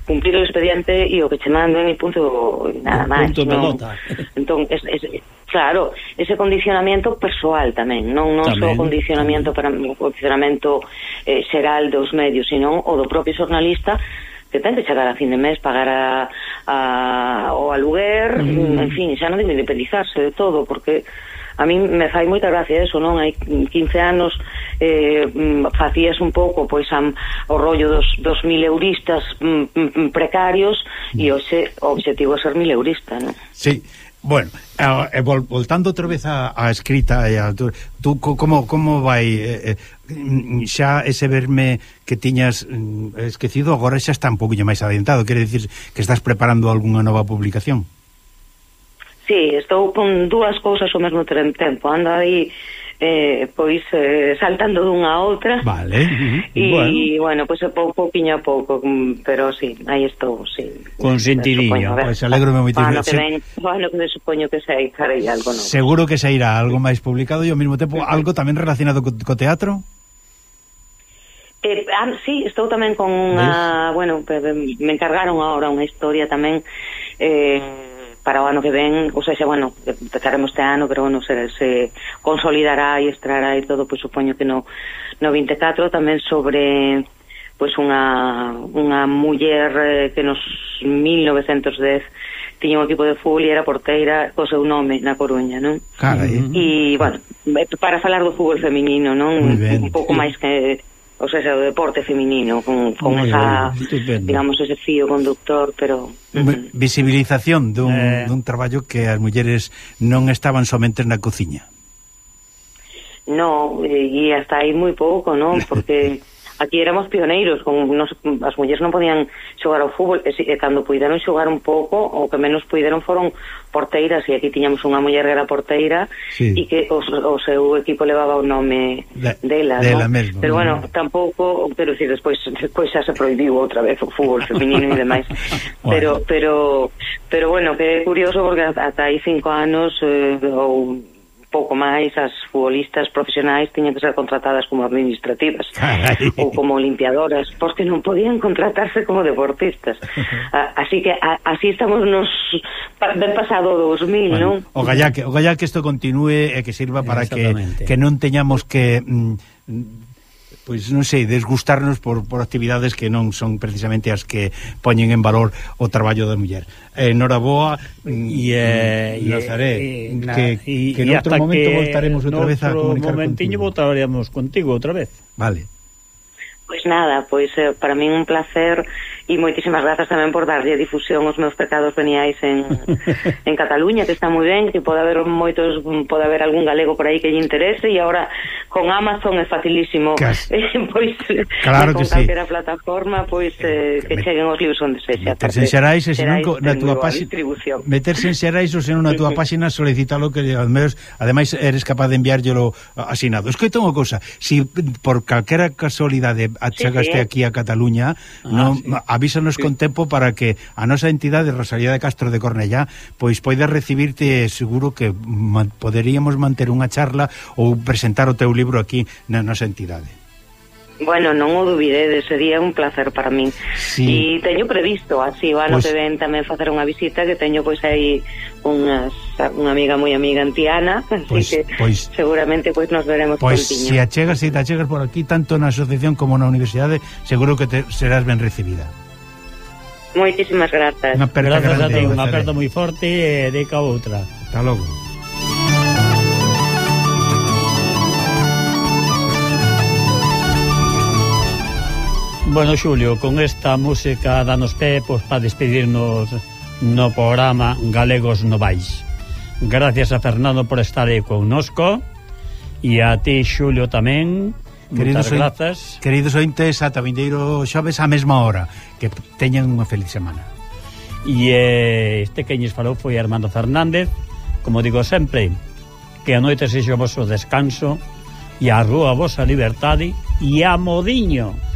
cumplir o expediente e o que che manden e punto, nada máis. Punto no? pelota. Entón, es, es, Claro, ese condicionamiento persoal tamén, non non só o condicionamiento para o condicionamento eh, xeral dos medios, senón o do propio xornalista que ten que chegar a fin de mes pagar a, a o aluguer, mm. en fin, xa non debe independizarse de todo, porque a mí me fai moita gracia eso, non? Hai 15 anos eh, facías un pouco pois am, o rollo dos, dos mil euristas mm, mm precarios e hoxe o obxectivo é ser mil eurista, non? Sí. Bueno, eh, vol, voltando outra vez á escrita e a, tú como como vai eh, eh, xa ese verme que tiñas mm, esquecido agora xa está un poquinho máis adiantado, quere dicir que estás preparando algunha nova publicación? Sí, estou con dúas cousas ao mesmo tempo. Ando aí eh, pois eh, saltando dunha a outra. Vale. (laughs) E bueno, bueno pois pues, pouco poquiño a pouco, mm, pero sí, aí estou, sí. Con sentiriño. Pois pues, alégrome moitísimo. Bueno, que, ven, bueno, que me supoño que sei aí algo novo. Seguro que sairá algo máis publicado e ao mesmo tempo algo tamén relacionado co, co teatro. Eh, ah, sí, estou tamén con unha, bueno, me encargaron agora unha historia tamén eh para o ano que ven, ou seja, bueno, empezaremos este ano, pero bueno, se, se consolidará e estrará e todo, pois supoño que no, no 24 tamén sobre pois unha, unha muller eh, que nos 1910 tiña un equipo de fútbol e era porteira co seu nome na Coruña, non? Carai. E, bueno, eh, para falar do fútbol feminino, non? Un pouco máis que o sea, o deporte feminino con, con Muy esa, estupendo. digamos, ese fío conductor, pero... Visibilización dun, eh... dun traballo que as mulleres non estaban somente na cociña. No, eh, e hasta aí moi pouco, non? (laughs) Porque aquí éramos pioneiros, con nos, as mulleres non podían xogar ao fútbol, e, e cando puideron xogar un pouco, o que menos puideron foron porteiras, e aquí tiñamos unha muller que era porteira, sí. e que o, o seu equipo levaba o nome de, dela, dela no? mesmo, pero bueno, no. tampouco, pero si despois, despois xa se proibiu outra vez o fútbol feminino e demais, (laughs) bueno. pero, pero, pero bueno, que é curioso, porque ata aí cinco anos, eh, ou pouco máis as futbolistas profesionais tiñan que ser contratadas como administrativas Carai. ou como limpiadoras porque non podían contratarse como deportistas (laughs) a, así que a, así estamos nos ben pasado 2000 bueno, non? o gallá que, o gallá que isto continúe e que sirva para que, que non teñamos que mm, pois non sei, desgustarnos por, por actividades que non son precisamente as que poñen en valor o traballo da muller. Eh, Noraboa e mm, eh, y, Nazaré, y, que, y, que noutro momento voltaremos outra vez a comunicar contigo. momentiño voltaremos contigo outra vez. Vale. Pois nada, pois eh, para min un placer e moitísimas grazas tamén por darlle difusión aos meus pecados veniais en, (laughs) en Cataluña, que está moi ben, que pode haber moitos, pode haber algún galego por aí que lle interese e agora con Amazon é facilísimo. (laughs) Eh, pois claro eh, con que calquera sí. plataforma, pois eh, eh, que Me... cheguen os libros onde sexa. Meterse en Xerais, se non na túa páxina. Meterse en Xerais ou senón na túa página solicítalo que ademais, ademais eres capaz de enviárllelo asinado. Es que tengo cousa, si por calquera casualidade achegaste sí, sí. aquí a Cataluña, ah, non, sí. avísanos sí. con tempo para que a nosa entidade Rosalía de Castro de Cornellá pois poida recibirte seguro que man, poderíamos manter unha charla ou presentar o teu libro aquí na nosa entidade. Bueno, non o dubidedes, sería un placer para min. Sí. E teño previsto, así o ano pois... que ven tamén facer unha visita que teño pois aí unhas unha amiga moi amiga antiana, (laughs) así pois, que pois, seguramente pois nos veremos pois, contiño. se si achegas, e si te achegas por aquí tanto na asociación como na universidade, seguro que te serás ben recibida. Moitísimas grazas. Unha aperta grande, unha aperta moi forte e de ca outra. Hasta logo. Bueno, Xulio, con esta música danos pé pois, para despedirnos no programa Galegos Novais. Gracias a Fernando por estar aí connosco e a ti, Xulio, tamén. Queridos, oin, grazas. queridos ointes, ata vindeiro xoves á mesma hora. Que teñan unha feliz semana. E eh, este que ñes falou foi Armando Fernández. Como digo sempre, que a noite sexa o vosso descanso e a rúa vosa liberdade e a modiño.